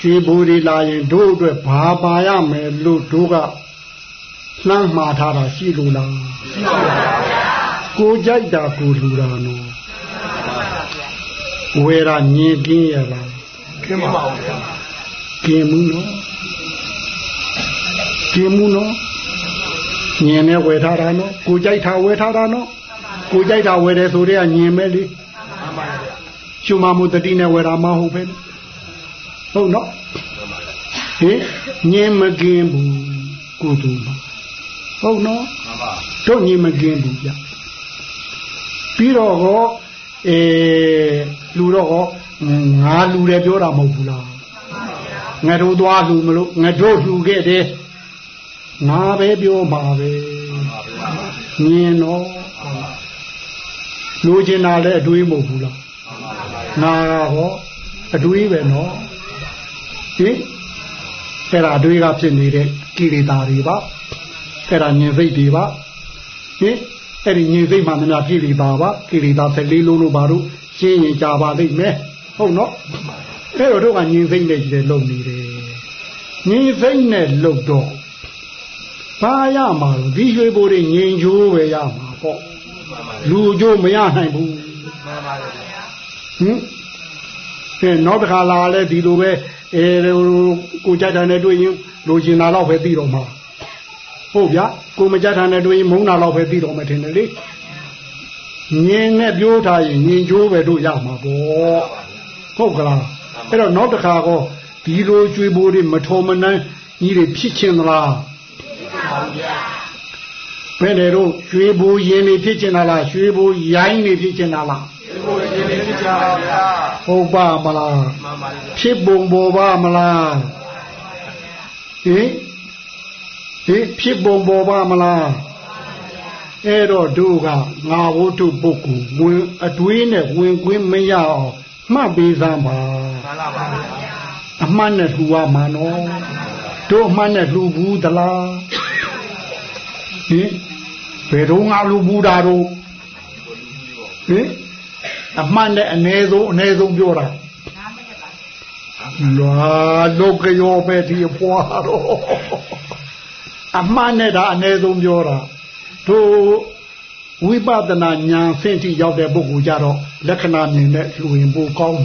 ရွှေဘူတွေလာရင်တို့အတွက်ဘာပါရမယ်လို့တို့ကလှမ်းမှားထားတာရှိလို့လားရှိပါပါဗျာကိုကြိုက်တာကိုလူတာနော်ဝေရာညင်ကင်းရလားခင်းပါဦးဗျာကင်းမှုနော်ကင်းမှုနော်ညင်နဲ့ဝယ်ထားတာနော်ကိုကြိုက်တာဝယ်ထားတာနော်ကိုကြိုက်တာဝယ်တယ်ဆိုတဲ့ကညင်မဲလေမှန်ပါဗျာရှုမမှုတတိနဲ့ဝယ်တာမဟုတ်ပဲ ဟုတ်နော်ဟင်ညင်မကင်းဘူးကိုတူမှာဟုတ်နော်မှန်ပါတို့ညင်မကင်းဘူးဗျပြီးတော့ဟောအဲလူတော့ဟောငါလူတယ်ပြောတာမဟုတ်ဘူးလားငါတို့သွားလူမလို့ငါတို့လူခဲ့တယ်ငါပဲပြောမှာပဲမြင်တော့လူကျင်တာလည်းအတွေးမဟုတ်ဘူးလားငါဟောအတွေးပဲနော် ဟင်အဲ့ဒါအတွေးကဖြစ်နေတဲ့ကိလေသာတွေပါအဲ့ဒါဉာဏ်စိတ်တွေပါဟင်အဲ့ဒီဉာဏ်စိတ်မှမများကိလေသာပါကိလေသာ14လုံးလို့ပါတို့ရှင်းရင်ကြာပါလိမ့်မယ်ဟုတ်နော်အဲ့တော့တို့ကဉာဏ်စိတ်နဲ့ကြီးတယ်လုံနေတယ်ဉာဏ်စိတ်နဲ့လုံတော့ဘာရမှာလို့ဒီရွှေဘိုးတွေငြိမ်ချိုးပဲရမှာပေါ့လူချိုးမရနိုင်ဘူးမှန်ပါပါဟင်အဲနောက်တစ်ခါလာလဲဒီလိုပဲ အဲကိုကြိုက်တာနဲ့တွေ့ရင်လိုချင်တာတော့ပဲသိတော့မှာဟုတ်ဗျာကိုမကြတာနဲ့တွေ့ရင်မုန်းတာတော့ပဲသိတော့မှထင်တယ်လေငင်းနဲ့ပြောထားရင်ငင်းချိုးပဲတို့ရမှာပေါ့ဟုတ်ကလားအဲ့တော့နောက်တစ်ခါကောဒီလိုကျွေးပိုးတွေမထော်မနှမ်းကြီးတွေဖြစ်ချင်းသလားဘယ်နဲ့တော့ရွှေဘူရင်နေဖြစ်ချင်တာလားရွှေဘူရိုင်းနေဖြစ်ချင်တာလားရွှေဘူရင်နေဖြစ်ချင်ပါ ဗျာဟုတ်ပါမလားမှန်ပါဗျာဖြစ်ပုံပေါ်ပါမလားဟင်ဟင်ဖြစ်ပုံပေါ်ပါမလားအဲ့တော့တို့ကငါဝတ္ထုပုဂ္ဂိုလ်ဝင်အတွေးနဲ့ဝင်ကွင်းမရအောင်မှတ်ပေးစမ်းပါမှန်ပါပါဗျာအမှန်နဲ့လှူရမှာနော်တို့အမှန်နဲ့လှူဘူးသလားဟင်ဘယ်တော့ငါလူဘူးတာတော့ဟင် အမှန်နဲ့အ ਨੇ ဆုံးအ ਨੇ ဆုံးပြောတာလာလောကရောပဲဒီဖွာတော့အမှန်နဲ့ဒါအ ਨੇ ဆုံးပြောတာတို့ဝိပဿနာဉာဏ်ဆင့်ထိရောက်တဲ့ပုဂ္ဂိုလ်ကြတော့လက္ခဏာမြင်တဲ့လူရင်ပိုကောင်း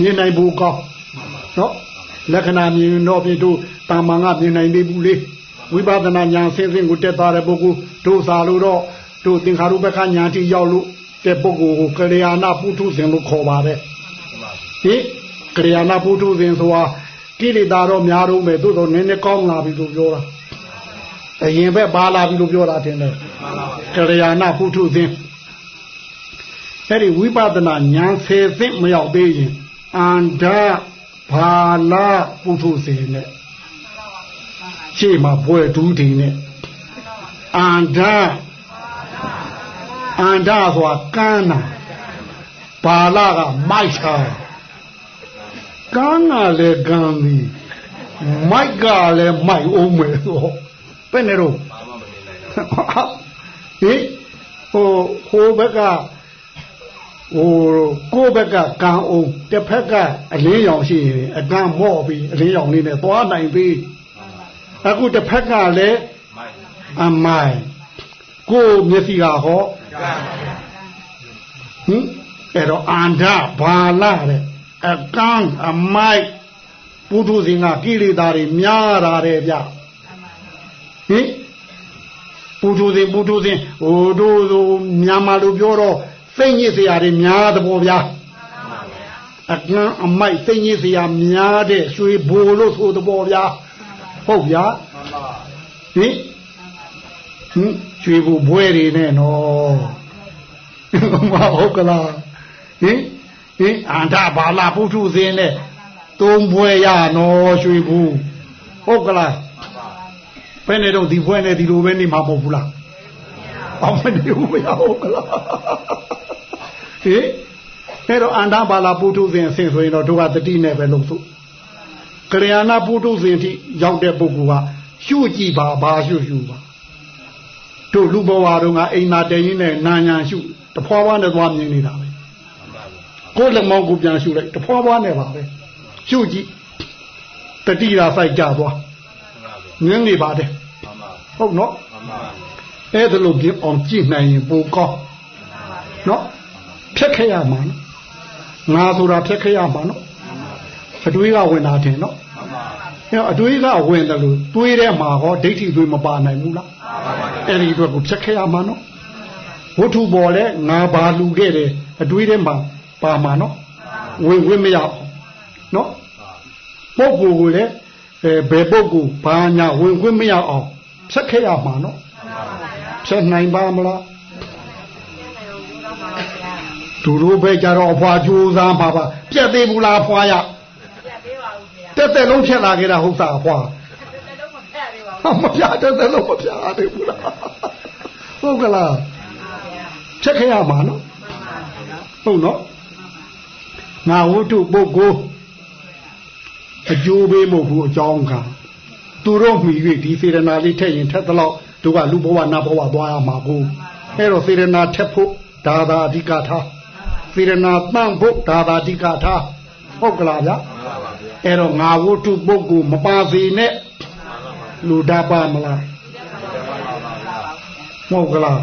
မြင်နိုင်ပိုကောင်းနော်လက္ခဏာမြင်တော့ပြီတို့တာမန်ကမြင်နိုင်သေးဘူးလေဝိပဿနာဉာဏ်ဆင်းဆင်းကိုတက်သွားတဲ့ပုဂ္ဂိုလ်တို့စာလို့တော့တို့သင်္ခါရုပ္ပကဉာဏ်တိရောက်လို့ တဲ့ပုဂ္ဂိုလ်ကိုကလျာဏပုထုဇဉ်လို့ခေါ်ပါတယ်ဟင်ကလျာဏပုထုဇဉ်ဆိုတာကိလေသာတော့များတော့မယ်သို့တော့နည်းနည်းကောင်းလာပြီလို့ပြောတာအရင်ဘက်ပါလာပြီလို့ပြောတာတင်တယ်ကလျာဏပုထုဇဉ်အဲ့ဒီဝိပဿနာဉာဏ်ဆယ်သင့်မရောက်သေးရင်အန္တဘာလာပုထုဇဉ်နဲ့ရှေ့မှာဘွယ်တူးတင်နဲ့အန္တ အန္တဆိုတာကန်းတာဘာလာကမိုက်ချာကန်းကလည်းကန်းပြီမိုက်ကလည်းမိုက်အောင်မယ်ဆိုဘယ်နဲ့တော့ဟိဟိုဟိုဘက်ကဟိုကိုယ့်ဘက်ကကံအောင်တစ်ဖက်ကအလင်းရောင်ရှိရင်အကန့်မော့ပြီးအလင်းရောင်လေးနဲ့သွားနိုင်ပြီအခုတစ်ဖက်ကလည်းအမိုင်ကိုမျက်စိကဟော ဟင်အဲ့တော့အန္ဒဘာလာတဲ့အကန်းအမိုက်ပုထုဇဉ်ကကိလေသာတွေများတာတဲ့ဗျဟင်ပုထုဇဉ်ပုထုဇဉ်ဟိုတို့မြန်မာလိုပြောတော့စိတ်ညစ်စရာတွေများသဘောဗျာအကန်းအမိုက်စိတ်ညစ်စရာများတဲ့ရွှေဘိုလို့ဆိုသဘောဗျာဟုတ်ဗျာဟင်ဟင် ကျွေဘူးဘွဲတွေနဲ့နော်မဟုတ်ကလားဟင်ဟင်အန္တဘာလာပုထုဇင်းနဲ့သုံးဘွဲရနော်ရွှေဘူးဟုတ်ကလားဘယ်နဲ့တော့ဒီဘွဲနဲ့ဒီလိုပဲနေမှာမဟုတ်ဘူးလားအောင်မနေဘူးမရဟုတ်ကလားဟင်အဲ့တော့အန္တဘာလာပုထုဇဉ်အဆင့်ဆိုရင်တော့တို့ကတတိနဲ့ပဲလို့ဆိုကလျာဏပုထုဇဉ်အထိရောက်တဲ့ပုဂ္ဂိုလ်ကရှုကြည့်ပါဘာရှုရှုပါ တို့လူဘဝတုန်းကအိမ်သာတည်ရင်းနဲ့နာညာရှုတဖွာဖွာနဲ့သွားမြင်နေတာပဲကိုယ်လက်မောင်းကိုပြန်ရှုလိုက်တဖွာဖွာနဲ့ပါပဲရှုကြည့်တတိရာစိုက်ကြသွားငင်းနေပါတယ်ဟုတ်နော်အဲ့ဒါလို့ပြအောင်ကြည့်နိုင်ရင်ပိုကောင်းနော်ဖြတ်ခဲ့ရမှာနော်ငါဆိုတာဖြတ်ခဲ့ရမှာနော်အတွေးကဝင်တာတင်နော်အဲ့အတွေးကဝင်တယ်လို့တွေးတဲ့မှာဟောဒိဋ္ဌိတွေးမပါနိုင်ဘူးလား အဲ့ဒီအတွက်ကိုဖြတ်ခဲ့ရမှာနော်ဝတ္ထုပေါ်လဲငါဘာလူခဲ့တယ်အတွေးထဲမှာပါမှာနော်ဝင်ဝင်မရအောင်နော်ပုဂ္ဂိုလ်ကိုလည်းအဲဘယ်ပုဂ္ဂိုလ်ဘာညာဝင်ခွင့်မရအောင်ဖြတ်ခဲ့ရမှာနော်ဖြတ်နိုင်ပါမလားသူတို့ပဲကြတော့အဖွာကြိုးစားပါပါပြက်သေးဘူးလားအဖွာရတက်တက်လုံးဖြတ်လာခဲ့တာဟုတ်တာအဖွာ မပြတက်တက်လုံးမပြသေးဘူးလားဟုတ်ကလားဖြတ်ခဲ့ရမှာနော်ဟုတ်နော်ငါဝတ္ထုပုဂ္ဂိုလ်အကျိုးပေးမှုဘူးအကြောင်းကသူတို့မှီ၍ဒီစေရနာလေးထက်ရင်ထက်သလောက်သူကလူဘဝနတ်ဘဝသွားရမှာကိုအဲ့တော့စေရနာထက်ဖို့ဒါသာအဓိကထားစေရနာတန့်ဖို့ဒါသာအဓိကထားဟုတ်ကလားဗျအဲ့တော့ငါဝတ္ထုပုဂ္ဂိုလ်မပါစေနဲ့ လူဒါပါမလားမဟုတ်ကလား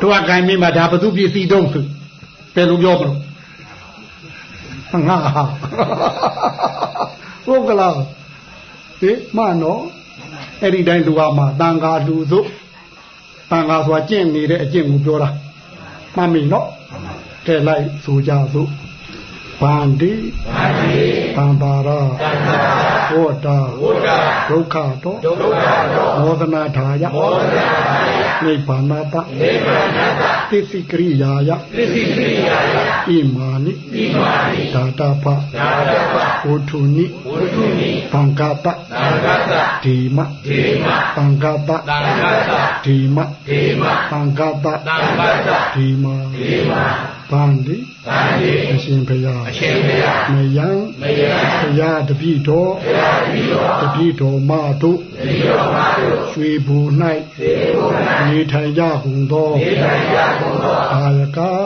တို့ကကိုင်းမိမှာဒါဘသူပစ္စည်းတုံးဆိုဘယ်လိုပြောမလို့ငါဟာဟုတ်ကလားဟေးမနော်အဲ့ဒီတိုင်းလူကမှတန်ခါလူစုတန်ခါဆိုတာကျင့်နေတဲ့အကျင့်ကိုပြောတာမှတ်မိနော်တဲ့လိုက်ဆိုကြစို့ ဗန္တိဗန္တိသံပါရသံပါရဝတ္တာဝတ္တာဒုက္ခတောဒုက္ခတောမောဒနာထာယမောဒနာထာယ နိဗ္ဗာနတနိဗ္ဗာနတသစ္စိကရိယာယသစ္စိကရိယာယဣမာနိဣမာနိဒါတပဒါတပဝုထုနိဝုထုနိသံဃတသံဃတဒီမဒီမသံဃတသံဃတဒီမဒီမသံဃတသံဃတဒီမဒီမဗန္တိဗန္တိအရှင်ဘုရားအရှင်ဘုရားမယံမယံဘုရားတပိတော်ဘုရားတပိတော်တပိတော်မတို့တပိတော်မတို့ရွှေဘူ၌ရွှေဘူ၌နေထိုင်ကြကုန်သောနေထိုင်ကြကုန်သောအာယကအာယကအာယ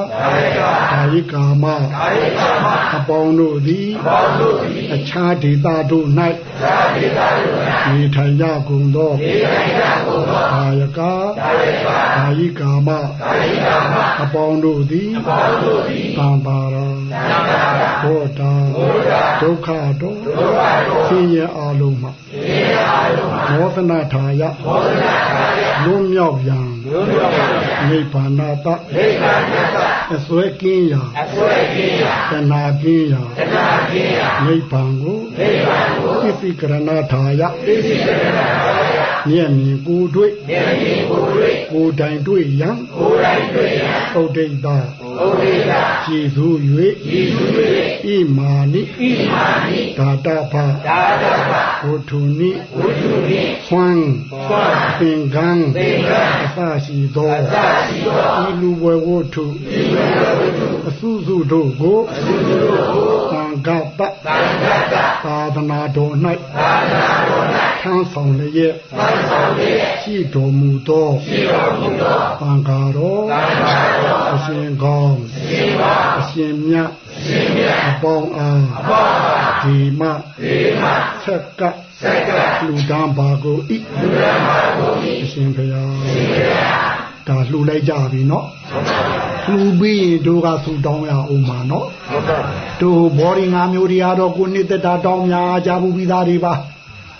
ကာမအာယကာမအပေါင်းတို့သည်အပေါင်းတို့သည်အခြားဒေသတို့၌အခြားဒေသတို့၌နေထိုင်ကြကုန်သောနေထိုင်ကြကုန်သောအာယကအာယကအာယကာမအာယကာမအပေါင်းတို့သည်အပေါင်းတို့သည်သံပါရသံပါရဘောတာဘောတာဒုက္ခတောဒုက္ခတောဆင်းရဲအလုံးမှာဆင်းရဲအလုံးမှာမောသနာထာယမောသနာထာယလွန်မြောက်ရန်လွန်မြောက်ရန်နိဗ္ဗာန်တနိဗ္ဗာန်တ အစွဲကင်းရာအစွဲကင်းရာတဏှာကင်းရာတဏှာကင်းရာနိဗ္ဗာန်ကိုနိဗ္ဗာန်ကိုသိသိကရဏထာယသိသိကရဏထာယမြတ်မြင်ကိုတွေ့မြတ်မြင်ကိုတွေ့ကိုယ်တိုင်တွေ့ရန်ကိုယ်တိုင်တွေ့ရန်ဥဒိဋ္ဌ ဥဒိဋ္ဌကြည်စု၍ကြည်စု၍ဣမာနိဣမာနိဒါတဖဒါတဖဝုထုနိဝုထုနိသွမ်းသွမ်းသင်္ကန်းသင်္ကန်းအသရှိသောအသရှိသောဤလူဝဝုထုဤလူဝဝုထုအစုစုတို့ကိုအစုစုတို့ကိုသံဃတသံဃတသာသနာတော်၌သာသနာတော်၌ဆန်းဆောင်လျက်ဆန်းဆောင်လျက်ရှိတော်မူသောရှိတော်မူသောသံဃာတော်သံဃာတော်အရှင်ကောင်းအရှင်ကောင်းအရှင်မြတ်အရှင်မြတ်အပေါင်းအားအပေါင်းအားဒီမဒီမဆက်ကဆက်ကလူတန်းပါကိုဤလူတန်းပါကိုဤအရှင်ဘုရားအရှင်ဘုရားဒါလှူလိုက်ကြပြီเนาะလှူပြီးရင်တို့ကဆူတောင်းရအောင်ပါเนาะတို့ဘောဒီငါမျိုးတွေကတော့ကိုနှစ်သက်တာတောင်းများကြဘူးပြီးသားတွေပါ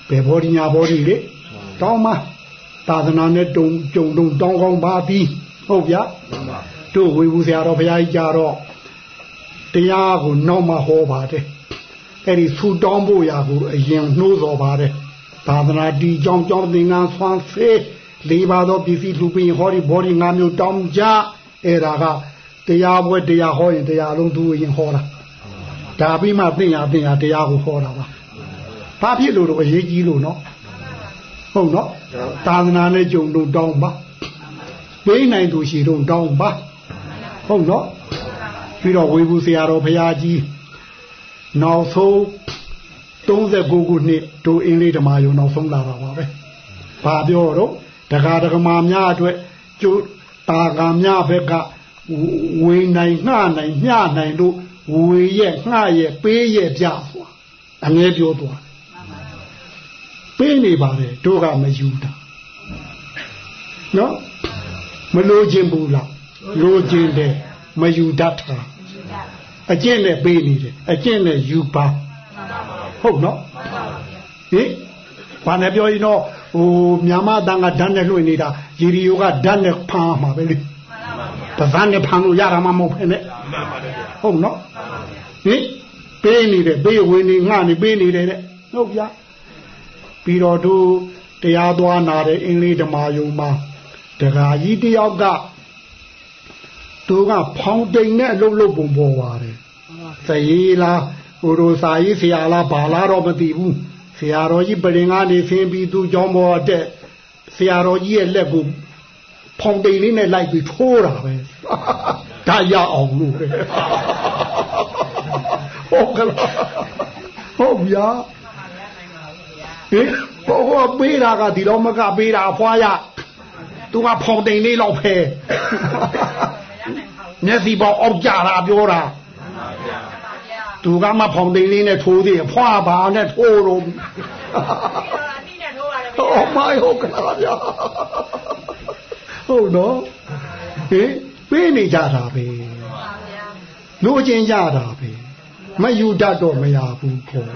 ဘယ်ဘောဒီညာဘောဒီလေတောင်းမှာသာသနာနဲ့တုံကြုံတုံတောင်းကောင်းပါပြီဟုတ်ဗျာ တို့ဝေဘူးဆရာတော်ဘုရားကြီးကြတော့တရားကိုနောက်မှဟောပါတယ်အဲ့ဒီဆူတောင်းဖို့ရာကိုအရင်နှိုးစော်ပါတယ်သာသနာတီကြောင်းကြောင်းသင်္ကန်းဆွမ်းဆေးလေးပါသောပစ္စည်းလူပင်ဟောဒီဘောဒီငါမျိုးတောင်းကြအဲ့ဒါကတရားပွဲတရားဟောရင်တရားလုံးသူရင်ဟောတာဒါပြီးမှသိညာသိညာတရားကိုဟောတာပါဘာဖြစ်လို့တော့အရေးကြီးလို့နော်ဟုတ်နော်သာသနာနဲ့ကြုံတော့တောင်းပါပေးနိုင်သူရှိတော့တောင်းပါ ဟုတ်နော်ပြီးတော့ဝေဘူးဆရာတော်ဘုရားကြီးနောက်ဆုံး39ခုနှစ်ဒိုအင်းလေးဓမ္မယုံနောက်ဆုံးလာတာပါပဲဘာပြောတော့တက္ကဒကမာများအတွက်ကျိုးတာကံများဘက်ကဝေနိုင်ငှနိုင်မျှနိုင်လို့ဝေရဲ့ငှရဲ့ပေးရဲ့ပြဆိုတာအငဲပြောသွားပေးနေပါတယ်တို့ကမယူတာနော်မလိုချင်ဘူးလား လိုချင်တယ်မယူတတ်တာအကျင့်နဲ့ပေးနေတယ်အကျင့်နဲ့ယူပါဟုတ်နော်ဟင်ဘာနဲ့ပြောရင်တော့ဟိုမြန်မာတန်ကဓာတ်နဲ့လွှင့်နေတာရီရီယိုကဓာတ်နဲ့ဖမ်းမှာပဲလေပဇန်းနဲ့ဖမ်းလို့ရတာမှမဟုတ်ဖ ೇನೆ ဟုတ်နော်ဟင်ပေးနေတယ်ပေးဝင်နေငှနေပေးနေတယ်တဲ့ဟုတ်ဗျာပြီးတော့သူတရားသွားနာတဲ့အင်္ဂလိပ်ဓမ္မယုံမှာတခါကြီးတယောက်က သူကဖောင်တိန်နဲ့အလုပ်လုပ်ပုံပေါ်ပါတယ်သရေလားဟိုလိုစာရေးဆရာလားဘာလားတော့မသိဘူးဆရာတော်ကြီးပြင်ကနေဆင်းပြီးသူကြောင်းပေါ်တက်ဆရာတော်ကြီးရဲ့လက်ကိုဖောင်တိန်လေးနဲ့လိုက်ပြီးထိုးတာပဲဒါရအောင်လို့ပဲဟုတ်ကလားဟုတ်ဗျာဟင်ဟိုဟိုပေးတာကဒီတော့မကပေးတာအဖွားရသူကဖောင်တိန်လေးလောက်ဖဲ မျက်စိပေါက်အောက်ကြတာပြောတာသူကမှဖောင်တိန်လေးနဲ့ထိုးသေးဖွားပါနဲ့ထိုးတော့ဟုတ်မိုင်းဟုတ်ကလားဗျာဟုတ်တော့ဟင်ပေးနေကြတာပဲလူချင်းကြတာပဲမယူတတ်တော့မရဘူးခေါ်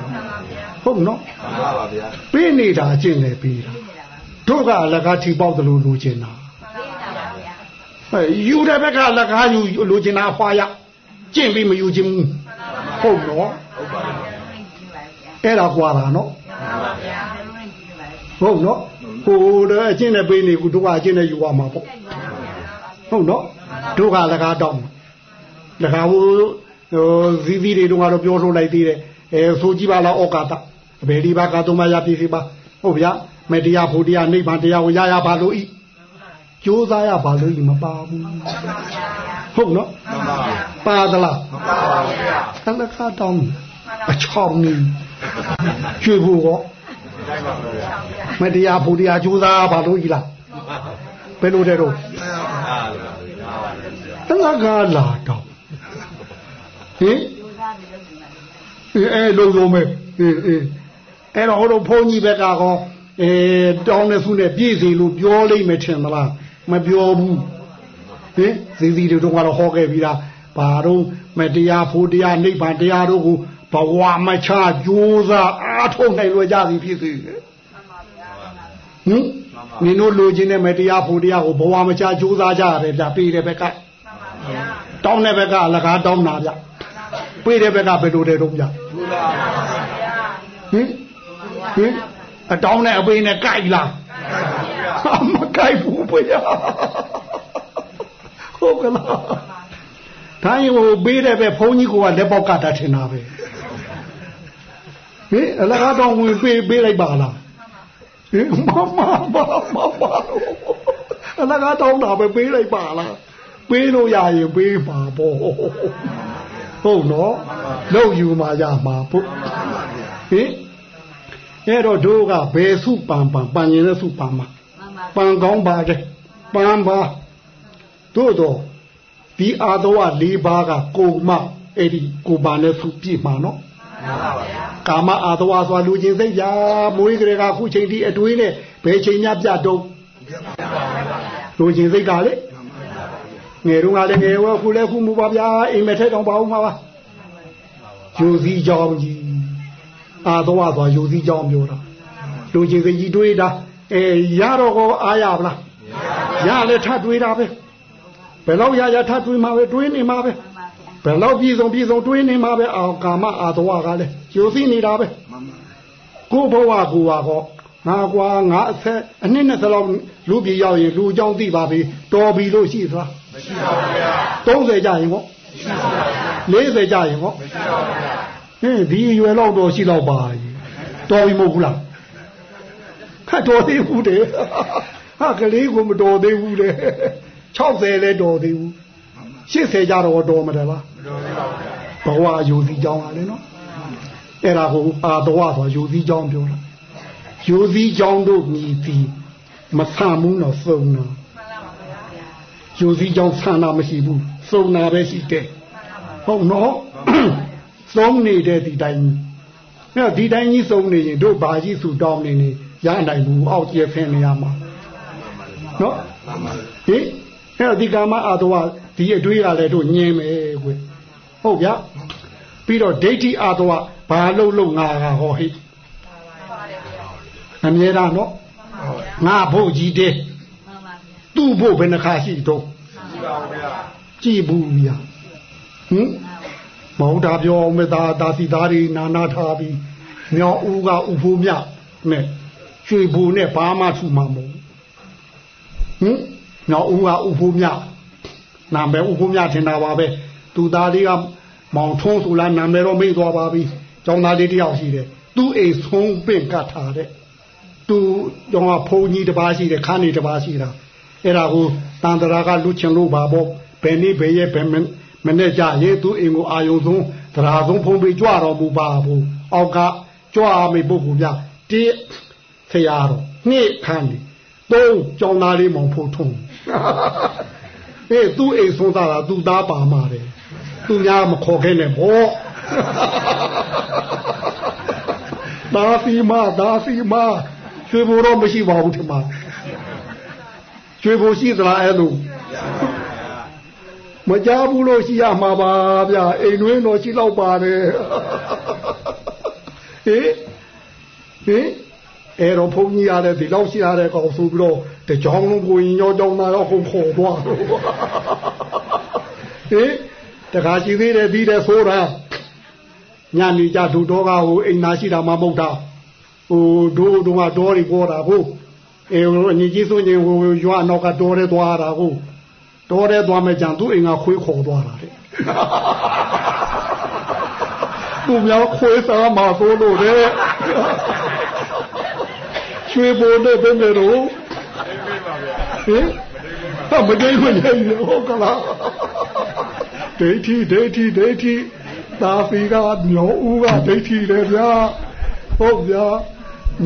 ဟုတ်နော်မှန်ပါဗျာပေးနေတာကျင့်လေပေးတာတို့ကအလကားထီပေါက်တယ်လို့လူချင်းတာဟဲ့ ယူတဲ့ဘက်ကလက်ကားယူလူချင်းတာဖွာရကျင့်ပြီးမယူချင်းဘူးဟုတ်နော်အဲ့ဒါကွာတာနော်ဟုတ်နော်ဟိုတဲ့အကျင့်နဲ့ပေးနေကူတို့ကအကျင့်နဲ့ယူရမှာပေါ့ဟုတ်နော်တို့ကလကားတောင်းလကားဟိုဇီးဇီးတွေတော့ကတော့ပြောထုတ်လိုက်သေးတယ်အဲဆိုကြည့်ပါလားဩကာသအဘယ်ဒီဘာကသုံးမရပြည့်စီပါဟုတ်ဗျာမေတ္တရားဖို့တရားနိဗ္ဗာန်တရားကိုရရပါလို့ဤ ကြိုးစားရပါလို့ဤမပါဘူးဟုတ်နော်ပါသလားမပါပါဘူးဗျာဆန္ဒခါတောင်းအချောင်းနေကျွေးဖို့ရောမတရားဖို့တရားကြိုးစားပါလို့ဤလားဘယ်လိုတဲ့တော့သံဃာလာတော့ဟင်အဲလုံးလုံးမဲ့အေးအေးအဲ့တော့ဟိုတော့ဘုန်းကြီးဘက်ကကောအဲတောင်းတဲ့ဆုနဲ့ပြည့်စီလို့ပြောလိမ့်မယ်ထင်သလား မပြောဘူးဟင်စီစီတို့ကတော့ဟောခဲ့ပြီးသားဘာတော့မတရားဖို့တရားနိဗ္ဗာန်တရားတို့ကိုဘဝမချကြိုးစားအားထုတ်နိုင်လို့ကြသည်ဖြစ်စေဟင်နင်တို့လိုချင်တဲ့မတရားဖို့တရားကိုဘဝမချကြိုးစားကြရတယ်ဗျပေးတဲ့ဘက်ကတောင်းတဲ့ဘက်ကအလကားတောင်းတာဗျပေးတဲ့ဘက်ကဘယ်လိုတဲ့တော့ဗျဟင်ဟင်အတောင်းနဲ့အပေးနဲ့ကြိုက်လားမကြိုက်ဘူး ဗျာဟုတ်ကလားဒါရင်ဟိုပေးတဲ့ပဲဘုန်းကြီးကလက်ပေါက်ကတာထင်တာပဲဟင်အလကားတော့ဝင်ပေးပေးလိုက်ပါလားဟင်မမမမမအလကားတော့တာပဲပေးလိုက်ပါလားပေးလို့ရရင်ပေးပါပေါ့ဟုတ်နော်လောက်ယူมาရမှာဖို့ဟင်အဲ့တော့တို့ကဘယ်စုပန်ပန်ပန်ရင်လည်းစုပန်မှာ ပန်ကောင်းပါတယ်ပန်ပါတို့တော့ဒီအာသောဝ၄ပါးကကိုမအဲ့ဒီကိုပါနဲ့စုပြည့်မှာနော်ကာမအာသဝဆိုလူချင်းစိတ်ပြမွေးကြကခုချိန်ဒီအတွေးနဲ့ဘယ်ချိန်ညပြတော့လူချင်းစိတ်ကလေငယ်တော့ကလည်းငယ်ဝခုလည်းခုမူပါဗျာအိမ်မထဲတောင်ပါဦးမှာပါယူစည်းကြောင်းကြီးအာတော့ဆိုယူစည်းကြောင်းပြောတာလူချင်းစိတ်ကြီးတွေးတာ အဲရတော့ကောအားရပါလားရလည်းထပ်တွေးတာပဲဘယ်တော့ရရထပ်တွေးမှာပဲတွေးနေမှာပဲဘယ်တော့ပြည်စုံပြည်စုံတွေးနေမှာပဲအာကာမအာတော့ကလည်းယူစည်းနေတာပဲကိုဘဝကိုပါကောငါကွာငါအဆက်အနှစ်နဲ့လောက်လူပြည်ရောက်ရင်လူအကြောင်းသိပါပြီတော်ပြီလို့ရှိသလားမရှိပါဘူးဗျာ30ကြရင်ပေါ့မရှိပါဘူးဗျာ40ကြရင်ပေါ့မရှိပါဘူးဗျာဟင်းဒီအရွယ်လောက်တော့ရှိတော့ပါတော်ပြီမဟုတ်ဘူးလားခ တ်တော်သေးဘူးတဲ့ဟာကလေးကိုမတော်သေးဘူးလေ60လဲတော်သေးဘူး80ကြတော့တော်မှာလားမတော်သေးပါဘူးဗျာဘဝယူစီကြောင်းပါလေနော်အဲ့ဒါကိုအာတော်ဆိုယူစီကြောင်းပြောတာယူစီကြောင်းတို့မြည်ပြီးမဆမ်းဘူးတော့စုံတော့ယူစည်းကြောင်းဆန္ဒမရှိဘူးစုံနာပဲရှိတယ်ဟုတ်နော်သုံးနေတဲ့ဒီတိုင်းအဲ့တော့ဒီတိုင်းကြီးစုံနေရင်တို့ဘာကြီးဆူတောင်းနေနေ ရနိုင်ဘူးအောက်ကျဖင်းနေရမှာနော်ဟင်အဲ့တော့ဒီကာမအာတဝဒီအတွေးကလည်းတို့ညင်းမယ်ကွဟုတ်ဗျာပြီးတော့ဒိဋ္ဌိအာတဝဘာလို့လို့ငါကဟောဟိအမြဲတမ်းနော်ငါဖို့ကြီးတဲ့သူ့ဖို့ဘယ်နှခါရှိတော့ကြည်ဘူးဗျာဟင်မဟုတ်တာပြောအောင်မသာဒါစီသားတွေနာနာထားပြီးမြောက်ဦးကဥဖို့မြနဲ့ ရွှေဘူနဲ့ဘာမှထူမှာမဟုတ်ဟင်မြောက်ဦးကဥဖို့မြနာမည်ဥဖို့မြထင်တာပါပဲသူသားလေးကမောင်ထုံးဆိုလားနာမည်တော့မေ့သွားပါပြီကျောင်းသားလေးတယောက်ရှိတယ်သူ့အိမ်ဆုံးပင့်ကတ်ထားတဲ့သူတော့ဖုန်ကြီးတစ်ပါးရှိတယ်ခန်းနေတစ်ပါးရှိတာအဲ့ဒါကိုတန်တရာကလူချင်လို့ပါပေါ့ဘယ်နေ့ဘယ်ရက်ဘယ်မနေ့ကြရင်သူ့အိမ်ကိုအာယုံဆုံးသရာဆုံးဖုံးပြီးကြွတော်မူပါဘူးအောက်ကကြွမေပုဂ္ဂိုလ်ပြတိ ဆရာတော်နှစ်ခန်းနေသုံးကြောင်းသားလေးမောင်ဖို့ထုံးအေးသူ့အိမ်ဆုံးသားတာသူ့သားပါမှာတယ်သူများမခေါ်ခဲ့နဲ့ဘောဒါစီမဒါစီမရွှေဘိုးတော့မရှိပါဘူးဒီမှာရွှေဘိုးရှိသလားအဲ့လိုမကြဘူးလို့ရှိရမှာပါဗျာအိမ်တွင်းတော့ရှိတော့ပါတယ်ဟေးဟေး အဲ့တော့ဘုန်းကြီးရတယ်ဒီလောက်ရှိရတဲ့ကောင်ဆိုပြီးတော့တကြောင်လုံးကိုရင်ရောကြောင်းသားရောခုန်ခေါ်သွားတော့ဟေးတခါရှိသေးတယ်ပြီးတယ်ဆိုတာညနေကြဒုတော်ကဟိုအိမ်သားရှိတာမှမဟုတ်တာဟိုဒိုးဒုံကတော်ရီပေါ်တာဟုတ်အဲအညီကြီးဆိုရင်ဟိုရွာနောက်ကတော်ရဲသွားတာဟုတ်တော်ရဲသွားမဲ့ကြံသူ့အိမ်ကခွေးခေါ်သွားတာတဲ့သူများခွေးစားမှာဆိုလို့တဲ့ ရွှေဘိုးနဲ့ဘယ်နဲ့တော့ဟင်ဟာမဒိတ်ခွင့်ရဟုတ်ကလားဒိဋ္ဌိဒိဋ္ဌိဒိဋ္ဌိသာဖီကမျိုးဦးကဒိဋ္ဌိတယ်ဗျာဟုတ်ဗျာ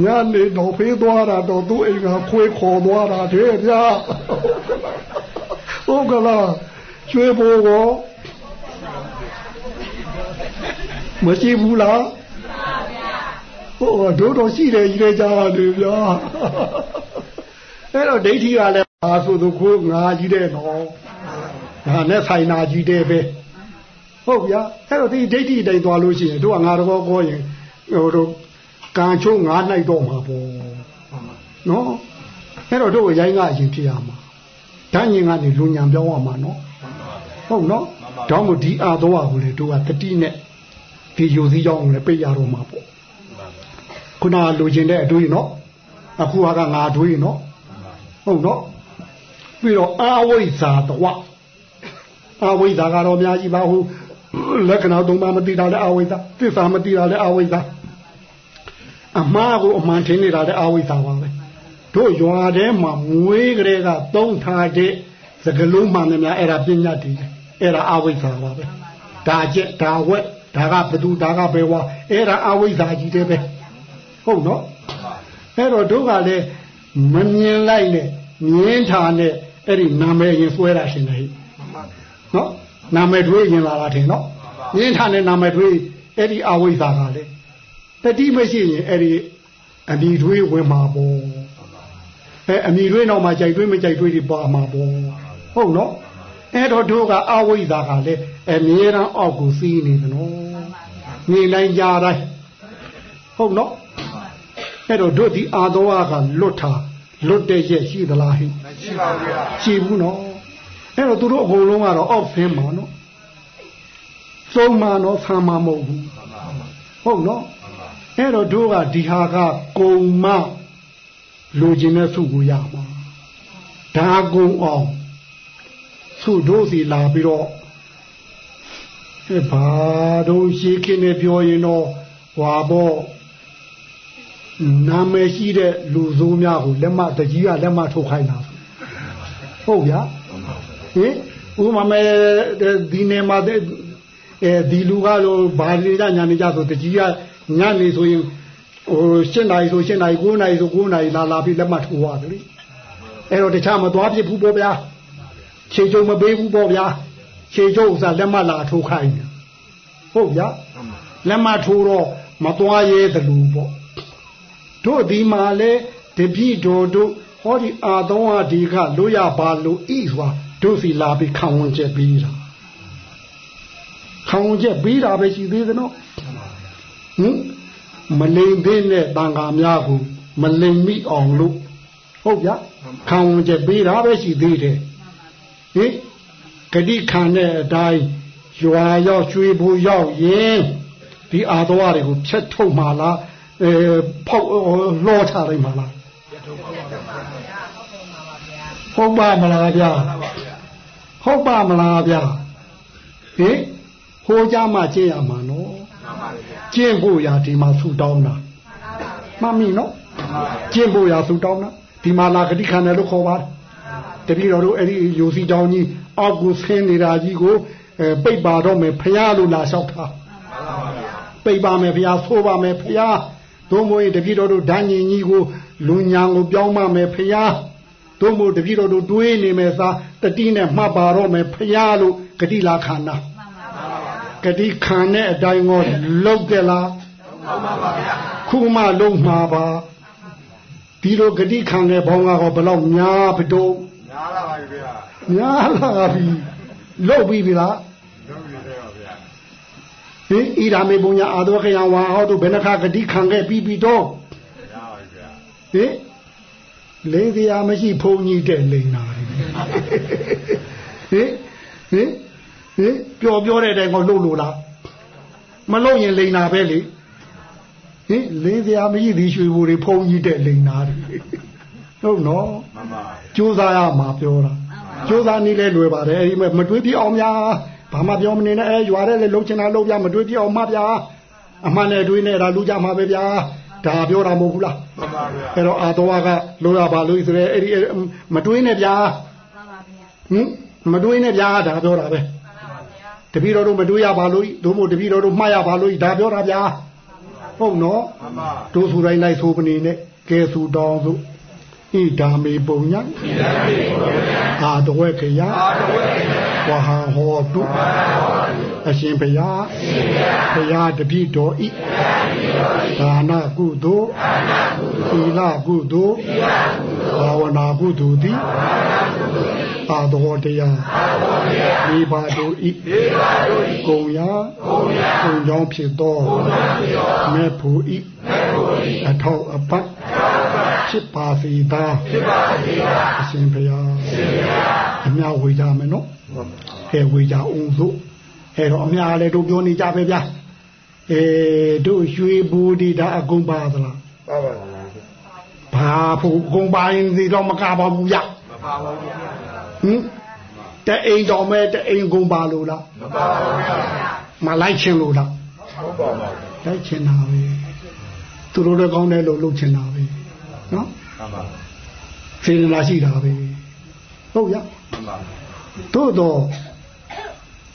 ညနေတော့ဖေးသွားတာတော့သူ့အိမ်ကခွေးခေါ်သွားတာတဲ့ဗျာဟုတ်ကလားကျွေးဖို့ကောမရှိဘူးလား ဟုတ်တို့တော့ရှိတယ်ကြီးတဲ့ကြားတယ်ဗျာအဲ့တော့ဒိဋ္ဌိကလည်းဘာဆိုသူခိုးငါကြီးတဲ့တော့ဒါနဲ့ဆိုင်နာကြီးတဲ့ပဲဟုတ်ဗျာအဲ့တော့ဒီဒိဋ္ဌိတိုင်သွားလို့ရှိရင်တို့ကငါတော်ကောရင်ဟိုတို့ကံချိုးငါနိုင်တော့မှာပေါ့နော်အဲ့တော့တို့ရိုင်းကအရင်ဖြစ်ရမှာဓာညင်ကနေလူညံပြောင်းရမှာနော်ဟုတ်နော်တောင်းကိုဒီအာသောကိုလေတို့ကတတိနဲ့ဒီယူစည်းကြောင်းကိုလည်းပိတ်ရတော့မှာပေါ့ ခုနလူကျင်တဲ့အတွေးနော်အခုကငါအတွေးနော်ဟုတ်နော်ပြီးတော့အာဝိဇ္ဇာတဝအာဝိဇ္ဇာကတော့အများကြီးပါဟုလက္ခဏာသုံးပါးမသိတာလည်းအာဝိဇ္ဇာသစ္စာမသိတာလည်းအာဝိဇ္ဇာအမှားကိုအမှန်ထင်နေတာလည်းအာဝိဇ္ဇာပါပဲတို့ရွာထဲမှာမွေးကလေးကသုံးထားတဲ့စကလုံးမှန်တယ်များအဲ့ဒါပညာတည်အဲ့ဒါအာဝိဇ္ဇာပါပဲဒါကျက်ဒါဝက်ဒါကဘသူဒါကဘယ်ဝါအဲ့ဒါအာဝိဇ္ဇာကြီးတယ်ပဲ ဟုတ်နော်အဲ့တော့တို့ကလည်းမမြင်လိုက်နဲ့မြင်တာနဲ့အဲ့ဒီနာမည်ရင်ဆွဲတာရှင်လေနော်နာမည်တွေးရင်လာတာထင်နော်မြင်တာနဲ့နာမည်တွေးအဲ့ဒီအာဝိဇ္ဇာကလည်းတတိမရှိရင်အဲ့ဒီအမိတွေးဝင်မှာပေါ့အဲအမိတွေးတော့မှကြိုက်တွေးမကြိုက်တွေးဒီပါမှာပေါ့ဟုတ်နော်အဲ့တော့တို့ကအဝိဇ္ဇာကလည်းအမြဲတမ်းအောက်ကိုစီးနေတယ်နော်နေနိုင်ကြတိုင်းဟုတ်နော် အဲ့တော့တို့ဒီအာသောကလွတ်တာလွတ်တဲ့ရက်ရှိသလားဟိရှိပါဘူးဗျာရှိဘူးနော်အဲ့တော့သူတို့အကုန်လုံးကတော့အောက်ဆင်းမှာနော်စုံမှာနော်ဆာမှာမဟုတ်ဘူးဟုတ်နော်အဲ့တော့တို့ကဒီဟာကကုံမလူကျင်တဲ့စုကိုရမှာဒါကုံအောင်စုတို့စီလာပြီးတော့အဲဘာတို့ရှိခင်းနေပြောရင်တော့ဟွာပေါ့ နာမည်ရှိတဲ့လူဆိုးများကိုလက်မတကြီးကလက်မထုတ်ခိုင်းတာဟုတ်ဗျာဟင်ဥမာမဲဒီနေမှာအဲဒီလူကလို့ဘာနေကြညာနေကြဆိုတကြီးကညနေဆိုရင်ဟို၈နာရီဆို၈နာရီ9နာရီဆို9နာရီလာလာပြီးလက်မှတ်ထိုးရတယ်လေအဲ့တော့တခြားမသွားပြဘူးပေါ့ဗျာခြေကျုံမပေးဘူးပေါ့ဗျာခြေကျုံဥစားလက်မှတ်လာထိုးခိုင်းတယ်ဟုတ်ဗျာလက်မှတ်ထိုးတော့မသွားရဲသလိုပေါ့ တို့ဒီမှာလဲတပိတော်တို့ဟောဒီအာသုံးဟာဒီကလို့ရပါလို့ဤစွာတို့စီလာပြီးခံဝင်ချက်ပြီးတာခံဝင်ချက်ပြီးတာပဲရှိသေးသနော်ဟင်မလိမ်သေးတဲ့တန်ခါများကိုမလိမ်မိအောင်လို့ဟုတ်ဗျခံဝင်ချက်ပြီးတာပဲရှိသေးတယ်ဟင်ဂတိခံတဲ့အတိုင်းရွာရောက်ကျွေးဖို့ရောက်ရင်ဒီအာတော်တွေကိုဖြတ်ထုတ်မှလား အဲဖောက်လောချလိုက်မှလားဟုတ်ပါမလားဗျာဟုတ်ပါမလားဗျာဟင်ဟိုကြမှာကျင့်ရမှာနော်ကျင့်ဖို့ရာဒီမှာဆူတောင်းတာမှတ်မိနော်ကျင့်ဖို့ရာဆူတောင်းတာဒီမှာလာဂတိခံတယ်လို့ခေါ်ပါတယ်တပည့်တော်တို့အဲ့ဒီယူစီတောင်းကြီးအောက်ကိုဆင်းနေတာကြီးကိုအဲပိတ်ပါတော့မယ်ဖះလို့လာလျှောက်တာပိတ်ပါမယ်ဖះဆိုးပါမယ်ဖះ သို့မဟုတ်တပည့်တော်တို့ဓာညင်ကြီးကိုလူညာကိုပြောင်းမမယ်ဖះသို့မဟုတ်တပည့်တော်တို့တွေးနေမယ်သာတတိနဲ့မှတ်ပါတော့မယ်ဖះလို့ဂတိလာခန္ဓာဂတိခံတဲ့အတိုင်းကိုလောက်ကြလားခုမှလုံးမှာပါဒီလိုဂတိခံတဲ့ဘောင်းကတော့ဘလောက်များဘတို့များလာပါပြီဗျာများလာပြီလောက်ပြီပြီလားလုံးပြီသေးပါဗျာ ဟင်ဣရာမေပုံညာအာသောခယံဝါဟောတို့ဘယ်နှခါဂတိခံခဲ့ပြီးပြီတော့ရပါပြီဗျာဟင်လိန်တရားမရှိဖုန်ကြီးတဲ့လိန်နာတွေဟင်ဟင်ဟင်ပျော်ပြောတဲ့အတိုင်းကိုလှုပ်လို့လားမလှုပ်ရင်လိန်နာပဲလေဟင်လိန်တရားမရှိသည်ရွှေဘူတွေဖုန်ကြီးတဲ့လိန်နာတွေဟုတ်နော်မှန်ပါကြိုးစားရမှာပြောတာကြိုးစားနေလဲလွယ်ပါတယ်အဲဒီမဲ့မတွေးပြအောင်များ ဘာမှပြောမနေနဲ့အဲရွာတဲ့လေလှုပ်ချင်တာလှုပ်ပြမတွေးပြအောင်မှဗျာအမှန်နဲ့တွေးနေတာလူကြမှာပဲဗျာဒါပြောတာမဟုတ်ဘူးလားမှန်ပါဗျာအဲ့တော့အာတော်ကလိုရပါလို့ဆိုရဲအဲ့ဒီမတွေးနဲ့ဗျာဟင်မတွေးနဲ့ဗျာဒါပြောတာပဲတပည့်တော်တို့မတွေးရပါလို့ဒုမို့တပည့်တော်တို့မှားရပါလို့ဒါပြောတာဗျာဟုတ်နော်မှန်ပါတို့ဆိုတိုင်းလိုက်ဆိုပနေနဲ့ကဲဆူတောင်းဆို ဣဒာမေပုံညာဣဒာမေပုံညာအာတဝေခယအာတဝေခယဝဟံဟောတုဝဟံဟောတုအရှင်ဘုရားအရှင်ဘုရားဘုရားတပိတော်ဤဘုရားတပိတော်ဤဒါနကုသိုလ်ဒါနကုသိုလ်သီလကုသိုလ်သီလကုသိုလ်ဘာဝနာကုသိုလ်သည်ဘာဝနာကုသိုလ်သည်အာတော်တရားအာတော်တရားမိဘတို့ဤမိဘတို့ဤကုံရာကုံရာကုံကြောင့်ဖြစ်သောကုံကြောင့်ဖြစ်သောမေဖို့ဤမေဖို့ဤအထောက်အပံ့ ဖြစ်ပါစေသာဖြစ်ပါစေသာအရှင်ဘုရားအရှင်ဘုရားအမြဝေကြမယ်နော်ကဲဝေကြအောင်စို့အဲ့တော့အမြလည်းတို့ပြောနေကြပဲဗျာအဲတို့ရွှေဘူဒီဒါအကုန်ပါသလားပါပါဘာဖို့အကုန်ပါရင်ဒီတော့မကပါဘူးဗျမပါပါဘူးဗျာဟင်တအိမ်တော်မဲ့တအိမ်ကုန်ပါလို့လားမပါပါဘူးဗျာမလိုက်ချင်လို့လားဟုတ်ပါပါလိုက်ချင်တာပဲသူတို့လည်းကောင်းတယ်လို့လုပ်ချင်တာပဲ နော်မှန်ပါစေတနာရှိတာပဲဟုတ်ရမှန်ပါတို့တော့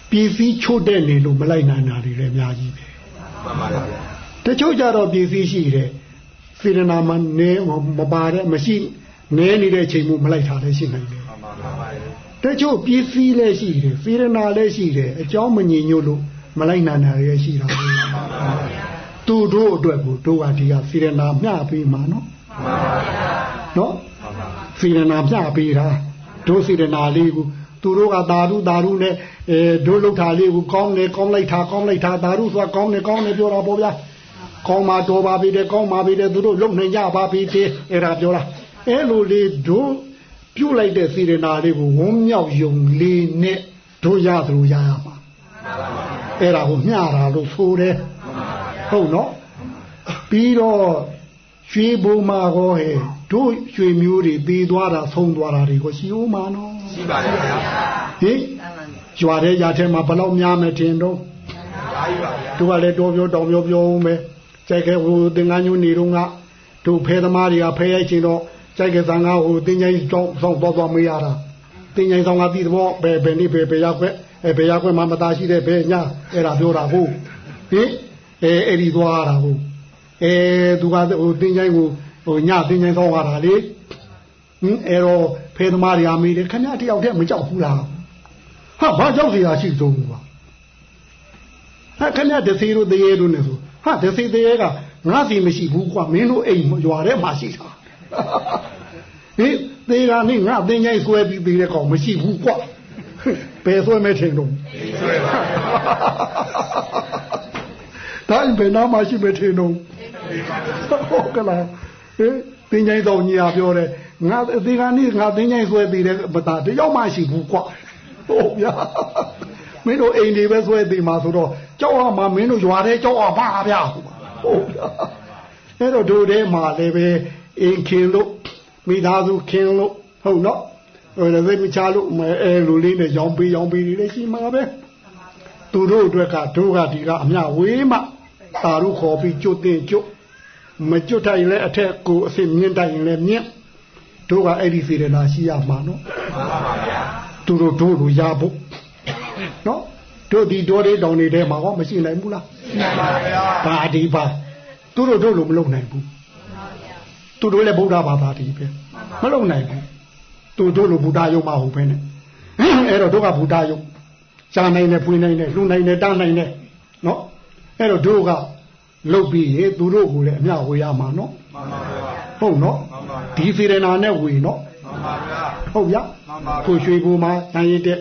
ပြည်စည်းချို့တဲ့နေလို့မလိုက်နိုင်တာတွေလည်းအများကြီးပဲမှန်ပါဗျာတချို့ကြတော့ပြည်စည်းရှိတယ်စေတနာမနေမပါတဲ့မရှိနေနေတဲ့ချိန်မှမလိုက်တာလည်းရှိနိုင်တယ်မှန်ပါမှန်ပါတချို့ပြည်စည်းလည်းရှိတယ်စေတနာလည်းရှိတယ်အကြောင်းမငြိညွတ်လို့မလိုက်နိုင်တာလည်းရှိတာပဲသူတို့အတွက်ကိုတို့ကဒီကစေတနာမျှပေးမှာနော် နော်စေတနာမျှပေးတာတို့စေတနာလေးကိုသူတို့ကသာဓုသာဓုနဲ့အဲတို့လောက်တာလေးကိုကောင်းတယ်ကောင်းလိုက်တာကောင်းလိုက်တာသာဓုဆိုတာကောင်းတယ်ကောင်းတယ်ပြောတာပေါ့ဗျာကောင်းမှာတော်ပါပြီတဲ့ကောင်းပါပြီတဲ့သူတို့လုံနိုင်ကြပါပြီတဲ့အဲ့ဒါပြောတာအဲ့လိုလေးတို့ပြုတ်လိုက်တဲ့စေတနာလေးကိုဝန်းမြောက်ယုံလေးနဲ့တို့ရသလိုရရမှာအဲ့ဒါကိုမျှတာလို့ဆိုတယ်ဟုတ်နော်ပြီးတော့ ရွှေဘုံမာကောဟဲ့တို့ရွှေမျိုးတွေသေးသွားတာဆုံးသွားတာတွေကိုရှိဦးမှာနော်ရှိပါတယ်ဗျာဟင်ရွာတဲ့ຢာထဲမှာဘယ်လောက်များမယ်ထင်တော့အားကြီးပါဗျာတို့ကလည်းတော်ပြောတော်ပြောပြောဦးမယ်ကြိုက်ခဲဟိုသင်္ကန်းညွနေတော့ကတို့ဖဲသမားတွေကဖဲရိုက်ချင်တော့ကြိုက်ခဲသံဃာဟိုတင်းချိုင်းဆောင်ဆောင်သွားသွားမေးရတာတင်းချိုင်းဆောင်ကပြီးတော့ဘယ်ဘယ်နေ့ဘယ်ဘယ်ရောက်ခွဲအဲဘယ်ရောက်ခွဲမှာမသားရှိတဲ့ဘယ်ညာအဲ့ဒါပြောတာဟုတ်ဟင်အဲအဲ့ဒီသွားတာဟုတ် အဲသူကဟိုတင်းချိုင်းကိုဟိုညတင်းချိုင်းတော့ရတာလေဟင်အဲတော့ဖေသမားတွေကမေးတယ်ခင်ဗျားတယောက်တည်းမကြောက်ဘူးလားဟာဘာကြောက်စရာရှိဆုံးကွာဟာခင်ဗျားတစီတို့တရေတို့နဲ့ဆိုဟာတစီတရေကငါစီမရှိဘူးကွာမင်းတို့အိမ်ရွာထဲမှာရှိတာဟင်သေးတာနဲ့ငါတင်းချိုင်းဆွဲပြီးသေးတဲ့ကောင်မရှိဘူးကွာဘယ်ဆွဲမဲထင်တော့ဆွဲပါဒါဘယ်နာမှရှိမဲထင်တော့ ဟုတ်ကလားဟင်တင်းကြိုက်တော်ညီအားပြောတယ်ငါသေးကနေငါတင်းကြိုက်ဆွဲပြီးတဲ့မသားတယောက်မှရှိဘူးကွာဟုတ်ဗျာမင်းတို့အိမ်တွေပဲဆွဲသေးမှာဆိုတော့ကြောက်အောင်မမင်းတို့ရွာထဲကြောက်အောင်ပါဗျာဟုတ်ဗျာအဲ့တော့တို့ထဲမှာလည်းပဲအိမ်ခင်လို့မိသားစုခင်လို့ဟုတ်နော်ဟိုလည်းမချလို့အဲလူလေးနဲ့ရောင်းပေးရောင်းပေးနေလည်းရှိမှာပဲသူတို့အတွက်ကတို့ကဒီကအမြဝေးမှတာတို့ခေါ်ပြီးကျွတ်တင်ကျွတ် မကျွတ်တိုင်းလည်းအထက်ကိုအစ်မြင့်တိုင်းလည်းမြင့်တို့ကအဲ့ဒီစေရနာရှိရမှာနော်မှန်ပါဗျာသူတို့တို့လိုရဖို့နော်တို့ဒီတော်လေးတောင်နေတဲ့မှာဟောမရှိနိုင်ဘူးလားရှိနိုင်ပါဗျာဒါအဒီပါသူတို့တို့လိုမလုပ်နိုင်ဘူးသူတို့လည်းဗုဒ္ဓဘာသာတည်းပဲမလုပ်နိုင်ဘူးသူတို့လိုဗုဒ္ဓယုံမဟုတ်ပဲနဲ့အဲ့တော့တို့ကဗုဒ္ဓယုံရှားနိုင်တယ်ဖွင့်နိုင်တယ်လှူနိုင်တယ်တားနိုင်တယ်နော်အဲ့တော့တို့က လုတ်ပြီးရေသူတို့ကိုလည်းအမျှဝေရမှာနော်မှန်ပါဗျာဟုတ်နော်ဒီစေရနာနဲ့ဝေနော်မှန်ပါဗျာဟုတ်ဗျာမှန်ပါကိုရွှေဘူမှာနိုင်ရတဲ့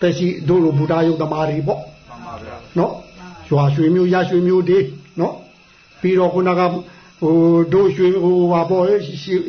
တက်ရှိတို့လိုဗုဒ္ဓယုံသမားတွေပေါ့မှန်ပါဗျာနော်ရွာရွှေမျိုးရရွှေမျိုးတွေနော်ပြီးတော့ခုနကဟိုတို့ရွှေဟိုဟာပေါ့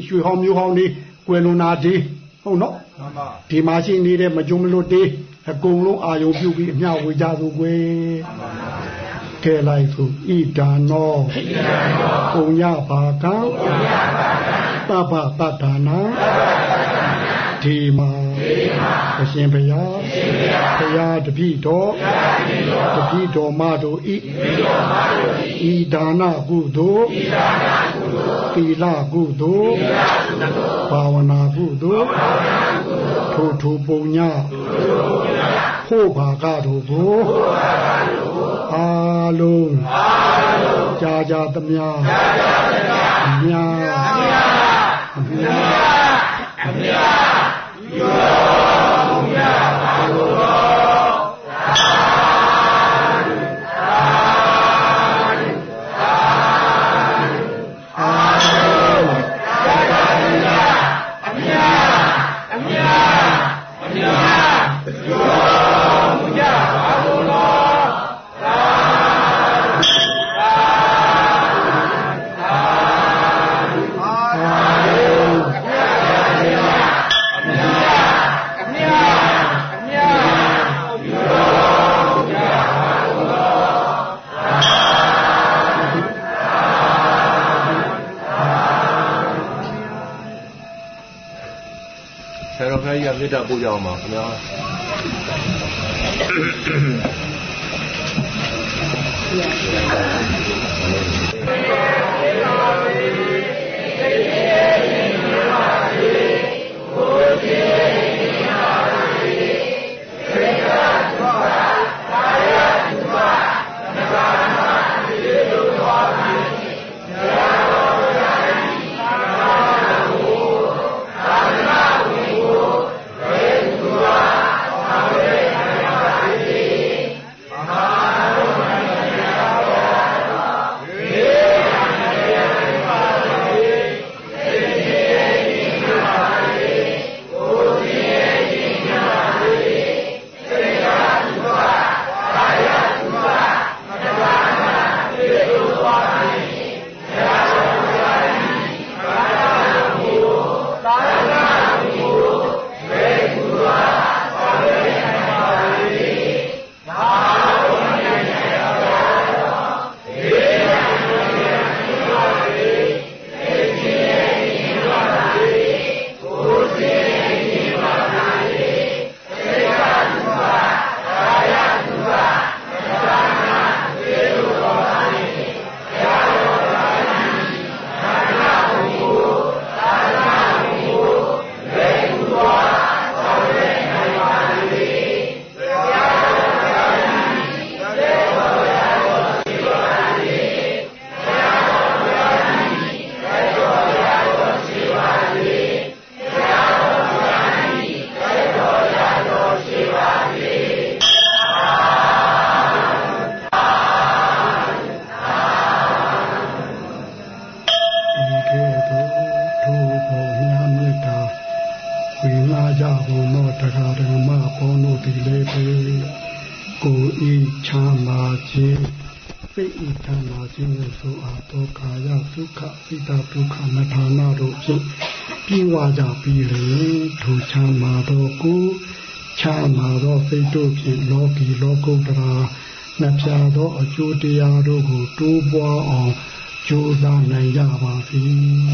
ရွှေဟောင်းမျိုးဟောင်းတွေကွယ်လွန်နာတွေဟုတ်နော်မှန်ပါဒီမှာရှိနေတဲ့မကြုံမလို့တေးအကုန်လုံးအာယုပြုပြီးအမျှဝေကြသူကွယ်မှန်ပါ ကဲလိုက်သူဣဒာနောဣဒာနောပုံညဘာကံပုံညဘာကံသဗ္ဗတတ္ထာနာသဗ္ဗတတ္ထာနာဒီမှာဒီမှာအရှင်ဘုရားအရှင်ဘုရားဘုရားတပိတော်ဘုရားတပိတော်တပိတော်မတို့ဤတပိတော်မတို့ဤဤဒါနကုသိုလ်ဤဒါနကုသိုလ်သီလကုသိုလ်သီလကုသိုလ်ဘာဝနာကုသိုလ်ဘာဝနာကုသိုလ်ထိုထိုပုံညထိုထိုပုံည ဖို့ဘာကတို့ကိုဖို့ဘာကတို့ကိုအာလုံးအာလုံးကြာကြာသမျှကြာကြာသမျှမြာမြာမြာမြာမေ တ္တာပို့ကြအောင်ပါခင်ဗျာ ကျိုးတရားတို့ကို တိုးပွားအောင်ကြိုးစားနိုင်ကြပါစေ။